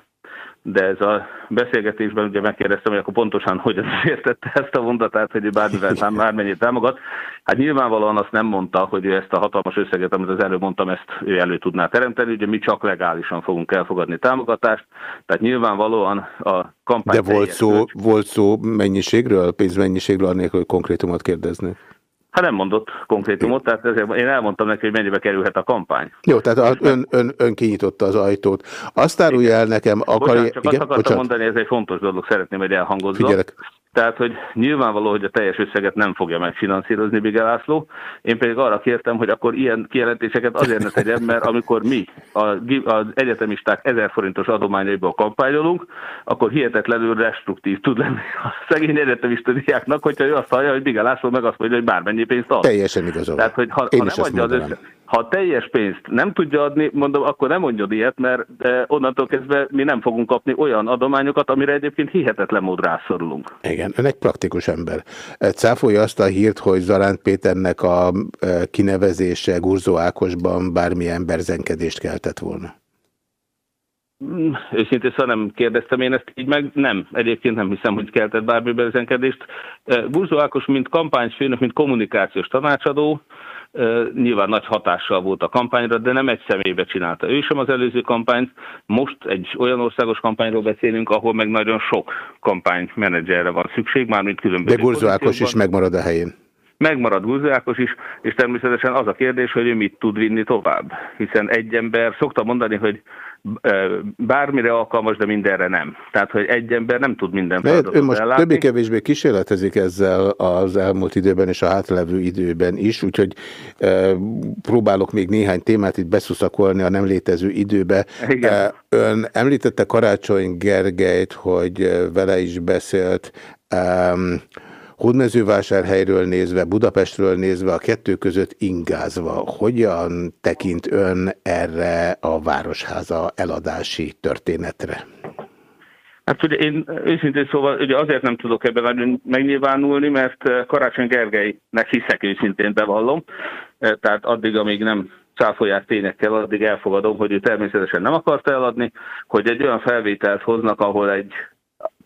de ez a beszélgetésben ugye megkérdeztem, hogy akkor pontosan hogyan értette ezt a mondatát, hogy bármivel bármennyit támogat. Hát nyilvánvalóan azt nem mondta, hogy ő ezt a hatalmas összeget, amit az előbb mondtam, ezt ő elő tudná teremteni, ugye mi csak legálisan fogunk elfogadni támogatást, tehát nyilvánvalóan a kampány... De volt szó, volt szó mennyiségről, pénzmennyiségről, annélkül, hogy konkrétumot kérdeznek? Hát nem mondott konkrétumot, tehát ezért én elmondtam neki, hogy mennyibe kerülhet a kampány. Jó, tehát ön, ön, ön kinyitotta az ajtót. Azt árulja el nekem... Akar... Bocsánat, csak igen? azt akartam Bocsánat. mondani, ez egy fontos dolog, szeretném, hogy elhangozzon. Figyelek. Tehát, hogy nyilvánvaló, hogy a teljes összeget nem fogja megfinanszírozni Bigel László. Én pedig arra kértem, hogy akkor ilyen kijelentéseket azért ne tegyem, mert amikor mi az egyetemisták 1000 forintos adományaiból kampányolunk, akkor hihetetlenül restruktív tud lenni a szegény egyetemista diáknak, hogyha ő azt hallja, hogy Bigel László meg azt mondja, hogy bármennyi pénzt ad. Teljesen igazol. Tehát, hogy ha, Én ha nem adja az össze, ha teljes pénzt nem tudja adni, mondom, akkor nem mondja ilyet, mert onnantól kezdve mi nem fogunk kapni olyan adományokat, amire egyébként hihetetlen mód rászorulunk. Igen, ön egy praktikus ember. Cáfolja azt a hírt, hogy Zaránt Péternek a e, kinevezése Gurzó Ákosban bármilyen berzenkedést keltett volna. Hmm, őszintén szóval nem kérdeztem én ezt így meg, nem. Egyébként nem hiszem, hogy keltett bármi berzenkedést. Gurzó Ákos, mint kampányfőnök, mint kommunikációs tanácsadó, nyilván nagy hatással volt a kampányra, de nem egy személybe csinálta ő sem az előző kampányt. Most egy olyan országos kampányról beszélünk, ahol meg nagyon sok kampánymenedzserre van szükség, mármint különböző De Gurzó Ákos is megmarad a helyén. Megmarad Gurzó Ákos is, és természetesen az a kérdés, hogy ő mit tud vinni tovább. Hiszen egy ember, szokta mondani, hogy bármire alkalmas, de mindenre nem. Tehát, hogy egy ember nem tud minden feladatot Ő most többé-kevésbé kísérletezik ezzel az elmúlt időben és a hátlevő időben is, úgyhogy e, próbálok még néhány témát itt beszuszakolni a nem létező időbe. Igen. E, ön említette Karácsony Gergelyt, hogy vele is beszélt. E, Hódmezővásárhelyről nézve, Budapestről nézve, a kettő között ingázva, hogyan tekint ön erre a Városháza eladási történetre? Hát ugye én őszintén szóval ugye azért nem tudok ebben megnyilvánulni, mert eh, Karácsony Gergelynek hiszek őszintén bevallom, eh, tehát addig, amíg nem cáfolják tényekkel, addig elfogadom, hogy ő természetesen nem akarta eladni, hogy egy olyan felvételt hoznak, ahol egy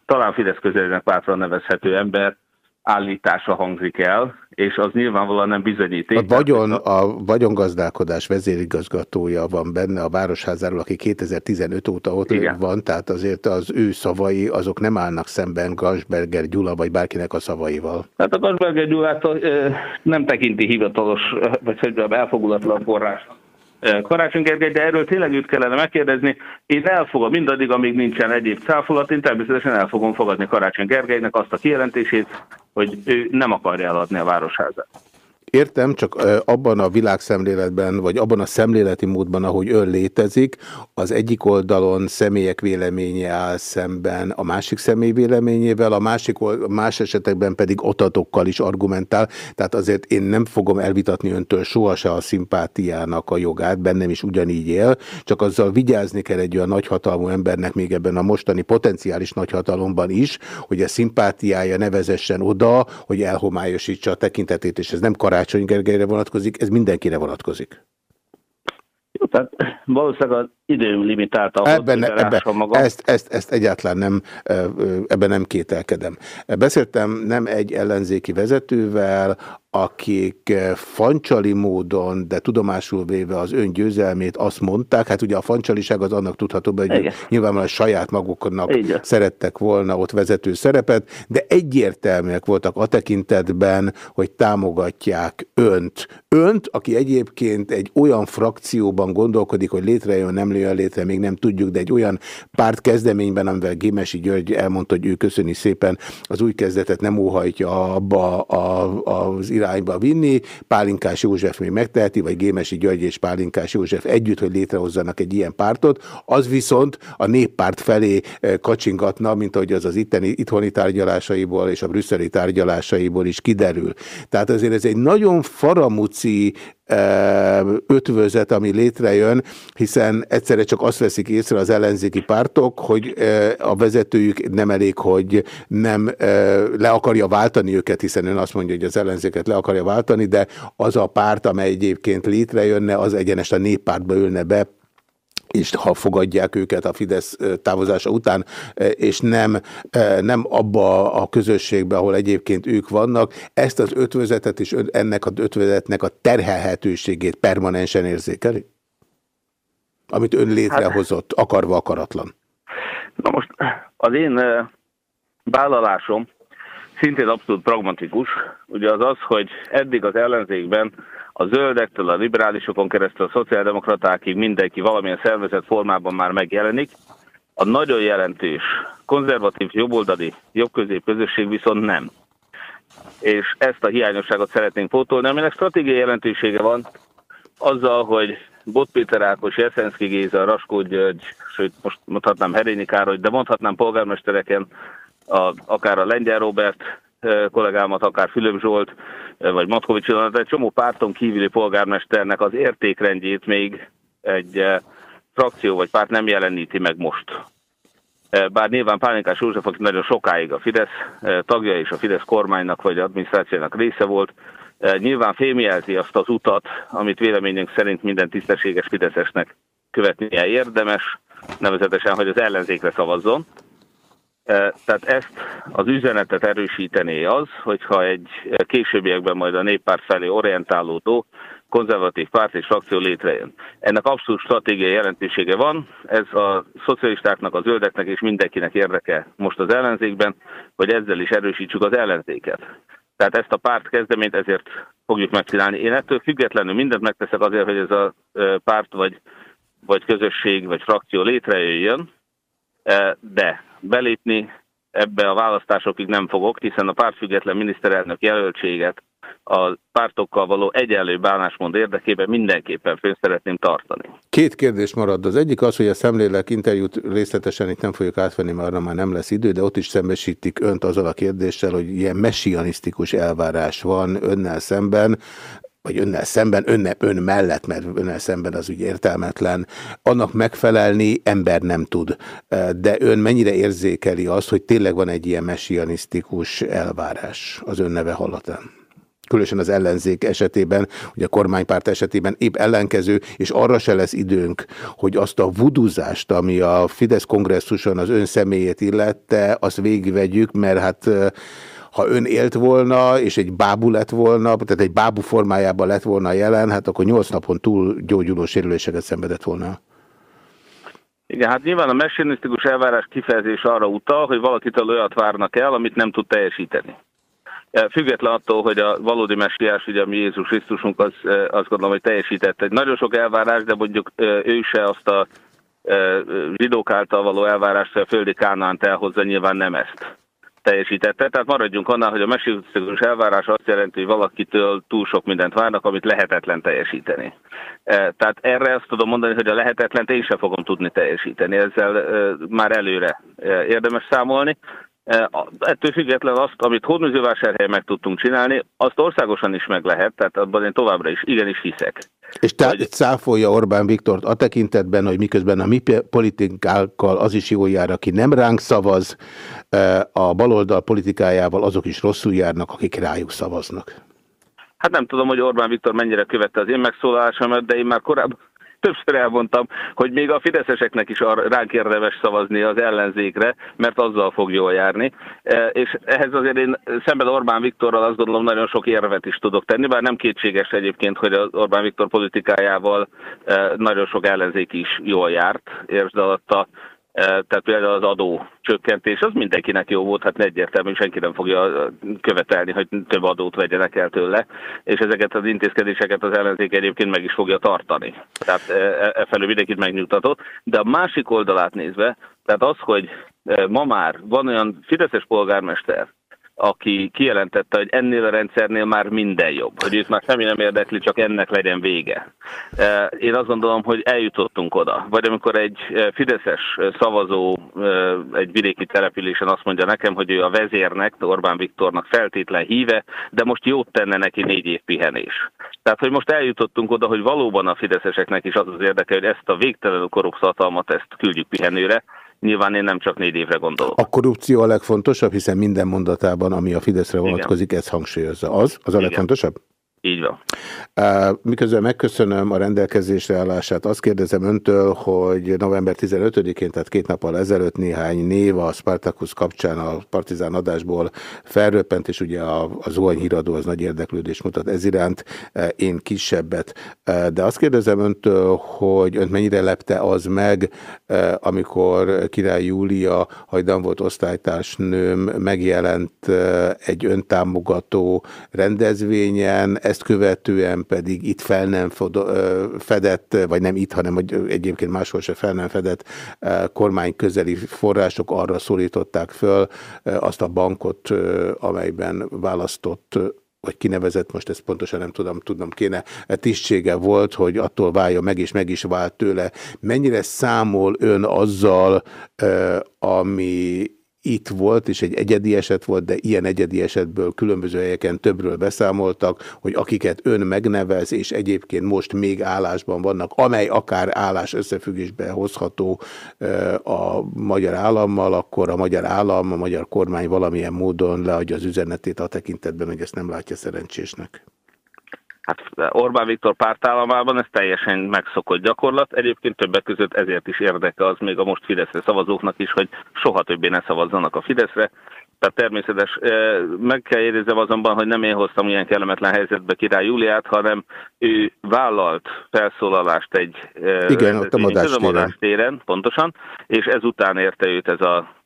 talán Fidesz közelének bátran nevezhető ember állítása hangzik el, és az nyilvánvalóan nem bizonyíték. A, vagyon, a vagyongazdálkodás vezérigazgatója van benne a Városházáról, aki 2015 óta ott Igen. van, tehát azért az ő szavai azok nem állnak szemben Gansberger Gyula vagy bárkinek a szavaival. Tehát a Gansberger Gyulát nem tekinti hivatalos, vagy hogy elfogulatlan forrásnak Karácsony Gergely, de erről tényleg őt kellene megkérdezni. Én elfogom mindaddig, amíg nincsen egyéb cáfolat, én természetesen el fogom fogadni Karácsony Gergelynek azt a kijelentését, hogy ő nem akarja eladni a városházát. Értem, csak abban a világszemléletben, vagy abban a szemléleti módban, ahogy ön létezik, az egyik oldalon személyek véleménye áll szemben a másik személy véleményével, a másik, más esetekben pedig otatokkal is argumentál, tehát azért én nem fogom elvitatni öntől sohasem a szimpátiának a jogát, bennem is ugyanígy él, csak azzal vigyázni kell egy olyan nagyhatalmú embernek még ebben a mostani potenciális nagyhatalomban is, hogy a szimpátiája nevezessen oda, hogy elhomályosítsa a tekintetét, és ez nem kará Karácsony Gergelyre vonatkozik, ez mindenkire vonatkozik. Tehát valószínűleg az idő limitált ahhoz, ebben, ebben, magam. Ezt, ezt, ezt egyáltalán nem, ebben nem kételkedem. Beszéltem nem egy ellenzéki vezetővel, akik eh, fancsali módon, de tudomásul véve az ön győzelmét azt mondták, hát ugye a fancsaliság az annak tudható be, hogy nyilvánvalóan saját maguknak Igen. szerettek volna ott vezető szerepet, de egyértelműek voltak a tekintetben, hogy támogatják önt. Önt, aki egyébként egy olyan frakcióban gondolkodik, hogy létrejön, nem jön létre, még nem tudjuk, de egy olyan párt kezdeményben, amivel Gémesi György elmondta, hogy ő köszöni szépen, az új kezdetet nem óhajtja abba az irányba vinni, Pálinkás József még megteheti, vagy Gémesi György és Pálinkás József együtt, hogy létrehozzanak egy ilyen pártot, az viszont a néppárt felé eh, kacsingatna, mint ahogy az az itteni, itthoni tárgyalásaiból és a brüsszeli tárgyalásaiból is kiderül. Tehát azért ez egy nagyon faramuci ötvözet, ami létrejön, hiszen egyszerre csak azt veszik észre az ellenzéki pártok, hogy a vezetőjük nem elég, hogy nem le akarja váltani őket, hiszen ön azt mondja, hogy az ellenzéket le akarja váltani, de az a párt, amely egyébként létrejönne, az egyenest a néppártba ülne be, és ha fogadják őket a Fidesz távozása után, és nem, nem abba a közösségbe, ahol egyébként ők vannak, ezt az ötvözetet és ennek az ötvözetnek a terhelhetőségét permanensen érzékeli? Amit ön létrehozott, hát, akarva akaratlan. Na most az én vállalásom szintén abszolút pragmatikus, ugye az az, hogy eddig az ellenzékben a zöldektől, a liberálisokon keresztül, a szociáldemokratákig mindenki valamilyen szervezet formában már megjelenik. A nagyon jelentős konzervatív, jobboldali, jobbközép közösség viszont nem. És ezt a hiányosságot szeretnénk pótolni, aminek stratégiai jelentősége van azzal, hogy Bot Péter Ákos, Jeszenszki Géza, Raskó György, sőt most mondhatnám Herényi Károly, de mondhatnám polgármestereken, a, akár a Lengyel Robert kollégámat, akár Fülöp Zsolt, vagy Matkovics de egy csomó párton kívüli polgármesternek az értékrendjét még egy frakció vagy párt nem jeleníti meg most. Bár nyilván Pálinkás József, aki nagyon sokáig a Fidesz tagja és a Fidesz kormánynak vagy adminisztrációnak része volt, nyilván fémjelzi azt az utat, amit véleményünk szerint minden tisztességes Fideszesnek követnie érdemes, nevezetesen, hogy az ellenzékre szavazzon. Tehát ezt az üzenetet erősítené az, hogyha egy későbbiekben majd a néppárt felé orientálódó konzervatív párt és frakció létrejön. Ennek abszolút stratégiai jelentősége van, ez a szocialistáknak, a zöldeknek és mindenkinek érdeke most az ellenzékben, hogy ezzel is erősítsük az ellenzéket. Tehát ezt a párt kezdeményt ezért fogjuk megcsinálni. Én ettől függetlenül mindent megteszek azért, hogy ez a párt vagy, vagy közösség vagy frakció létrejöjjön, de belépni ebbe a választásokig nem fogok, hiszen a pártfüggetlen miniszterelnök jelöltséget a pártokkal való egyenlő bánásmond érdekében mindenképpen fönn szeretném tartani. Két kérdés marad. Az egyik az, hogy a szemlélek interjút részletesen itt nem fogjuk átvenni, mert arra már nem lesz idő, de ott is szembesítik önt azzal a kérdéssel, hogy ilyen messianisztikus elvárás van önnel szemben vagy önnel szemben, önne, ön mellett, mert önnel szemben az úgy értelmetlen, annak megfelelni ember nem tud. De ön mennyire érzékeli azt, hogy tényleg van egy ilyen messianisztikus elvárás az ön neve hallatán? különösen az ellenzék esetében, ugye a kormánypárt esetében épp ellenkező, és arra se lesz időnk, hogy azt a vuduzást, ami a Fidesz kongresszuson az ön személyét illette, azt végigvegyük, mert hát ha ön élt volna, és egy bábú lett volna, tehát egy bábú formájában lett volna jelen, hát akkor nyolc napon túl gyógyuló sérüléseket szenvedett volna. Igen, hát nyilván a messianisztikus elvárás kifejezés arra utal, hogy valakitől olyat várnak el, amit nem tud teljesíteni. Független attól, hogy a valódi messiás, ugye mi Jézus Krisztusunk, az, azt gondolom, hogy teljesített egy nagyon sok elvárás, de mondjuk ő se azt a zsidók által való elvárást, hogy a földi kánánt elhozza, nyilván nem ezt teljesítette. Tehát maradjunk annál, hogy a megsérülős elvárás azt jelenti, hogy valakitől túl sok mindent várnak, amit lehetetlen teljesíteni. E, tehát erre azt tudom mondani, hogy a lehetetlen én sem fogom tudni teljesíteni. Ezzel e, már előre e, érdemes számolni. Ettől független azt, amit Hódműzővásárhelyen meg tudtunk csinálni, azt országosan is meg lehet, tehát abban én továbbra is igenis hiszek. És tehát hogy... cáfolja Orbán Viktort a tekintetben, hogy miközben a mi politikákkal az is jól jár, aki nem ránk szavaz, a baloldal politikájával azok is rosszul járnak, akik rájuk szavaznak. Hát nem tudom, hogy Orbán Viktor mennyire követte az én megszólalásomat, de én már korábban többször elmondtam, hogy még a fideszeseknek is ránk érdemes szavazni az ellenzékre, mert azzal fog jól járni. E, és ehhez azért én szemben Orbán Viktorral azt gondolom nagyon sok érvet is tudok tenni, bár nem kétséges egyébként, hogy az Orbán Viktor politikájával e, nagyon sok ellenzék is jól járt, értsd alatta tehát például az adó csökkentés, az mindenkinek jó volt, hát egyértelmű, senki nem fogja követelni, hogy több adót vegyenek el tőle, és ezeket az intézkedéseket az ellenzék egyébként meg is fogja tartani. Tehát e, e felül mindenkit megnyugtatott. De a másik oldalát nézve, tehát az, hogy ma már van olyan fideszes polgármester, aki kijelentette, hogy ennél a rendszernél már minden jobb, hogy itt már semmi nem érdekli, csak ennek legyen vége. E, én azt gondolom, hogy eljutottunk oda. Vagy amikor egy e, fideszes szavazó e, egy vidéki településen azt mondja nekem, hogy ő a vezérnek, Orbán Viktornak feltétlen híve, de most jót tenne neki négy év pihenés. Tehát, hogy most eljutottunk oda, hogy valóban a fideszeseknek is az az érdeke, hogy ezt a végtelenül korrupt hatalmat ezt küldjük pihenőre, Nyilván én nem csak négy évre gondolok. A korrupció a legfontosabb, hiszen minden mondatában, ami a Fideszre vonatkozik, ez hangsúlyozza. Az? Az a Igen. legfontosabb? Így van. Miközben megköszönöm a rendelkezésre állását, azt kérdezem öntől, hogy november 15-én, tehát két nappal ezelőtt néhány név a Spartacus kapcsán a Partizán adásból felröppent, és ugye a, a Zuhany híradó az nagy érdeklődés mutat ez iránt, én kisebbet. De azt kérdezem öntől, hogy önt mennyire lepte az meg, amikor Király Júlia, hajdan volt osztálytársnőm, megjelent egy öntámogató rendezvényen, ezt követően pedig itt fel nem fedett, vagy nem itt, hanem egyébként máshol se fel nem fedett kormány közeli források arra szólították föl azt a bankot, amelyben választott vagy kinevezett, most ezt pontosan nem tudom, tudnom kéne, tisztsége volt, hogy attól válja meg, és meg is vált tőle. Mennyire számol ön azzal, ami itt volt, és egy egyedi eset volt, de ilyen egyedi esetből különböző helyeken többről beszámoltak, hogy akiket ön megnevez, és egyébként most még állásban vannak, amely akár állás összefüggésbe hozható a magyar állammal, akkor a magyar állam, a magyar kormány valamilyen módon leadja az üzenetét a tekintetben, hogy ezt nem látja szerencsésnek. Hát Orbán Viktor pártállamában ez teljesen megszokott gyakorlat. Egyébként többek között ezért is érdeke az még a most Fideszre szavazóknak is, hogy soha többé ne szavazzanak a Fideszre. Tehát természetes. Meg kell érezzem azonban, hogy nem én hoztam ilyen kellemetlen helyzetbe király Júliát, hanem ő vállalt felszólalást egy Igen, ott a madástéren. téren, pontosan, és ezután érte őt ez a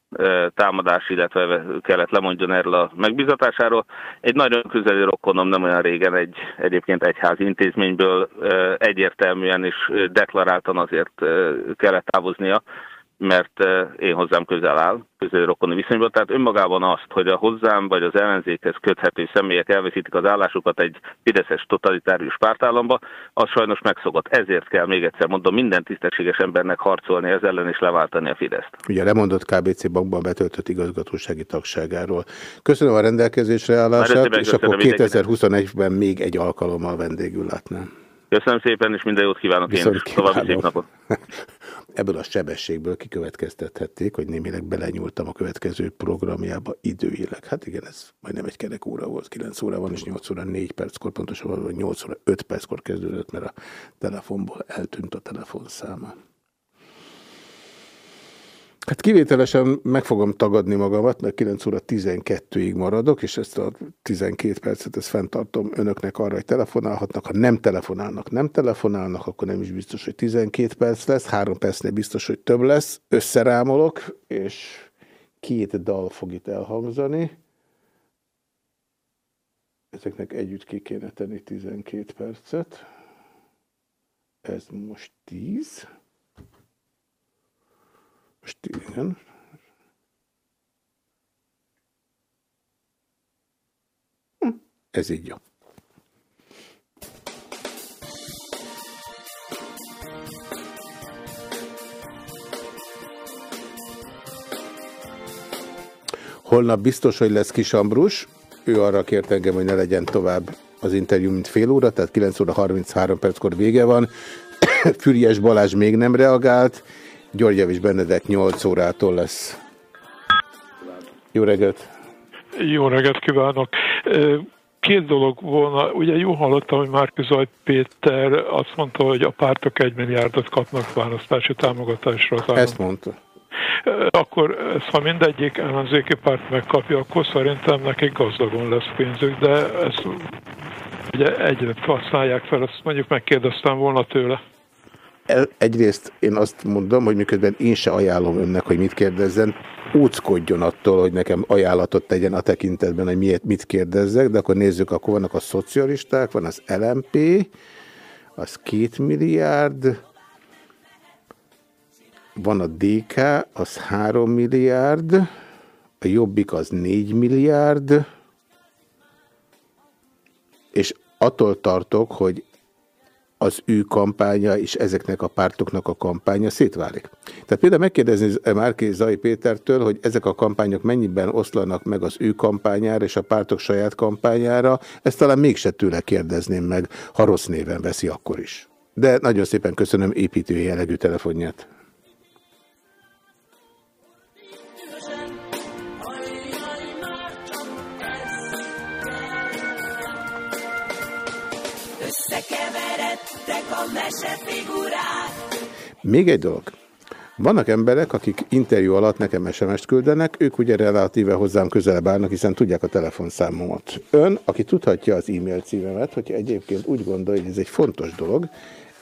támadás, illetve kellett lemondjon erről a megbizatásáról. Egy nagyon közeli rokonom nem olyan régen egy egyébként egyházi intézményből egyértelműen és deklaráltan azért kellett távoznia, mert én hozzám közel áll, közeli rokoni viszonyban. Tehát önmagában azt, hogy a hozzám vagy az ellenzékhez köthető személyek elveszítik az állásukat egy fideszes totalitárius pártállamba, az sajnos megszokott. Ezért kell még egyszer mondom, minden tisztességes embernek harcolni ez ellen és leváltani a Fideszt. Ugye lemondott KBC bankban betöltött igazgatósági tagságáról. Köszönöm a rendelkezésre állását, és akkor 2021-ben még egy alkalommal vendégül látnám. Köszönöm szépen, és minden jót kívánok Viszont én is. További szép napot. Ebből a sebességből kikövetkeztethették, hogy némileg belenyúltam a következő programjába időileg. Hát igen, ez majdnem egy kerek óra volt, 9 óra van, és 8 óra 4 perckor, pontosan 8 óra 5 perckor kezdődött, mert a telefonból eltűnt a telefonszáma. Hát kivételesen meg fogom tagadni magamat, mert 9 óra 12-ig maradok, és ezt a 12 percet ezt fenntartom önöknek arra, hogy telefonálhatnak. Ha nem telefonálnak, nem telefonálnak, akkor nem is biztos, hogy 12 perc lesz, három percnél biztos, hogy több lesz. Összerámolok, és két dal fog itt elhangzani. Ezeknek együtt ki kéne tenni 12 percet. Ez most 10. Most igen. Hm, ez így jó. Holnap biztos, hogy lesz kis Ambrus. Ő arra kért engem, hogy ne legyen tovább az interjú, mint fél óra, tehát 9 óra 33 perckor vége van. Füriás Balázs még nem reagált, György Javis Benedek 8 órától lesz. Jó reggelt! Jó reggelt kívánok! két dolog volna. Ugye jó hallottam, hogy Márki Zaj Péter azt mondta, hogy a pártok egy milliárdot kapnak választási támogatásra. Az Ezt mondta. Akkor ezt, ha mindegyik ellenzéki párt megkapja, akkor szerintem nekik gazdagon lesz pénzük, de ezt ugye egyre használják fel, azt mondjuk megkérdeztem volna tőle. Egyrészt én azt mondom, hogy miközben én se ajánlom önnek, hogy mit kérdezzen, óckodjon attól, hogy nekem ajánlatot tegyen a tekintetben, hogy miért, mit kérdezzek, de akkor nézzük, akkor vannak a szocialisták, van az LMP, az két milliárd, van a DK, az 3 milliárd, a Jobbik az 4 milliárd, és attól tartok, hogy az ő kampánya és ezeknek a pártoknak a kampánya szétválik. Tehát például megkérdezni Márki Zai Pétertől, hogy ezek a kampányok mennyiben oszlanak meg az ő kampányára és a pártok saját kampányára, ezt talán mégse tőle kérdezném meg, ha rossz néven veszi akkor is. De nagyon szépen köszönöm építő jellegű telefonját. Még egy dolog. Vannak emberek, akik interjú alatt nekem SMS-t küldenek, ők ugye relatíve hozzám közelebb állnak, hiszen tudják a telefonszámomat. Ön, aki tudhatja az e-mail címemet, hogyha egyébként úgy gondolja, hogy ez egy fontos dolog,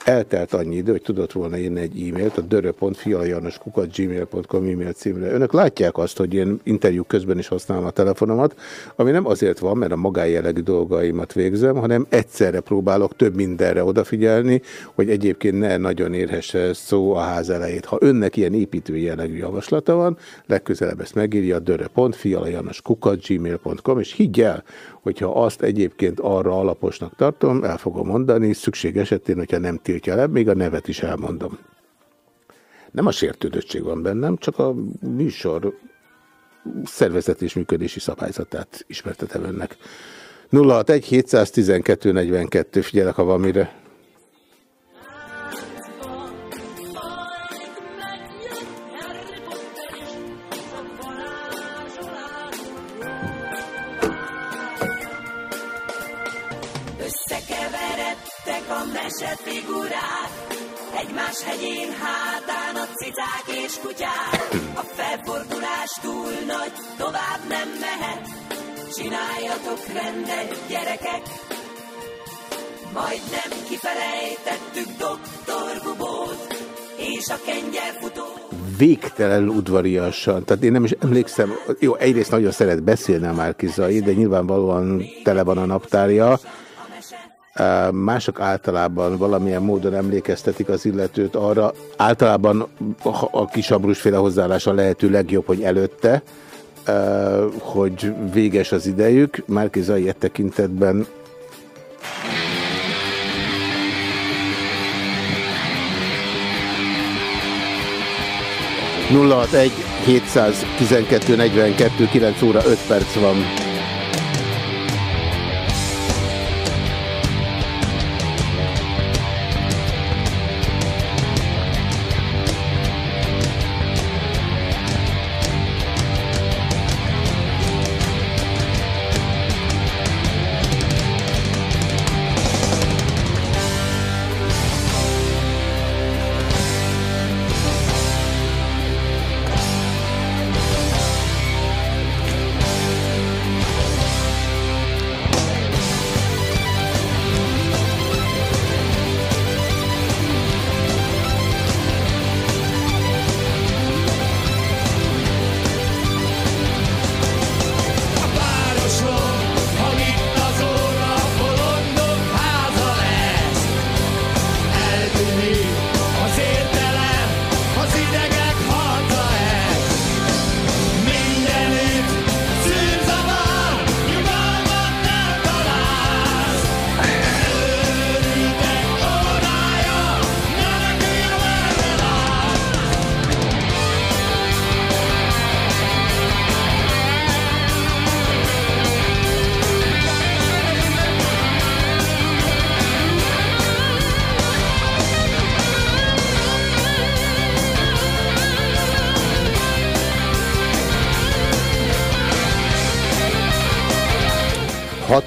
eltelt annyi idő, hogy tudott volna írni egy e-mailt a dörö.fialajanoskukat.gmail.com e-mail címre. Önök látják azt, hogy én interjú közben is használom a telefonomat, ami nem azért van, mert a magájellegű dolgaimat végzem, hanem egyszerre próbálok több mindenre odafigyelni, hogy egyébként ne nagyon érhesse szó a ház elejét. Ha önnek ilyen építő jellegű javaslata van, legközelebb ezt megírja a dörö.fialajanoskukat.gmail.com és higgyel, hogyha azt egyébként arra alaposnak tartom, el fogom mondani, szükség esetén, hogyha nem tiltja le, még a nevet is elmondom. Nem a sértődöttség van bennem, csak a műsor szervezet és működési szabályzatát ismertetem önnek. 061 712 42, figyelek, ha van mire. Mesefigurák, egymás hegyén hátán a cicák és kutyák. A felfordulás túl nagy, tovább nem mehet, csináljatok rendet, gyerekek. Majdnem kifelejtettük doktor Bubót, és a kengyerfutó. Végtelenül udvariasan, tehát én nem is emlékszem, jó, egyrészt nagyon szeret beszélni a Márkizai, de nyilvánvalóan tele van a naptárja, mások általában valamilyen módon emlékeztetik az illetőt arra, általában a kisabrusféle hozzáállása lehető legjobb, hogy előtte, hogy véges az idejük. Márkizai e tekintetben egy 712 42 9 óra 5 perc van.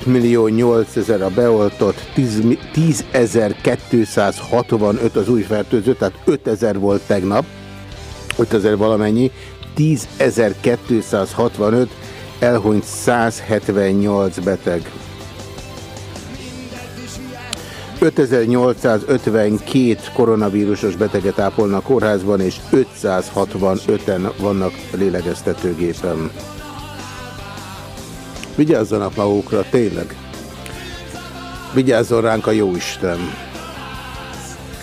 Millió 8 ezer a beoltott, 10.265 10 az új fertőző, tehát 5 ezer volt tegnap, 5 ezer valamennyi, 10.265, elhunyt 178 beteg. 5852 koronavírusos beteget ápolnak kórházban, és 565-en vannak lélegeztetőgépen. Vigyázzanak magukra, tényleg. Vigyázzon ránk a Jóisten.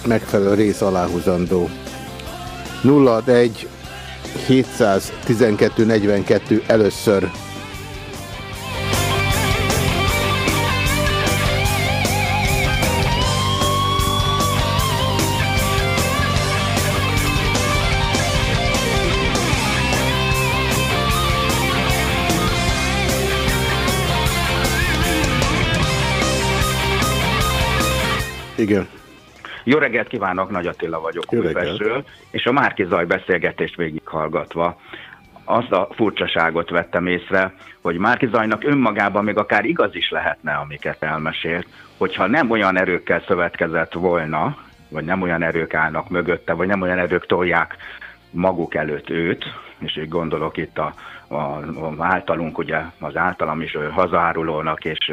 Megfelelő rész aláhúzandó. 061 712 42 először Igen. Jó reggelt kívánok, Nagy Attila vagyok Újpestről, és a Márki Zaj beszélgetést végighallgatva azt a furcsaságot vettem észre, hogy Márki Zajnak önmagában még akár igaz is lehetne, amiket elmesélt, hogyha nem olyan erőkkel szövetkezett volna, vagy nem olyan erők állnak mögötte, vagy nem olyan erők tolják maguk előtt őt, és így gondolok itt a, a, a általunk, ugye az általam is hazárulónak és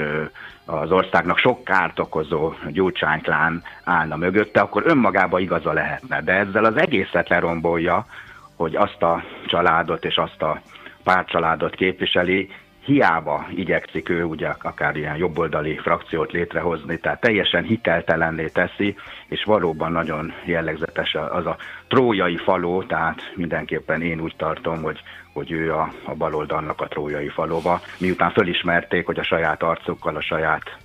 az országnak sok kárt okozó gyurcsányklán állna mögötte, akkor önmagába igaza lehetne. De ezzel az egészet lerombolja, hogy azt a családot és azt a pártcsaládot képviseli, hiába igyekszik ő ugye akár ilyen jobboldali frakciót létrehozni, tehát teljesen hiteltelenné teszi, és valóban nagyon jellegzetes az a trójai faló, tehát mindenképpen én úgy tartom, hogy, hogy ő a, a baloldalnak a trójai falóba, miután fölismerték, hogy a saját arcukkal, a saját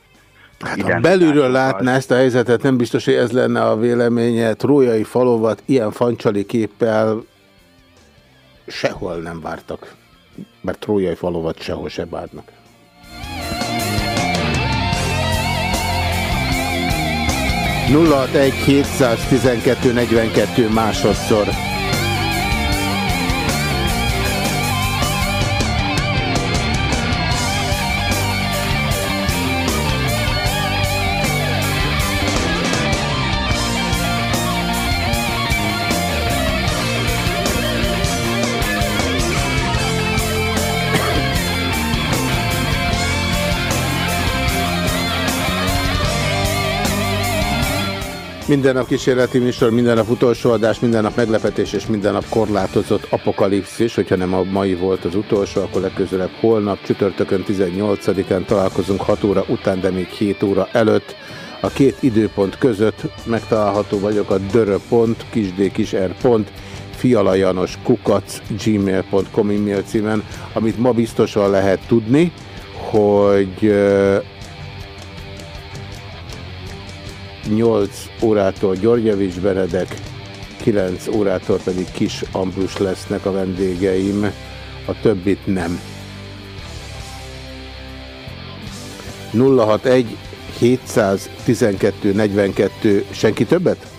Hát ha belülről látná ezt a helyzetet, nem biztos, hogy ez lenne a véleménye. Trójai falovat ilyen fancsali képpel sehol nem vártak mert trójai falovat sehol se bárnak. Nulla 712 42 másodszor. Minden nap kísérleti műsor, minden nap utolsó adás, minden nap meglepetés és minden nap korlátozott apokalipszis. Hogyha nem a mai volt az utolsó, akkor legközelebb holnap, csütörtökön 18-án találkozunk 6 óra után, de még 7 óra előtt. A két időpont között megtalálható vagyok a dörö.pont, kisdkisr. fialajanos kukac gmail.com e-mail címen, amit ma biztosan lehet tudni, hogy 8 órától Györgyevics Benedek, 9 órától pedig Kis Ambrus lesznek a vendégeim, a többit nem. 061 712 42, senki többet?